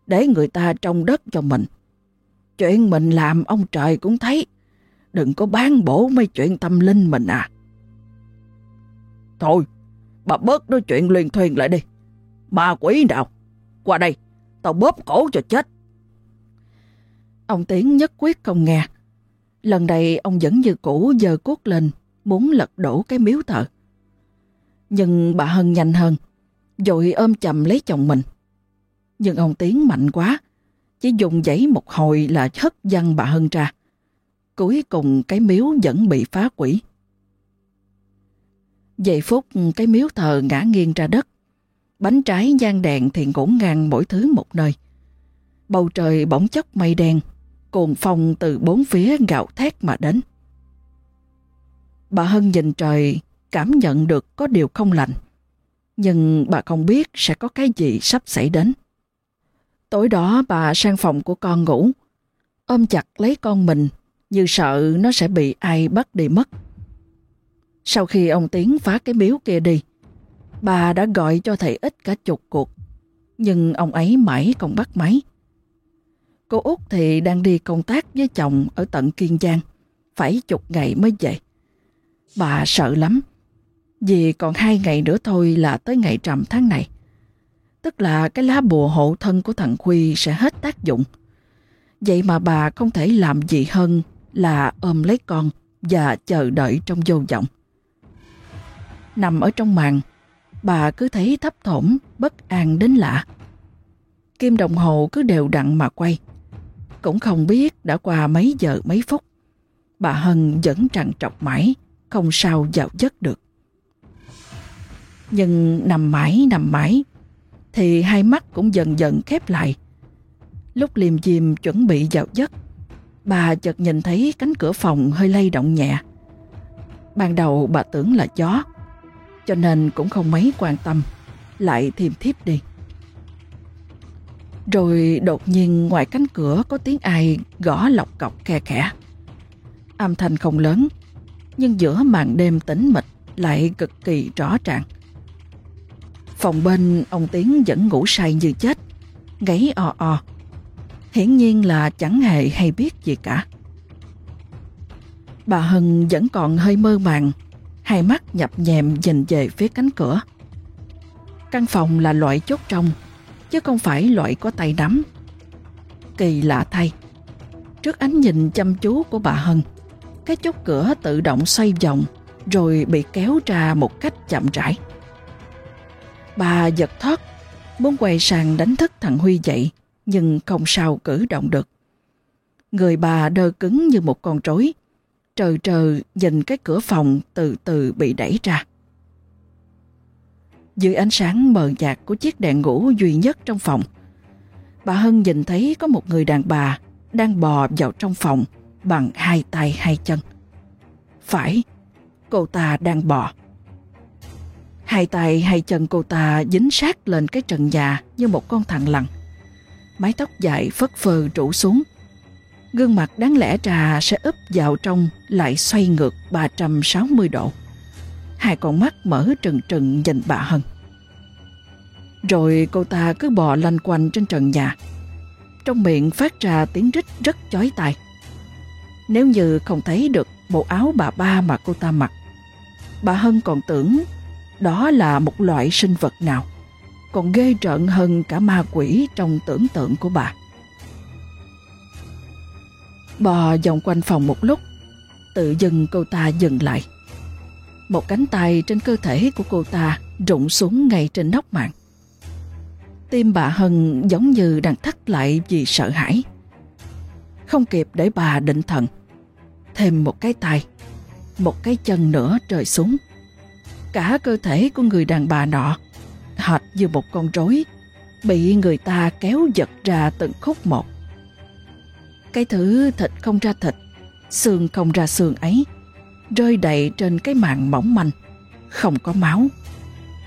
để người ta trồng đất cho mình. Chuyện mình làm ông trời cũng thấy, đừng có bán bổ mấy chuyện tâm linh mình à. Thôi, bà bớt nói chuyện liên thuyền lại đi. Ma quỷ nào? Qua đây, tao bóp cổ cho chết. Ông Tiến nhất quyết không nghe. Lần này ông vẫn như cũ giờ cốt lên, muốn lật đổ cái miếu thờ. Nhưng bà Hân nhanh hơn, rồi ôm chầm lấy chồng mình. Nhưng ông Tiến mạnh quá, chỉ dùng giấy một hồi là hất văng bà Hân ra. Cuối cùng cái miếu vẫn bị phá quỷ. Giây phút cái miếu thờ ngã nghiêng ra đất, Bánh trái gian đèn thì ngổn ngang mỗi thứ một nơi. Bầu trời bỗng chốc mây đen, cuồng phong từ bốn phía gạo thét mà đến. Bà Hân nhìn trời, cảm nhận được có điều không lành. Nhưng bà không biết sẽ có cái gì sắp xảy đến. Tối đó bà sang phòng của con ngủ, ôm chặt lấy con mình như sợ nó sẽ bị ai bắt đi mất. Sau khi ông Tiến phá cái miếu kia đi, bà đã gọi cho thầy ít cả chục cuộc, nhưng ông ấy mãi không bắt máy. Cô Út thì đang đi công tác với chồng ở tận Kiên Giang, phải chục ngày mới về. Bà sợ lắm, vì còn hai ngày nữa thôi là tới ngày trầm tháng này. Tức là cái lá bùa hộ thân của thằng Huy sẽ hết tác dụng. Vậy mà bà không thể làm gì hơn là ôm lấy con và chờ đợi trong vô vọng. Nằm ở trong màn, bà cứ thấy thấp thỏm, bất an đến lạ. Kim đồng hồ cứ đều đặn mà quay. Cũng không biết đã qua mấy giờ mấy phút. Bà Hân vẫn trằn trọc mãi, không sao vào giấc được. Nhưng nằm mãi nằm mãi, thì hai mắt cũng dần dần khép lại. Lúc liềm diềm chuẩn bị vào giấc, bà chợt nhìn thấy cánh cửa phòng hơi lay động nhẹ. Ban đầu bà tưởng là gió, cho nên cũng không mấy quan tâm, lại thêm thiếp đi. Rồi đột nhiên ngoài cánh cửa có tiếng ai gõ lọc cọc khe khẽ. Âm thanh không lớn, nhưng giữa màn đêm tĩnh mịch lại cực kỳ rõ ràng. Phòng bên ông Tiến vẫn ngủ say như chết, gáy o o. Hiển nhiên là chẳng hề hay biết gì cả. Bà Hân vẫn còn hơi mơ màng, hai mắt nhập nhèm nhìn về phía cánh cửa. Căn phòng là loại chốt trong, chứ không phải loại có tay nắm. Kỳ lạ thay, trước ánh nhìn chăm chú của bà Hân, cái chốt cửa tự động xoay vòng rồi bị kéo ra một cách chậm rãi. Bà giật thoát, muốn quay sang đánh thức thằng Huy dậy, nhưng không sao cử động được. Người bà đơ cứng như một con rối, trờ trờ nhìn cái cửa phòng từ từ bị đẩy ra. Dưới ánh sáng mờ nhạt của chiếc đèn ngủ duy nhất trong phòng, bà Hân nhìn thấy có một người đàn bà đang bò vào trong phòng bằng hai tay hai chân. Phải, cô ta đang bò. Hai tay hai chân cô ta dính sát lên cái trần nhà như một con thằng lằn. Mái tóc dài phất phơ rủ xuống. Gương mặt đáng lẽ trà sẽ úp vào trong lại xoay ngược 360 độ. Hai con mắt mở trừng trừng nhìn bà Hân. Rồi cô ta cứ bò lanh quanh trên trần nhà. Trong miệng phát ra tiếng rít rất chói tai. Nếu như không thấy được bộ áo bà ba mà cô ta mặc, bà Hân còn tưởng đó là một loại sinh vật nào, còn ghê rợn hơn cả ma quỷ trong tưởng tượng của bà. Bò vòng quanh phòng một lúc, tự dưng cô ta dừng lại. Một cánh tay trên cơ thể của cô ta rụng xuống ngay trên nóc mạng. Tim bà Hân giống như đang thắt lại vì sợ hãi. Không kịp để bà định thần. Thêm một cái tay, một cái chân nữa rơi xuống cả cơ thể của người đàn bà nọ, hệt như một con rối, bị người ta kéo giật ra từng khúc một. Cái thứ thịt không ra thịt, xương không ra xương ấy, rơi đầy trên cái màn mỏng manh, không có máu.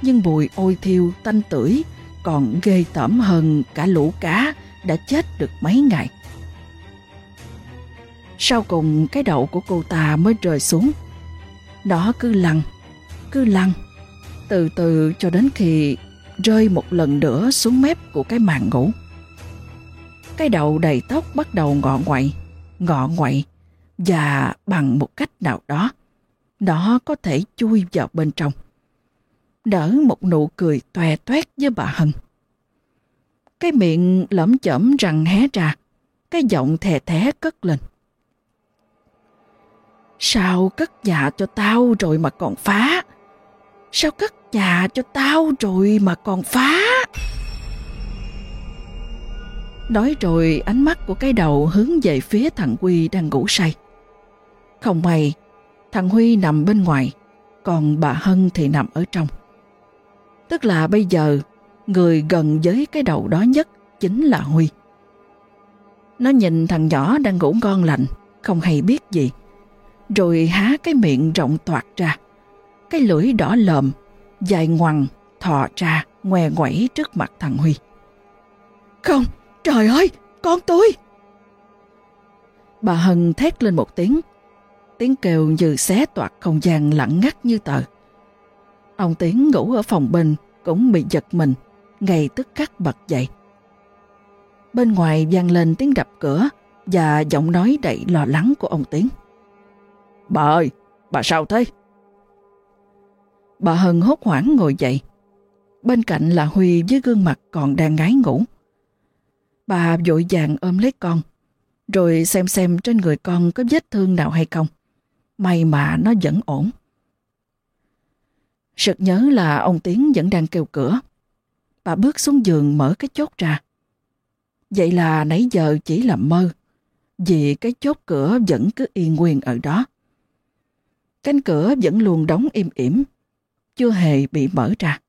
Nhưng bùi ôi thiêu tanh tưởi còn ghê tởm hơn cả lũ cá đã chết được mấy ngày. Sau cùng cái đầu của cô ta mới rơi xuống. Nó cứ lăn cứ lăn, từ từ cho đến khi rơi một lần nữa xuống mép của cái màn ngủ. Cái đầu đầy tóc bắt đầu ngọ ngoại, ngọ ngoại và bằng một cách nào đó, nó có thể chui vào bên trong. Đỡ một nụ cười toe toét với bà Hân. Cái miệng lẩm chẩm răng hé ra, cái giọng thè thé cất lên. Sao cất nhà cho tao rồi mà còn phá? Sao cất nhà cho tao rồi mà còn phá? Nói rồi ánh mắt của cái đầu hướng về phía thằng quy đang ngủ say. Không may, thằng Huy nằm bên ngoài, còn bà Hân thì nằm ở trong. Tức là bây giờ, người gần với cái đầu đó nhất chính là Huy. Nó nhìn thằng nhỏ đang ngủ ngon lành, không hay biết gì. Rồi há cái miệng rộng toạc ra. Cái lưỡi đỏ lợm dài ngoằn, thò ra, ngoe ngoẩy trước mặt thằng Huy. Không, trời ơi, con tôi! Bà Hân thét lên một tiếng. Tiếng kêu như xé toạc không gian lặng ngắt như tờ. Ông Tiến ngủ ở phòng bên cũng bị giật mình, ngay tức khắc bật dậy. Bên ngoài vang lên tiếng đập cửa và giọng nói đầy lo lắng của ông Tiến. Bà ơi, bà sao thế? Bà Hân hốt hoảng ngồi dậy. Bên cạnh là Huy với gương mặt còn đang ngái ngủ. Bà vội vàng ôm lấy con, rồi xem xem trên người con có vết thương nào hay không. May mà nó vẫn ổn. Sực nhớ là ông Tiến vẫn đang kêu cửa. Bà bước xuống giường mở cái chốt ra. Vậy là nãy giờ chỉ là mơ, vì cái chốt cửa vẫn cứ yên nguyên ở đó. Cánh cửa vẫn luôn đóng im ỉm, chưa hề bị mở ra.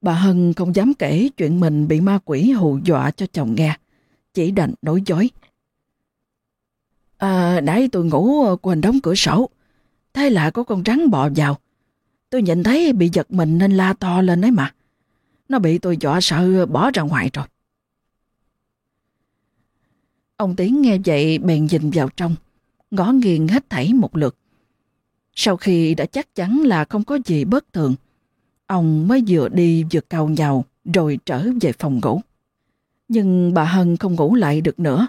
Bà Hân không dám kể chuyện mình bị ma quỷ hù dọa cho chồng nghe, chỉ đành nói dối. À, nãy tôi ngủ ờ, quên đóng cửa sổ, thế là có con rắn bò vào. Tôi nhìn thấy bị giật mình nên la to lên ấy mà. Nó bị tôi dọa sợ bỏ ra ngoài rồi. Ông Tiến nghe vậy bèn nhìn vào trong, ngó nghiêng hết thảy một lượt. Sau khi đã chắc chắn là không có gì bất thường, ông mới vừa đi vừa cau nhào rồi trở về phòng ngủ. Nhưng bà Hân không ngủ lại được nữa.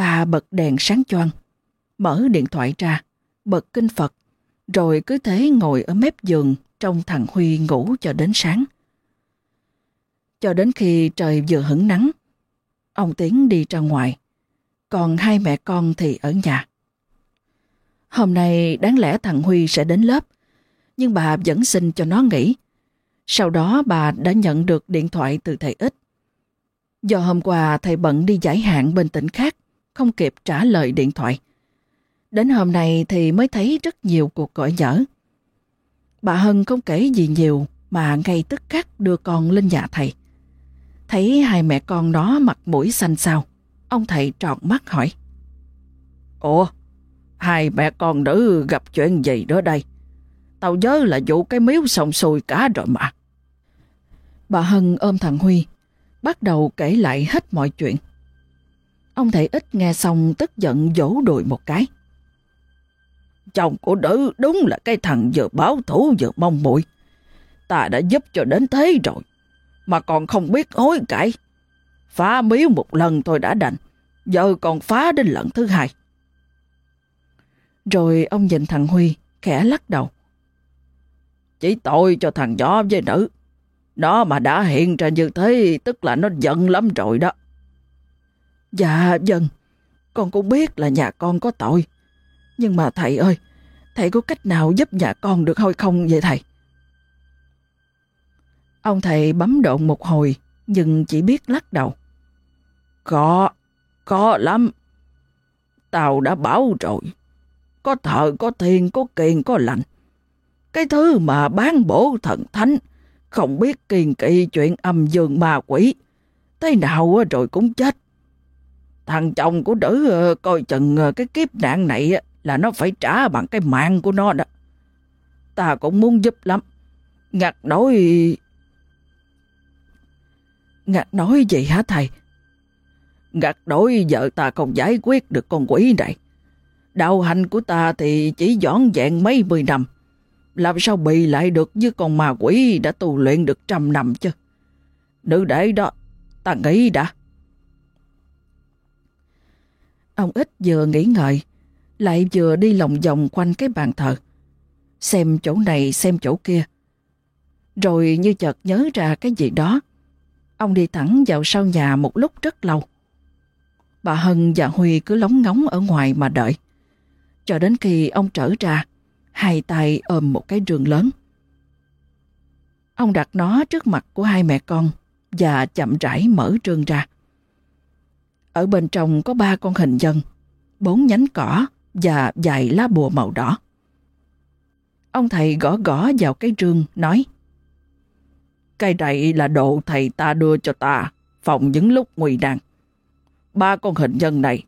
Bà bật đèn sáng choang, mở điện thoại ra, bật kinh Phật, rồi cứ thế ngồi ở mép giường trong thằng Huy ngủ cho đến sáng. Cho đến khi trời vừa hửng nắng, ông Tiến đi ra ngoài, còn hai mẹ con thì ở nhà. Hôm nay đáng lẽ thằng Huy sẽ đến lớp, nhưng bà vẫn xin cho nó nghỉ. Sau đó bà đã nhận được điện thoại từ thầy Ích. Do hôm qua thầy bận đi giải hạn bên tỉnh khác, không kịp trả lời điện thoại. Đến hôm nay thì mới thấy rất nhiều cuộc gọi nhỡ. Bà Hân không kể gì nhiều mà ngay tức khắc đưa con lên nhà thầy. Thấy hai mẹ con nó mặt mũi xanh xao, ông thầy tròn mắt hỏi. Ủa, hai mẹ con nữ gặp chuyện gì đó đây? Tao nhớ là vụ cái miếu xong xuôi cả rồi mà. Bà Hân ôm thằng Huy, bắt đầu kể lại hết mọi chuyện. Ông thầy ít nghe xong tức giận vỗ đùi một cái. Chồng của nữ đúng là cái thằng vừa báo thủ vừa mong muội Ta đã giúp cho đến thế rồi, mà còn không biết hối cải. Phá miếu một lần tôi đã đành, giờ còn phá đến lần thứ hai. Rồi ông nhìn thằng Huy, khẽ lắc đầu. Chỉ tội cho thằng nhỏ với nữ. Nó mà đã hiện ra như thế, tức là nó giận lắm rồi đó. Dạ, dần. Con cũng biết là nhà con có tội. Nhưng mà thầy ơi, thầy có cách nào giúp nhà con được hay không vậy thầy? Ông thầy bấm độn một hồi, nhưng chỉ biết lắc đầu. Có, có lắm. Tao đã bảo rồi. Có thợ, có thiên, có kiền, có lạnh. Cái thứ mà bán bổ thần thánh, không biết kiền kỵ chuyện âm dương ma quỷ. Thế nào rồi cũng chết. Thằng chồng của nữ ờ, coi chừng ờ, cái kiếp nạn này là nó phải trả bằng cái mạng của nó đó. Ta cũng muốn giúp lắm. Ngặt nói... Ngặt nói gì hả thầy? Ngặt nói vợ ta không giải quyết được con quỷ này. Đạo hành của ta thì chỉ dọn dẹn mấy mươi năm. Làm sao bị lại được với con ma quỷ đã tu luyện được trăm năm chứ? Nữ để đó, ta nghĩ đã. Ông ít vừa nghĩ ngợi, lại vừa đi lòng vòng quanh cái bàn thờ. Xem chỗ này, xem chỗ kia. Rồi như chợt nhớ ra cái gì đó. Ông đi thẳng vào sau nhà một lúc rất lâu. Bà Hân và Huy cứ lóng ngóng ở ngoài mà đợi. Cho đến khi ông trở ra, hai tay ôm một cái rương lớn. Ông đặt nó trước mặt của hai mẹ con và chậm rãi mở rương ra. Ở bên trong có ba con hình dân, bốn nhánh cỏ và vài lá bùa màu đỏ. Ông thầy gõ gõ vào cái rương, nói Cây này là độ thầy ta đưa cho ta, phòng những lúc nguy nan. ba con hình nhân này,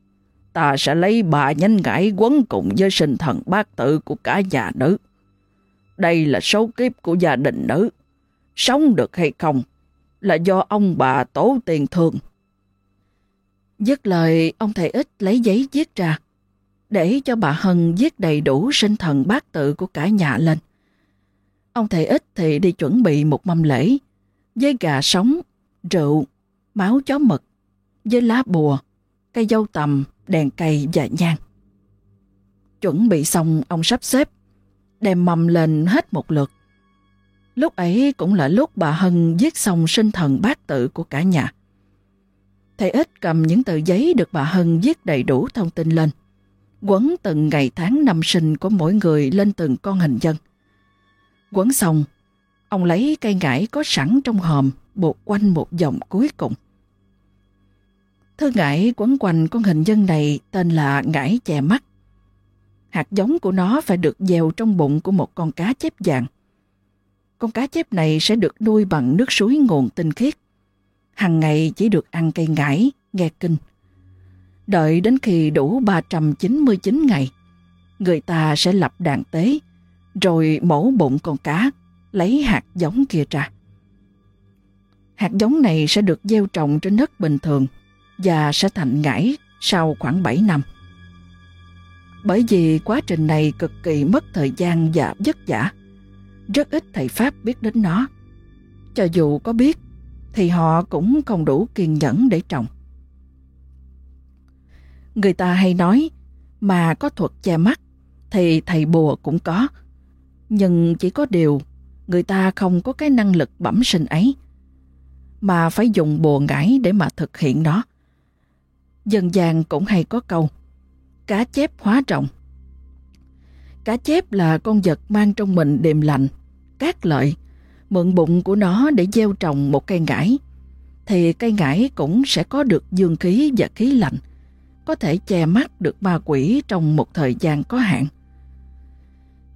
ta sẽ lấy bà nhánh gãi quấn cùng với sinh thần bát tự của cả nhà nữ. Đây là số kiếp của gia đình nữ. Sống được hay không là do ông bà tổ tiền thương. Dứt lời, ông thầy ích lấy giấy viết ra, để cho bà Hân viết đầy đủ sinh thần bát tự của cả nhà lên. Ông thầy ích thì đi chuẩn bị một mâm lễ, với gà sống, rượu, máu chó mực, với lá bùa, cây dâu tầm, đèn cây và nhang. Chuẩn bị xong ông sắp xếp, đem mâm lên hết một lượt. Lúc ấy cũng là lúc bà Hân viết xong sinh thần bát tự của cả nhà. Thầy ích cầm những tờ giấy được bà Hân viết đầy đủ thông tin lên, quấn từng ngày tháng năm sinh của mỗi người lên từng con hình dân. Quấn xong, ông lấy cây ngải có sẵn trong hòm buộc quanh một vòng cuối cùng. Thư ngải quấn quanh con hình dân này tên là ngải chè mắt. Hạt giống của nó phải được gieo trong bụng của một con cá chép vàng. Con cá chép này sẽ được nuôi bằng nước suối nguồn tinh khiết. Hằng ngày chỉ được ăn cây ngải, nghe kinh. Đợi đến khi đủ 399 ngày, người ta sẽ lập đàn tế, rồi mổ bụng con cá, lấy hạt giống kia ra. Hạt giống này sẽ được gieo trồng trên đất bình thường và sẽ thành ngải sau khoảng 7 năm. Bởi vì quá trình này cực kỳ mất thời gian và vất vả, rất ít thầy Pháp biết đến nó. Cho dù có biết, thì họ cũng không đủ kiên nhẫn để trồng. Người ta hay nói, mà có thuật che mắt, thì thầy bùa cũng có. Nhưng chỉ có điều, người ta không có cái năng lực bẩm sinh ấy, mà phải dùng bùa ngải để mà thực hiện nó. Dân gian cũng hay có câu, cá chép hóa rồng. Cá chép là con vật mang trong mình đềm lạnh, cát lợi, mượn bụng của nó để gieo trồng một cây ngải, thì cây ngải cũng sẽ có được dương khí và khí lạnh, có thể che mắt được ma quỷ trong một thời gian có hạn.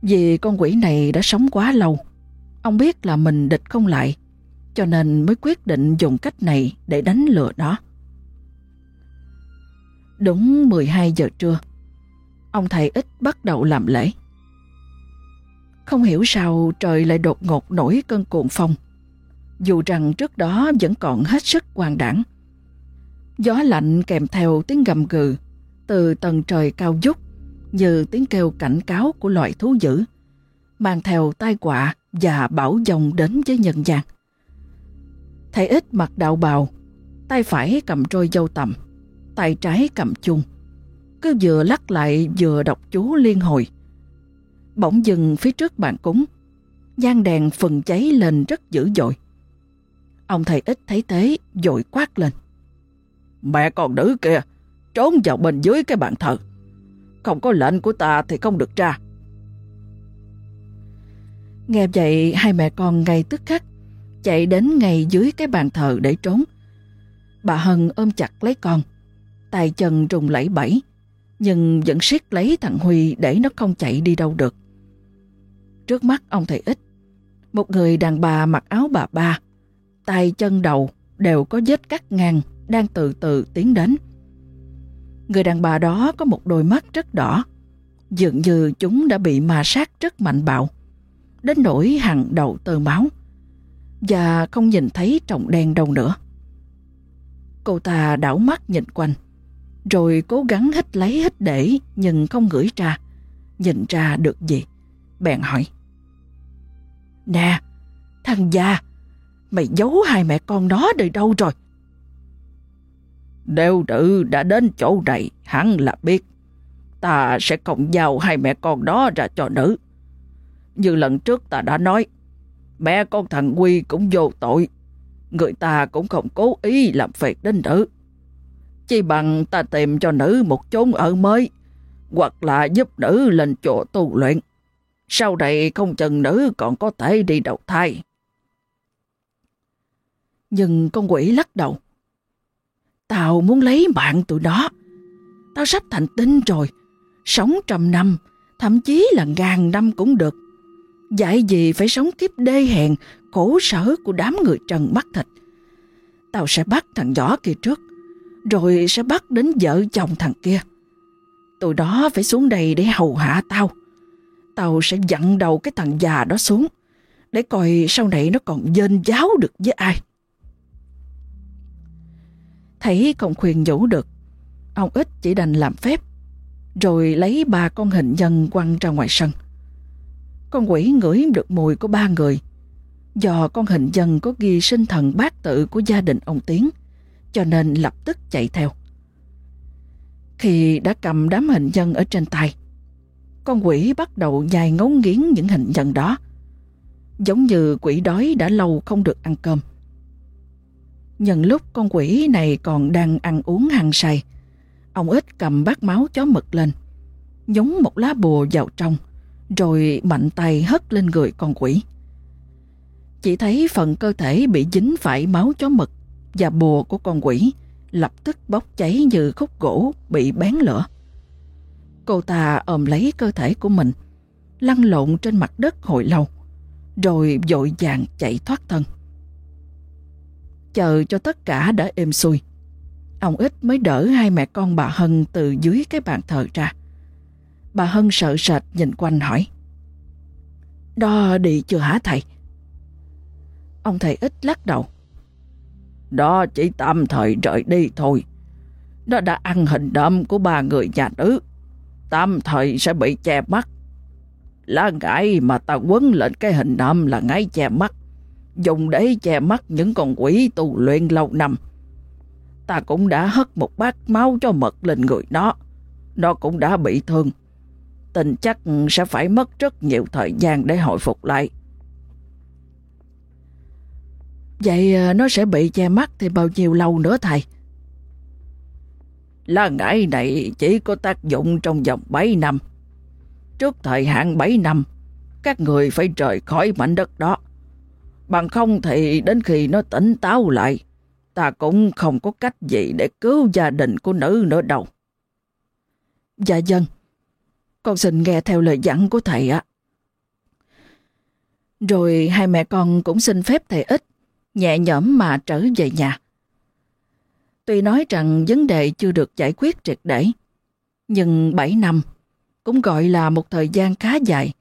Vì con quỷ này đã sống quá lâu, ông biết là mình địch không lại, cho nên mới quyết định dùng cách này để đánh lừa nó. Đúng 12 giờ trưa, ông thầy ít bắt đầu làm lễ. Không hiểu sao trời lại đột ngột nổi cơn cuộn phong, dù rằng trước đó vẫn còn hết sức hoàng đẳng. Gió lạnh kèm theo tiếng gầm gừ từ tầng trời cao dúc như tiếng kêu cảnh cáo của loại thú dữ, mang theo tai họa và bảo dòng đến với nhân gian. Thầy ít mặc đạo bào, tay phải cầm trôi dâu tầm, tay trái cầm chung. Cứ vừa lắc lại vừa đọc chú liên hồi. Bỗng dừng phía trước bàn cúng, gian đèn phần cháy lên rất dữ dội. Ông thầy ít thấy thế, dội quát lên. Mẹ con nữ kìa, trốn vào bên dưới cái bàn thờ. Không có lệnh của ta thì không được ra. Nghe vậy, hai mẹ con ngay tức khắc, chạy đến ngay dưới cái bàn thờ để trốn. Bà Hân ôm chặt lấy con, tay chân rùng lẫy bẫy, nhưng vẫn siết lấy thằng Huy để nó không chạy đi đâu được. Trước mắt ông thầy ít một người đàn bà mặc áo bà ba, tay chân đầu đều có vết cắt ngang đang từ từ tiến đến. Người đàn bà đó có một đôi mắt rất đỏ, dường như chúng đã bị ma sát rất mạnh bạo, đến nỗi hàng đầu tơ máu, và không nhìn thấy trọng đen đâu nữa. Cô ta đảo mắt nhìn quanh, rồi cố gắng hít lấy hít để nhưng không ngửi ra, nhìn ra được gì. Bèn hỏi. Nè, thằng già, mày giấu hai mẹ con nó đi đâu rồi? Nếu nữ đã đến chỗ này, hắn là biết. Ta sẽ cộng giao hai mẹ con đó ra cho nữ. Như lần trước ta đã nói, mẹ con thằng Quy cũng vô tội. Người ta cũng không cố ý làm việc đến nữ. Chỉ bằng ta tìm cho nữ một chốn ở mới, hoặc là giúp nữ lên chỗ tu luyện. Sau này không chừng nữ còn có thể đi đầu thai. Nhưng con quỷ lắc đầu. Tao muốn lấy bạn tụi nó. Tao sắp thành tinh rồi. Sống trăm năm, thậm chí là ngàn năm cũng được. Dạy gì phải sống kiếp đê hèn, khổ sở của đám người trần mắt thịt. Tao sẽ bắt thằng nhỏ kia trước, rồi sẽ bắt đến vợ chồng thằng kia. Tụi đó phải xuống đây để hầu hạ tao. Tao sẽ dặn đầu cái thằng già đó xuống, để coi sau này nó còn dên giáo được với ai. Thấy không khuyên nhủ được, ông ít chỉ đành làm phép, rồi lấy ba con hình nhân quăng ra ngoài sân. Con quỷ ngửi được mùi của ba người, do con hình nhân có ghi sinh thần bát tự của gia đình ông Tiến, cho nên lập tức chạy theo. Khi đã cầm đám hình nhân ở trên tay, con quỷ bắt đầu nhai ngấu nghiến những hình nhân đó, giống như quỷ đói đã lâu không được ăn cơm. Nhân lúc con quỷ này còn đang ăn uống hăng say, ông ít cầm bát máu chó mực lên, nhúng một lá bùa vào trong, rồi mạnh tay hất lên người con quỷ. Chỉ thấy phần cơ thể bị dính phải máu chó mực và bùa của con quỷ lập tức bốc cháy như khúc gỗ bị bén lửa. Cô ta ôm lấy cơ thể của mình, lăn lộn trên mặt đất hồi lâu, rồi vội vàng chạy thoát thân. Chờ cho tất cả đã êm xuôi, ông ít mới đỡ hai mẹ con bà Hân từ dưới cái bàn thờ ra. Bà Hân sợ sệt nhìn quanh hỏi. Đó đi chưa hả thầy? Ông thầy ít lắc đầu. Đó chỉ tạm thời rời đi thôi. Nó đã ăn hình đâm của ba người nhà nữ. Tạm thời sẽ bị che mắt. Lá ngải mà ta quấn lên cái hình nam là ngải che mắt. Dùng để che mắt những con quỷ tu luyện lâu năm. Ta cũng đã hất một bát máu cho mật lên người nó. Nó cũng đã bị thương. Tình chắc sẽ phải mất rất nhiều thời gian để hồi phục lại. Vậy ờ, nó sẽ bị che mắt thì bao nhiêu lâu nữa thầy? Lá ngải này chỉ có tác dụng trong vòng 7 năm. Trước thời hạn 7 năm, các người phải rời khỏi mảnh đất đó. Bằng không thì đến khi nó tỉnh táo lại, ta cũng không có cách gì để cứu gia đình của nữ nữa đâu. Dạ dân, con xin nghe theo lời dặn của thầy ạ. Rồi hai mẹ con cũng xin phép thầy ít nhẹ nhõm mà trở về nhà. Tuy nói rằng vấn đề chưa được giải quyết triệt để, nhưng 7 năm cũng gọi là một thời gian khá dài,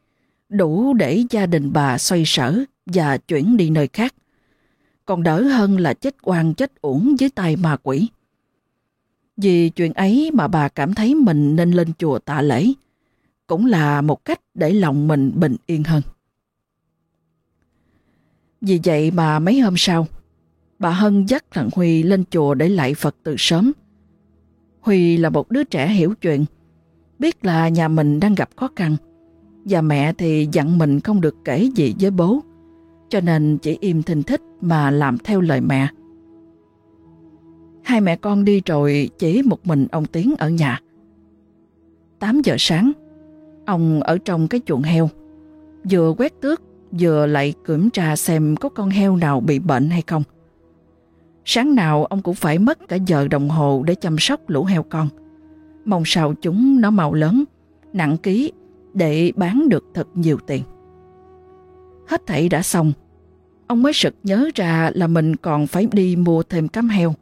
đủ để gia đình bà xoay sở và chuyển đi nơi khác. Còn đỡ hơn là chết oan chết uổng dưới tay ma quỷ. Vì chuyện ấy mà bà cảm thấy mình nên lên chùa tạ lễ, cũng là một cách để lòng mình bình yên hơn. Vì vậy mà mấy hôm sau, bà Hân dắt thằng Huy lên chùa để lạy Phật từ sớm. Huy là một đứa trẻ hiểu chuyện, biết là nhà mình đang gặp khó khăn, và mẹ thì dặn mình không được kể gì với bố, cho nên chỉ im thình thích mà làm theo lời mẹ. Hai mẹ con đi rồi chỉ một mình ông Tiến ở nhà. 8 giờ sáng, ông ở trong cái chuồng heo, vừa quét tước vừa lại kiểm tra xem có con heo nào bị bệnh hay không. Sáng nào ông cũng phải mất cả giờ đồng hồ để chăm sóc lũ heo con. Mong sao chúng nó màu lớn, nặng ký để bán được thật nhiều tiền. Hết thảy đã xong, ông mới sực nhớ ra là mình còn phải đi mua thêm cám heo.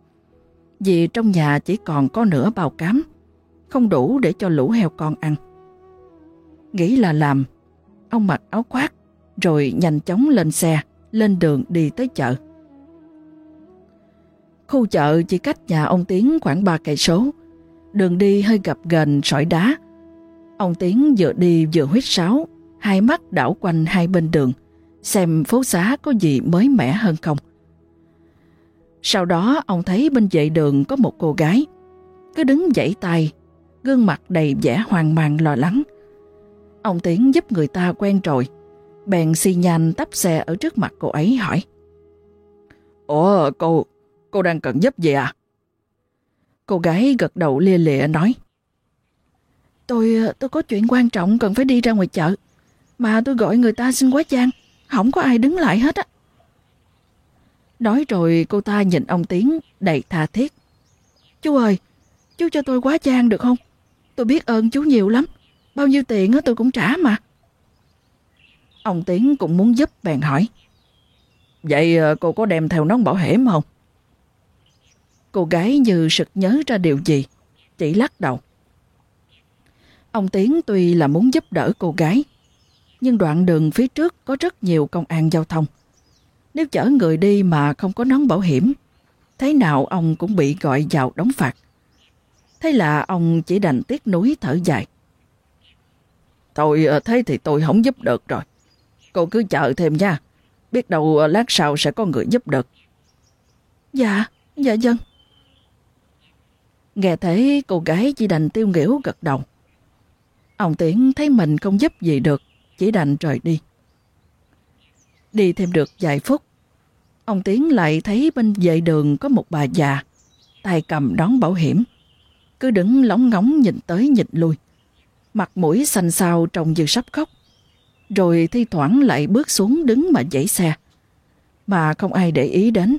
Vì trong nhà chỉ còn có nửa bào cám, không đủ để cho lũ heo con ăn. Nghĩ là làm, ông mặc áo khoác, rồi nhanh chóng lên xe, lên đường đi tới chợ. Khu chợ chỉ cách nhà ông Tiến khoảng 3 cây số, đường đi hơi gập ghềnh sỏi đá. Ông Tiến vừa đi vừa huýt sáo, hai mắt đảo quanh hai bên đường, xem phố xá có gì mới mẻ hơn không. Sau đó ông thấy bên vệ đường có một cô gái, cứ đứng dãy tay, gương mặt đầy vẻ hoang mang lo lắng. Ông Tiến giúp người ta quen rồi, Bèn xi nhanh tắp xe ở trước mặt cô ấy hỏi. Ủa cô, cô đang cần giúp gì à? Cô gái gật đầu lia lịa nói. Tôi tôi có chuyện quan trọng cần phải đi ra ngoài chợ. Mà tôi gọi người ta xin quá trang, không có ai đứng lại hết á. Nói rồi cô ta nhìn ông Tiến đầy tha thiết. Chú ơi, chú cho tôi quá trang được không? Tôi biết ơn chú nhiều lắm. Bao nhiêu tiền tôi cũng trả mà. Ông Tiến cũng muốn giúp bèn hỏi. Vậy ờ, cô có đem theo nón bảo hiểm không? Cô gái như sực nhớ ra điều gì, chỉ lắc đầu. Ông Tiến tuy là muốn giúp đỡ cô gái, nhưng đoạn đường phía trước có rất nhiều công an giao thông. Nếu chở người đi mà không có nón bảo hiểm, thế nào ông cũng bị gọi vào đóng phạt. Thế là ông chỉ đành tiếc núi thở dài. Thôi ờ, thế thì tôi không giúp được rồi. Cô cứ chờ thêm nha. Biết đâu ờ, lát sau sẽ có người giúp được. Dạ, dạ dân. Nghe thế cô gái chỉ đành tiêu nghỉu gật đầu. Ông Tiến thấy mình không giúp gì được, chỉ đành rời đi. Đi thêm được vài phút, ông Tiến lại thấy bên vệ đường có một bà già, tay cầm đón bảo hiểm. Cứ đứng lóng ngóng nhìn tới nhìn lui. Mặt mũi xanh xao trông như sắp khóc. Rồi thi thoảng lại bước xuống đứng mà dãy xe. Mà không ai để ý đến.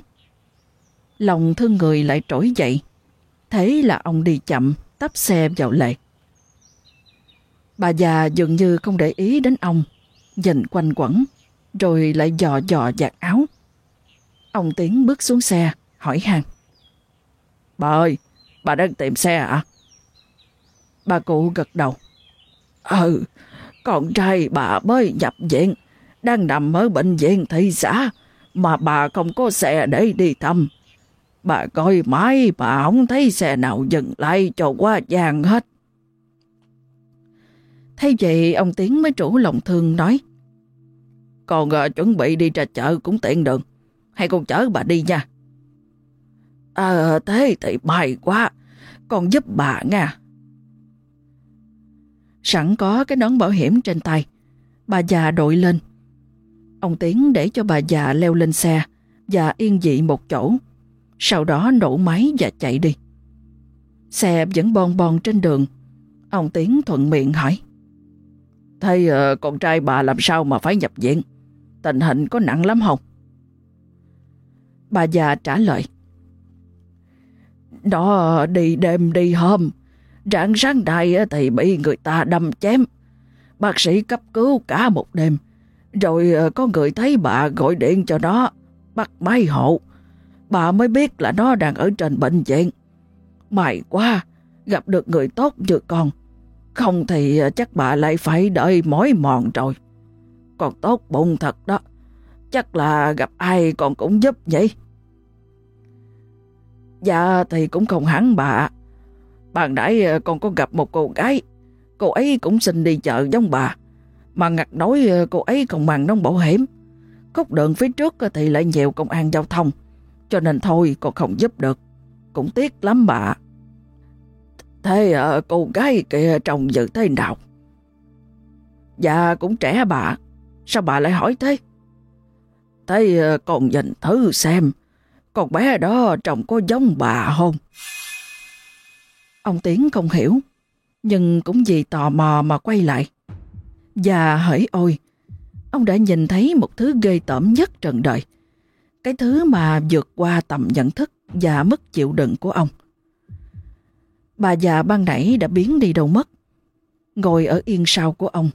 Lòng thương người lại trỗi dậy thấy là ông đi chậm, tấp xe vào lệ. Bà già dường như không để ý đến ông, nhìn quanh quẩn, rồi lại dò dò giặt áo. Ông Tiến bước xuống xe, hỏi hàng. Bà ơi, bà đang tìm xe à? Bà cụ gật đầu. Ừ, con trai bà mới nhập viện, đang nằm ở bệnh viện thị xã, mà bà không có xe để đi thăm. Bà coi mãi bà không thấy xe nào dừng lại cho qua vàng hết. thấy vậy ông Tiến mới chủ lòng thương nói. Còn à, ờ, chuẩn bị đi ra chợ cũng tiện đường. Hay con chở bà đi nha. Ờ thế thì bài quá. Con giúp bà nha. Sẵn có cái nón bảo hiểm trên tay. Bà già đội lên. Ông Tiến để cho bà già leo lên xe và yên dị một chỗ. Sau đó nổ máy và chạy đi. Xe vẫn bon bon trên đường. Ông Tiến thuận miệng hỏi. Thế uh, con trai bà làm sao mà phải nhập viện? Tình hình có nặng lắm không? Bà già trả lời. Đó đi đêm đi hôm. Rạng sáng đài thì bị người ta đâm chém. Bác sĩ cấp cứu cả một đêm. Rồi ờ, có người thấy bà gọi điện cho nó. Bắt máy hộ. Bà mới biết là nó đang ở trên bệnh viện. May quá, gặp được người tốt như con. Không thì à, chắc bà lại phải đợi mỏi mòn rồi. Còn tốt bụng thật đó. Chắc là gặp ai còn cũng giúp vậy. Dạ thì cũng không hẳn bà. Bạn nãy à, con có gặp một cô gái. Cô ấy cũng xin đi chợ giống bà. Mà ngặt nói à, cô ấy còn mang nông bảo hiểm. Khúc đường phía trước thì lại nhiều công an giao thông. Cho nên thôi con không giúp được. Cũng tiếc lắm bà. Thế à, cô gái kia trông dự thế nào? Dạ cũng trẻ bà. Sao bà lại hỏi thế? Thế à, con nhìn thử xem. Con bé đó trông có giống bà không? Ông Tiến không hiểu. Nhưng cũng vì tò mò mà quay lại. Và hỡi ôi, ông đã nhìn thấy một thứ ghê tởm nhất trần đời. Cái thứ mà vượt qua tầm nhận thức và mức chịu đựng của ông. Bà già ban nãy đã biến đi đâu mất. Ngồi ở yên sau của ông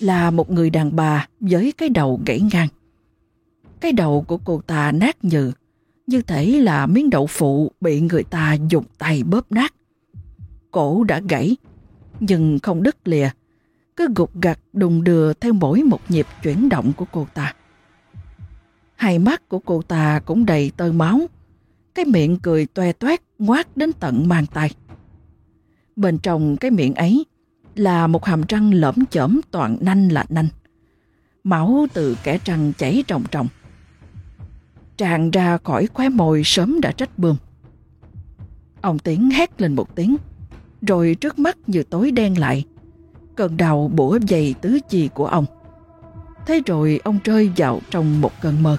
là một người đàn bà với cái đầu gãy ngang. Cái đầu của cô ta nát nhừ, như thể là miếng đậu phụ bị người ta dùng tay bóp nát. Cổ đã gãy, nhưng không đứt lìa, cứ gục gặt đùng đưa theo mỗi một nhịp chuyển động của cô ta. Hai mắt của cô ta cũng đầy tơ máu, cái miệng cười toe toét ngoát đến tận mang tay. Bên trong cái miệng ấy là một hàm răng lõm chởm toàn nanh là nanh. Máu từ kẻ răng chảy ròng ròng. Tràn ra khỏi khóe môi sớm đã trách bươm. Ông Tiến hét lên một tiếng, rồi trước mắt như tối đen lại. Cơn đau bủa dày tứ chi của ông. Thế rồi ông rơi vào trong một cơn mơ.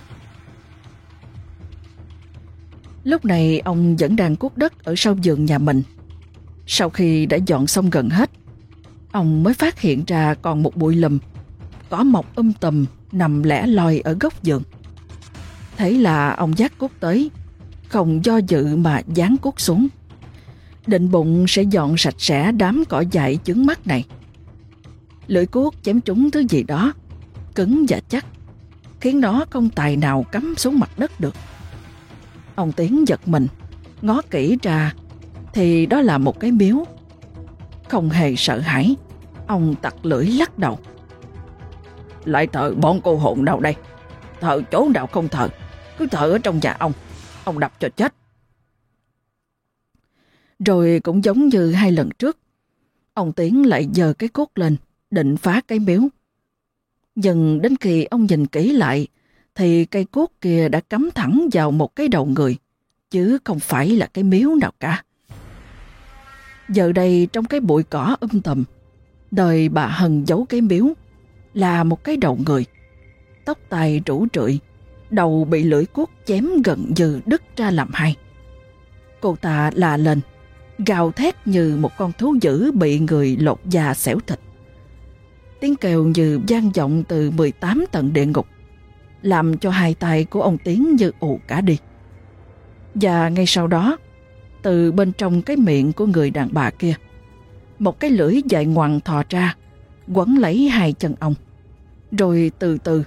Lúc này ông vẫn đang cuốc đất ở sau giường nhà mình sau khi đã dọn xong gần hết, ông mới phát hiện ra còn một bụi lùm, cỏ mọc um tùm nằm lẻ loi ở góc giường. thấy là ông giác cút tới, không do dự mà dán cút xuống. Định bụng sẽ dọn sạch sẽ đám cỏ dại trứng mắt này. Lưỡi cuốc chém trúng thứ gì đó, cứng và chắc, khiến nó không tài nào cắm xuống mặt đất được. Ông Tiến giật mình, ngó kỹ ra thì đó là một cái miếu. Không hề sợ hãi, ông tặc lưỡi lắc đầu. Lại thợ bọn cô hồn đâu đây? Thợ chỗ nào không thợ, cứ thợ ở trong nhà ông, ông đập cho chết. Rồi cũng giống như hai lần trước, ông Tiến lại giơ cái cốt lên, định phá cái miếu. Dần đến khi ông nhìn kỹ lại, thì cây cốt kia đã cắm thẳng vào một cái đầu người, chứ không phải là cái miếu nào cả. Giờ đây trong cái bụi cỏ um tùm, đời bà Hân giấu cái miếu là một cái đầu người. Tóc tai rủ trượi, đầu bị lưỡi cuốc chém gần như đứt ra làm hai. Cô ta là lên, gào thét như một con thú dữ bị người lột da xẻo thịt. Tiếng kêu như gian vọng từ 18 tầng địa ngục, làm cho hai tay của ông Tiến như ù cả đi. Và ngay sau đó, từ bên trong cái miệng của người đàn bà kia, một cái lưỡi dài ngoằn thò ra, quấn lấy hai chân ông. Rồi từ từ,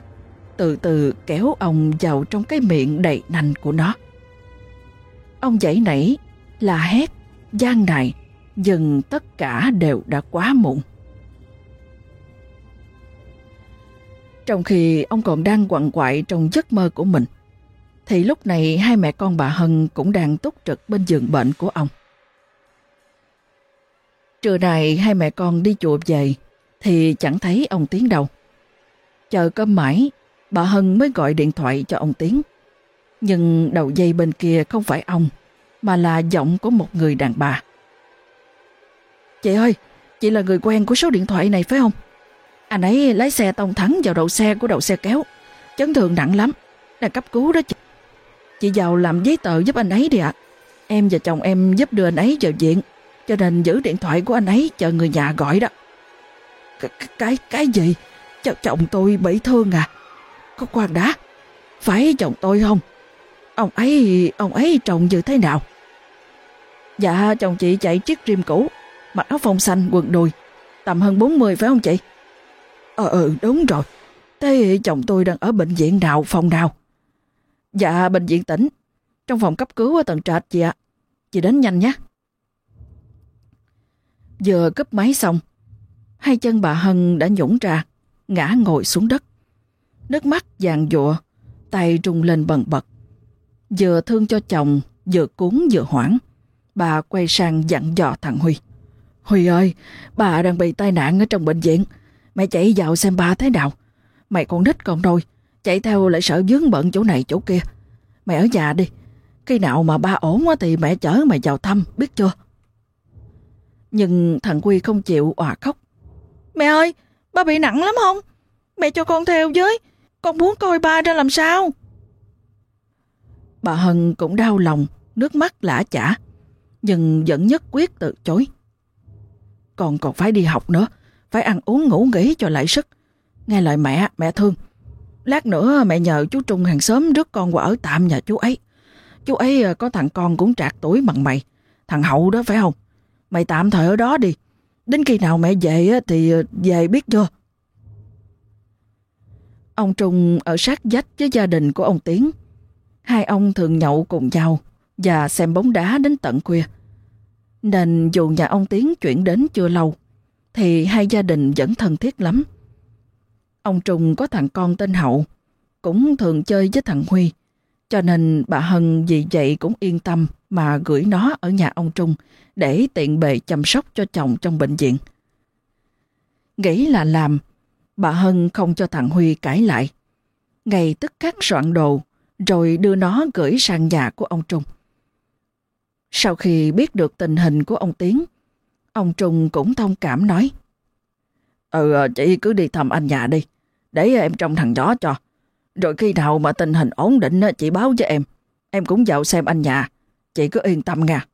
từ từ kéo ông vào trong cái miệng đầy nành của nó. Ông dãy nảy, là hét, gian nài, dừng tất cả đều đã quá muộn. Trong khi ông còn đang quặn quại trong giấc mơ của mình, thì lúc này hai mẹ con bà Hân cũng đang túc trực bên giường bệnh của ông. Trưa này hai mẹ con đi chùa về thì chẳng thấy ông Tiến đâu. Chờ cơm mãi, bà Hân mới gọi điện thoại cho ông Tiến. Nhưng đầu dây bên kia không phải ông, mà là giọng của một người đàn bà. Chị ơi, chị là người quen của số điện thoại này phải không? Anh ấy lái xe tông thẳng vào đầu xe của đầu xe kéo. Chấn thương nặng lắm. Là cấp cứu đó chị. Chị vào làm giấy tờ giúp anh ấy đi ạ. Em và chồng em giúp đưa anh ấy vào viện. Cho nên giữ điện thoại của anh ấy chờ người nhà gọi đó. Cái, cái, cái gì? Ch chồng tôi bị thương à? Có quan đã. Phải chồng tôi không? Ông ấy, ông ấy trông như thế nào? Dạ, chồng chị chạy chiếc rim cũ, mặc áo phông xanh, quần đùi. Tầm hơn 40 phải không chị? Ờ, ừ, đúng rồi. Thế chồng tôi đang ở bệnh viện nào, phòng nào? Dạ, bệnh viện tỉnh. Trong phòng cấp cứu ở tầng trệt chị ạ. Chị đến nhanh nhé. Vừa cấp máy xong, hai chân bà Hân đã nhũng ra, ngã ngồi xuống đất. Nước mắt vàng dụa, tay rung lên bần bật. Vừa thương cho chồng, vừa cuốn vừa hoảng. Bà quay sang dặn dò thằng Huy. Huy ơi, bà đang bị tai nạn ở trong bệnh viện. Mẹ chạy vào xem ba thế nào. Mày còn nít còn đôi, chạy theo lại sợ dướng bận chỗ này chỗ kia. mày ở nhà đi. Khi nào mà ba ổn thì mẹ chở mày vào thăm, biết chưa? Nhưng thằng Quy không chịu òa khóc. Mẹ ơi, ba bị nặng lắm không? Mẹ cho con theo với. Con muốn coi ba ra làm sao? Bà Hân cũng đau lòng, nước mắt lã chả, nhưng vẫn nhất quyết từ chối. Con còn phải đi học nữa, phải ăn uống ngủ nghỉ cho lại sức. Nghe lời mẹ, mẹ thương. Lát nữa mẹ nhờ chú Trung hàng xóm rước con qua ở tạm nhà chú ấy. Chú ấy à, có thằng con cũng trạc tuổi bằng mày. Thằng Hậu đó phải không? Mày tạm thời ở đó đi. Đến khi nào mẹ về thì à, về biết chưa? Ông Trung ở sát dách với gia đình của ông Tiến. Hai ông thường nhậu cùng nhau và xem bóng đá đến tận khuya. Nên dù nhà ông Tiến chuyển đến chưa lâu, thì hai gia đình vẫn thân thiết lắm. Ông Trung có thằng con tên Hậu, cũng thường chơi với thằng Huy, cho nên bà Hân vì vậy cũng yên tâm mà gửi nó ở nhà ông Trung để tiện bề chăm sóc cho chồng trong bệnh viện. Nghĩ là làm, bà Hân không cho thằng Huy cãi lại. Ngày tức khắc soạn đồ, rồi đưa nó gửi sang nhà của ông Trung. Sau khi biết được tình hình của ông Tiến, ông Trung cũng thông cảm nói. Ừ, ờ, chị cứ đi thăm anh nhà đi, để em trông thằng gió cho. Rồi khi nào mà tình hình ổn định chị báo cho em. Em cũng vào xem anh nhà. Chị cứ yên tâm nha.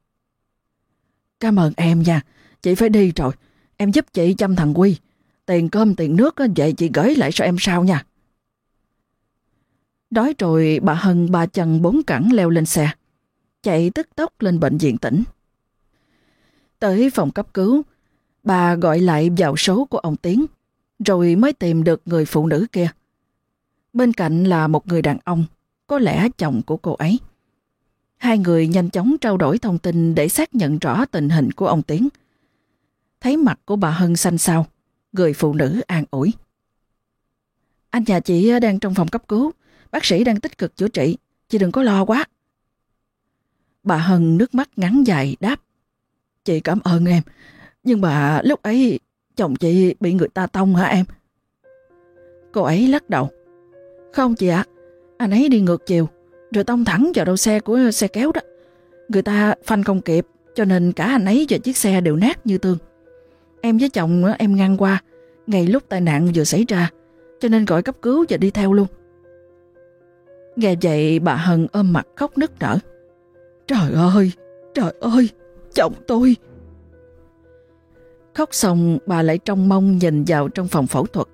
Cảm ơn em nha. Chị phải đi rồi. Em giúp chị chăm thằng Quy. Tiền cơm tiền nước vậy chị gửi lại cho em sao nha. Đói rồi bà Hân ba chân bốn cẳng leo lên xe. Chạy tức tốc lên bệnh viện tỉnh. Tới phòng cấp cứu, bà gọi lại vào số của ông Tiến, rồi mới tìm được người phụ nữ kia. Bên cạnh là một người đàn ông, có lẽ chồng của cô ấy. Hai người nhanh chóng trao đổi thông tin để xác nhận rõ tình hình của ông Tiến. Thấy mặt của bà Hân xanh xao, người phụ nữ an ủi. Anh nhà chị đang trong phòng cấp cứu, bác sĩ đang tích cực chữa trị, chị đừng có lo quá. Bà Hân nước mắt ngắn dài đáp. Chị cảm ơn em, nhưng mà lúc ấy chồng chị bị người ta tông hả em? Cô ấy lắc đầu. Không chị ạ, anh ấy đi ngược chiều, rồi tông thẳng vào đầu xe của xe kéo đó. Người ta phanh không kịp, cho nên cả anh ấy và chiếc xe đều nát như tương. Em với chồng em ngang qua, ngay lúc tai nạn vừa xảy ra, cho nên gọi cấp cứu và đi theo luôn. Nghe vậy bà Hân ôm mặt khóc nức nở. Trời ơi, trời ơi, chồng tôi. Khóc xong bà lại trông mong nhìn vào trong phòng phẫu thuật.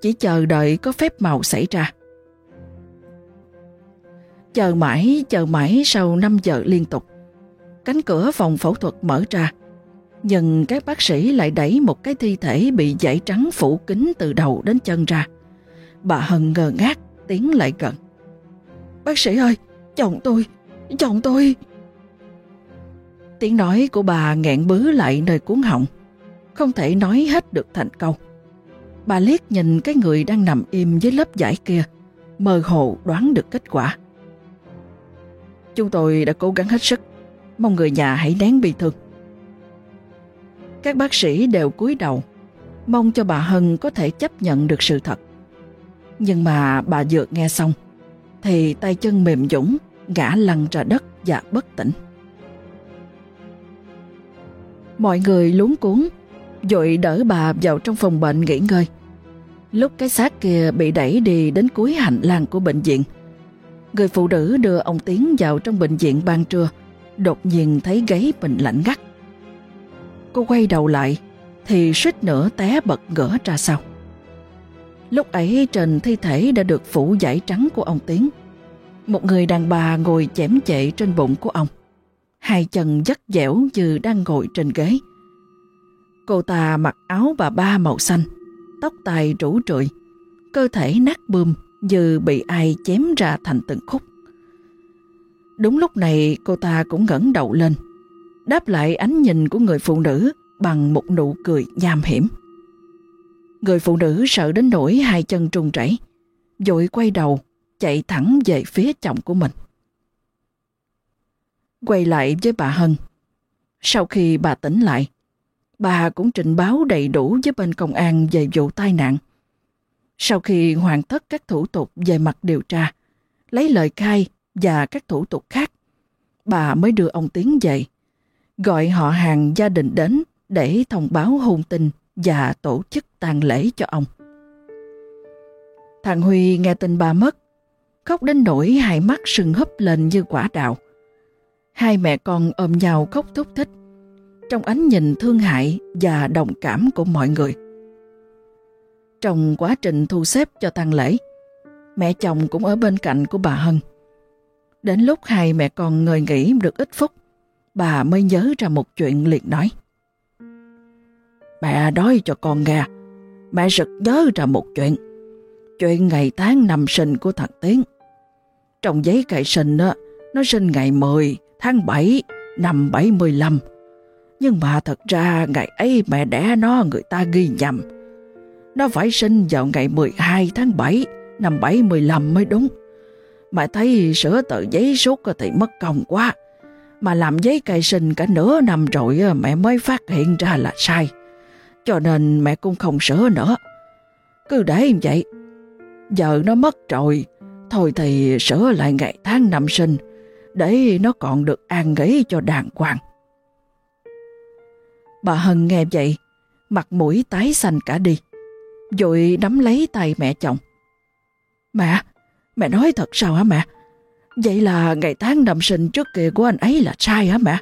Chỉ chờ đợi có phép màu xảy ra. Chờ mãi, chờ mãi sau 5 giờ liên tục. Cánh cửa phòng phẫu thuật mở ra. Nhưng các bác sĩ lại đẩy một cái thi thể bị dãy trắng phủ kín từ đầu đến chân ra. Bà Hân ngờ ngác tiến lại gần. Bác sĩ ơi, chồng tôi, chồng tôi. Tiếng nói của bà nghẹn bứ lại nơi cuốn họng, không thể nói hết được thành câu. Bà liếc nhìn cái người đang nằm im dưới lớp giải kia, mơ hồ đoán được kết quả. Chúng tôi đã cố gắng hết sức, mong người nhà hãy nén bị thương. Các bác sĩ đều cúi đầu, mong cho bà Hân có thể chấp nhận được sự thật. Nhưng mà bà vừa nghe xong, thì tay chân mềm dũng, ngã lăn ra đất và bất tỉnh. Mọi người luống cuốn, dội đỡ bà vào trong phòng bệnh nghỉ ngơi. Lúc cái xác kia bị đẩy đi đến cuối hành lang của bệnh viện, người phụ nữ đưa ông Tiến vào trong bệnh viện ban trưa, đột nhiên thấy gáy mình lạnh ngắt. Cô quay đầu lại, thì suýt nữa té bật ngửa ra sau. Lúc ấy trên thi thể đã được phủ giải trắng của ông Tiến. Một người đàn bà ngồi chém chệ trên bụng của ông. Hai chân dắt dẻo như đang ngồi trên ghế. Cô ta mặc áo bà ba màu xanh, tóc tai rủ rượi, cơ thể nát bươm như bị ai chém ra thành từng khúc. Đúng lúc này cô ta cũng ngẩng đầu lên, đáp lại ánh nhìn của người phụ nữ bằng một nụ cười nham hiểm. Người phụ nữ sợ đến nỗi hai chân trùng rẩy, dội quay đầu, chạy thẳng về phía chồng của mình. Quay lại với bà Hân. Sau khi bà tỉnh lại, bà cũng trình báo đầy đủ với bên công an về vụ tai nạn. Sau khi hoàn tất các thủ tục về mặt điều tra, lấy lời khai và các thủ tục khác, bà mới đưa ông Tiến về, gọi họ hàng gia đình đến để thông báo hôn tin và tổ chức tang lễ cho ông. Thằng Huy nghe tin bà mất, khóc đến nỗi hai mắt sưng húp lên như quả đào. Hai mẹ con ôm nhau khóc thúc thích, trong ánh nhìn thương hại và đồng cảm của mọi người. Trong quá trình thu xếp cho tang lễ, mẹ chồng cũng ở bên cạnh của bà Hân. Đến lúc hai mẹ con ngồi nghỉ được ít phút, bà mới nhớ ra một chuyện liền nói. Mẹ đói cho con nghe, mẹ sực nhớ ra một chuyện. Chuyện ngày tháng năm sinh của thằng Tiến. Trong giấy cậy sinh đó, nó sinh ngày 10 tháng 7 năm 75. Nhưng mà thật ra ngày ấy mẹ đẻ nó người ta ghi nhầm. Nó phải sinh vào ngày 12 tháng 7 năm 75 mới đúng. Mẹ thấy sửa tờ giấy suốt thì mất công quá. Mà làm giấy cài sinh cả nửa năm rồi mẹ mới phát hiện ra là sai cho nên mẹ cũng không sửa nữa. Cứ để như vậy. Giờ nó mất rồi, thôi thì sửa lại ngày tháng năm sinh, để nó còn được an nghỉ cho đàng hoàng. Bà Hân nghe vậy, mặt mũi tái xanh cả đi, rồi nắm lấy tay mẹ chồng. Mẹ, mẹ nói thật sao hả mẹ? Vậy là ngày tháng năm sinh trước kia của anh ấy là sai hả mẹ?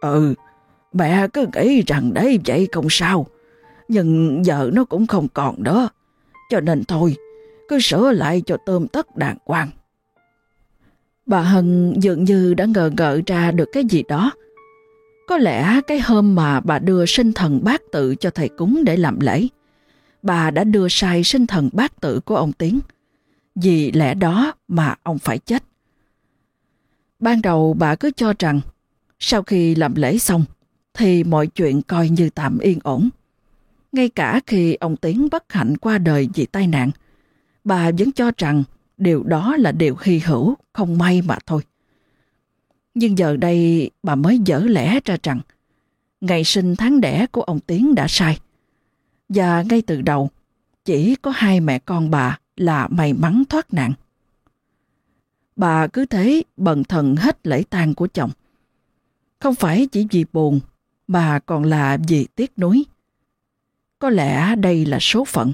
Ừ, Mẹ cứ nghĩ rằng đấy vậy không sao. Nhưng giờ nó cũng không còn đó. Cho nên thôi, cứ sửa lại cho tôm tất đàng hoàng. Bà Hân dường như đã ngờ ngợ ra được cái gì đó. Có lẽ cái hôm mà bà đưa sinh thần bát tự cho thầy cúng để làm lễ, bà đã đưa sai sinh thần bát tự của ông Tiến. Vì lẽ đó mà ông phải chết. Ban đầu bà cứ cho rằng sau khi làm lễ xong thì mọi chuyện coi như tạm yên ổn. Ngay cả khi ông Tiến bất hạnh qua đời vì tai nạn, bà vẫn cho rằng điều đó là điều hy hữu, không may mà thôi. Nhưng giờ đây bà mới dở lẽ ra rằng ngày sinh tháng đẻ của ông Tiến đã sai. Và ngay từ đầu, chỉ có hai mẹ con bà là may mắn thoát nạn. Bà cứ thế bần thần hết lễ tang của chồng. Không phải chỉ vì buồn, mà còn là vì tiếc nuối. Có lẽ đây là số phận.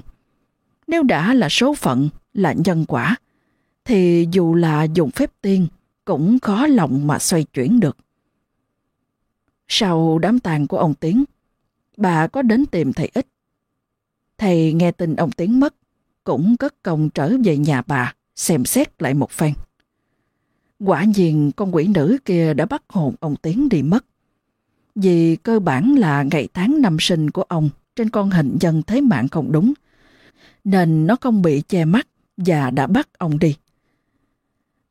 Nếu đã là số phận, là nhân quả, thì dù là dùng phép tiên cũng khó lòng mà xoay chuyển được. Sau đám tang của ông Tiến, bà có đến tìm thầy Ích. Thầy nghe tin ông Tiến mất, cũng cất công trở về nhà bà, xem xét lại một phen. Quả nhiên con quỷ nữ kia đã bắt hồn ông Tiến đi mất. Vì cơ bản là ngày tháng năm sinh của ông trên con hình dân thế mạng không đúng, nên nó không bị che mắt và đã bắt ông đi.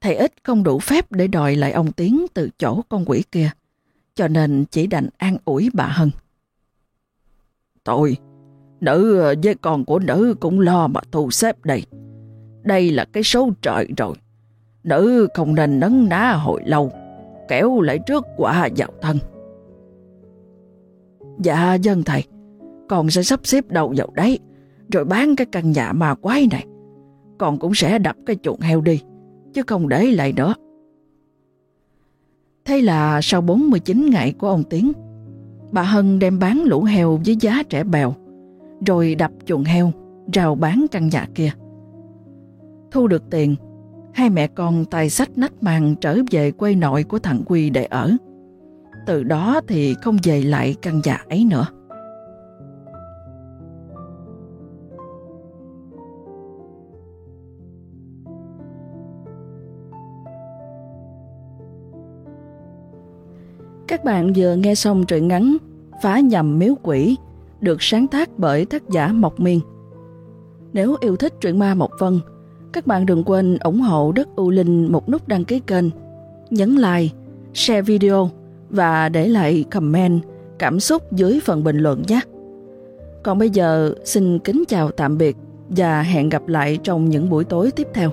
Thầy ít không đủ phép để đòi lại ông Tiến từ chỗ con quỷ kia, cho nên chỉ đành an ủi bà Hân. Tôi, nữ với con của nữ cũng lo mà thu xếp đây. Đây là cái số trời rồi. Nữ không nên nấn ná hồi lâu, kéo lại trước quả vào thân. Dạ dân thầy, con sẽ sắp xếp đầu vào đấy, rồi bán cái căn nhà ma quái này. Con cũng sẽ đập cái chuồng heo đi, chứ không để lại nữa. Thế là sau 49 ngày của ông Tiến, bà Hân đem bán lũ heo với giá trẻ bèo, rồi đập chuồng heo, rào bán căn nhà kia. Thu được tiền, hai mẹ con tài sách nách màng trở về quê nội của thằng Quy để ở. Từ đó thì không về lại căn nhà ấy nữa. Các bạn vừa nghe xong truyện ngắn Phá nhầm miếu quỷ được sáng tác bởi tác giả Mộc Miên. Nếu yêu thích truyện ma Mộc Vân, các bạn đừng quên ủng hộ Đất U Linh một nút đăng ký kênh, nhấn like, share video và để lại comment cảm xúc dưới phần bình luận nhé. Còn bây giờ xin kính chào tạm biệt và hẹn gặp lại trong những buổi tối tiếp theo.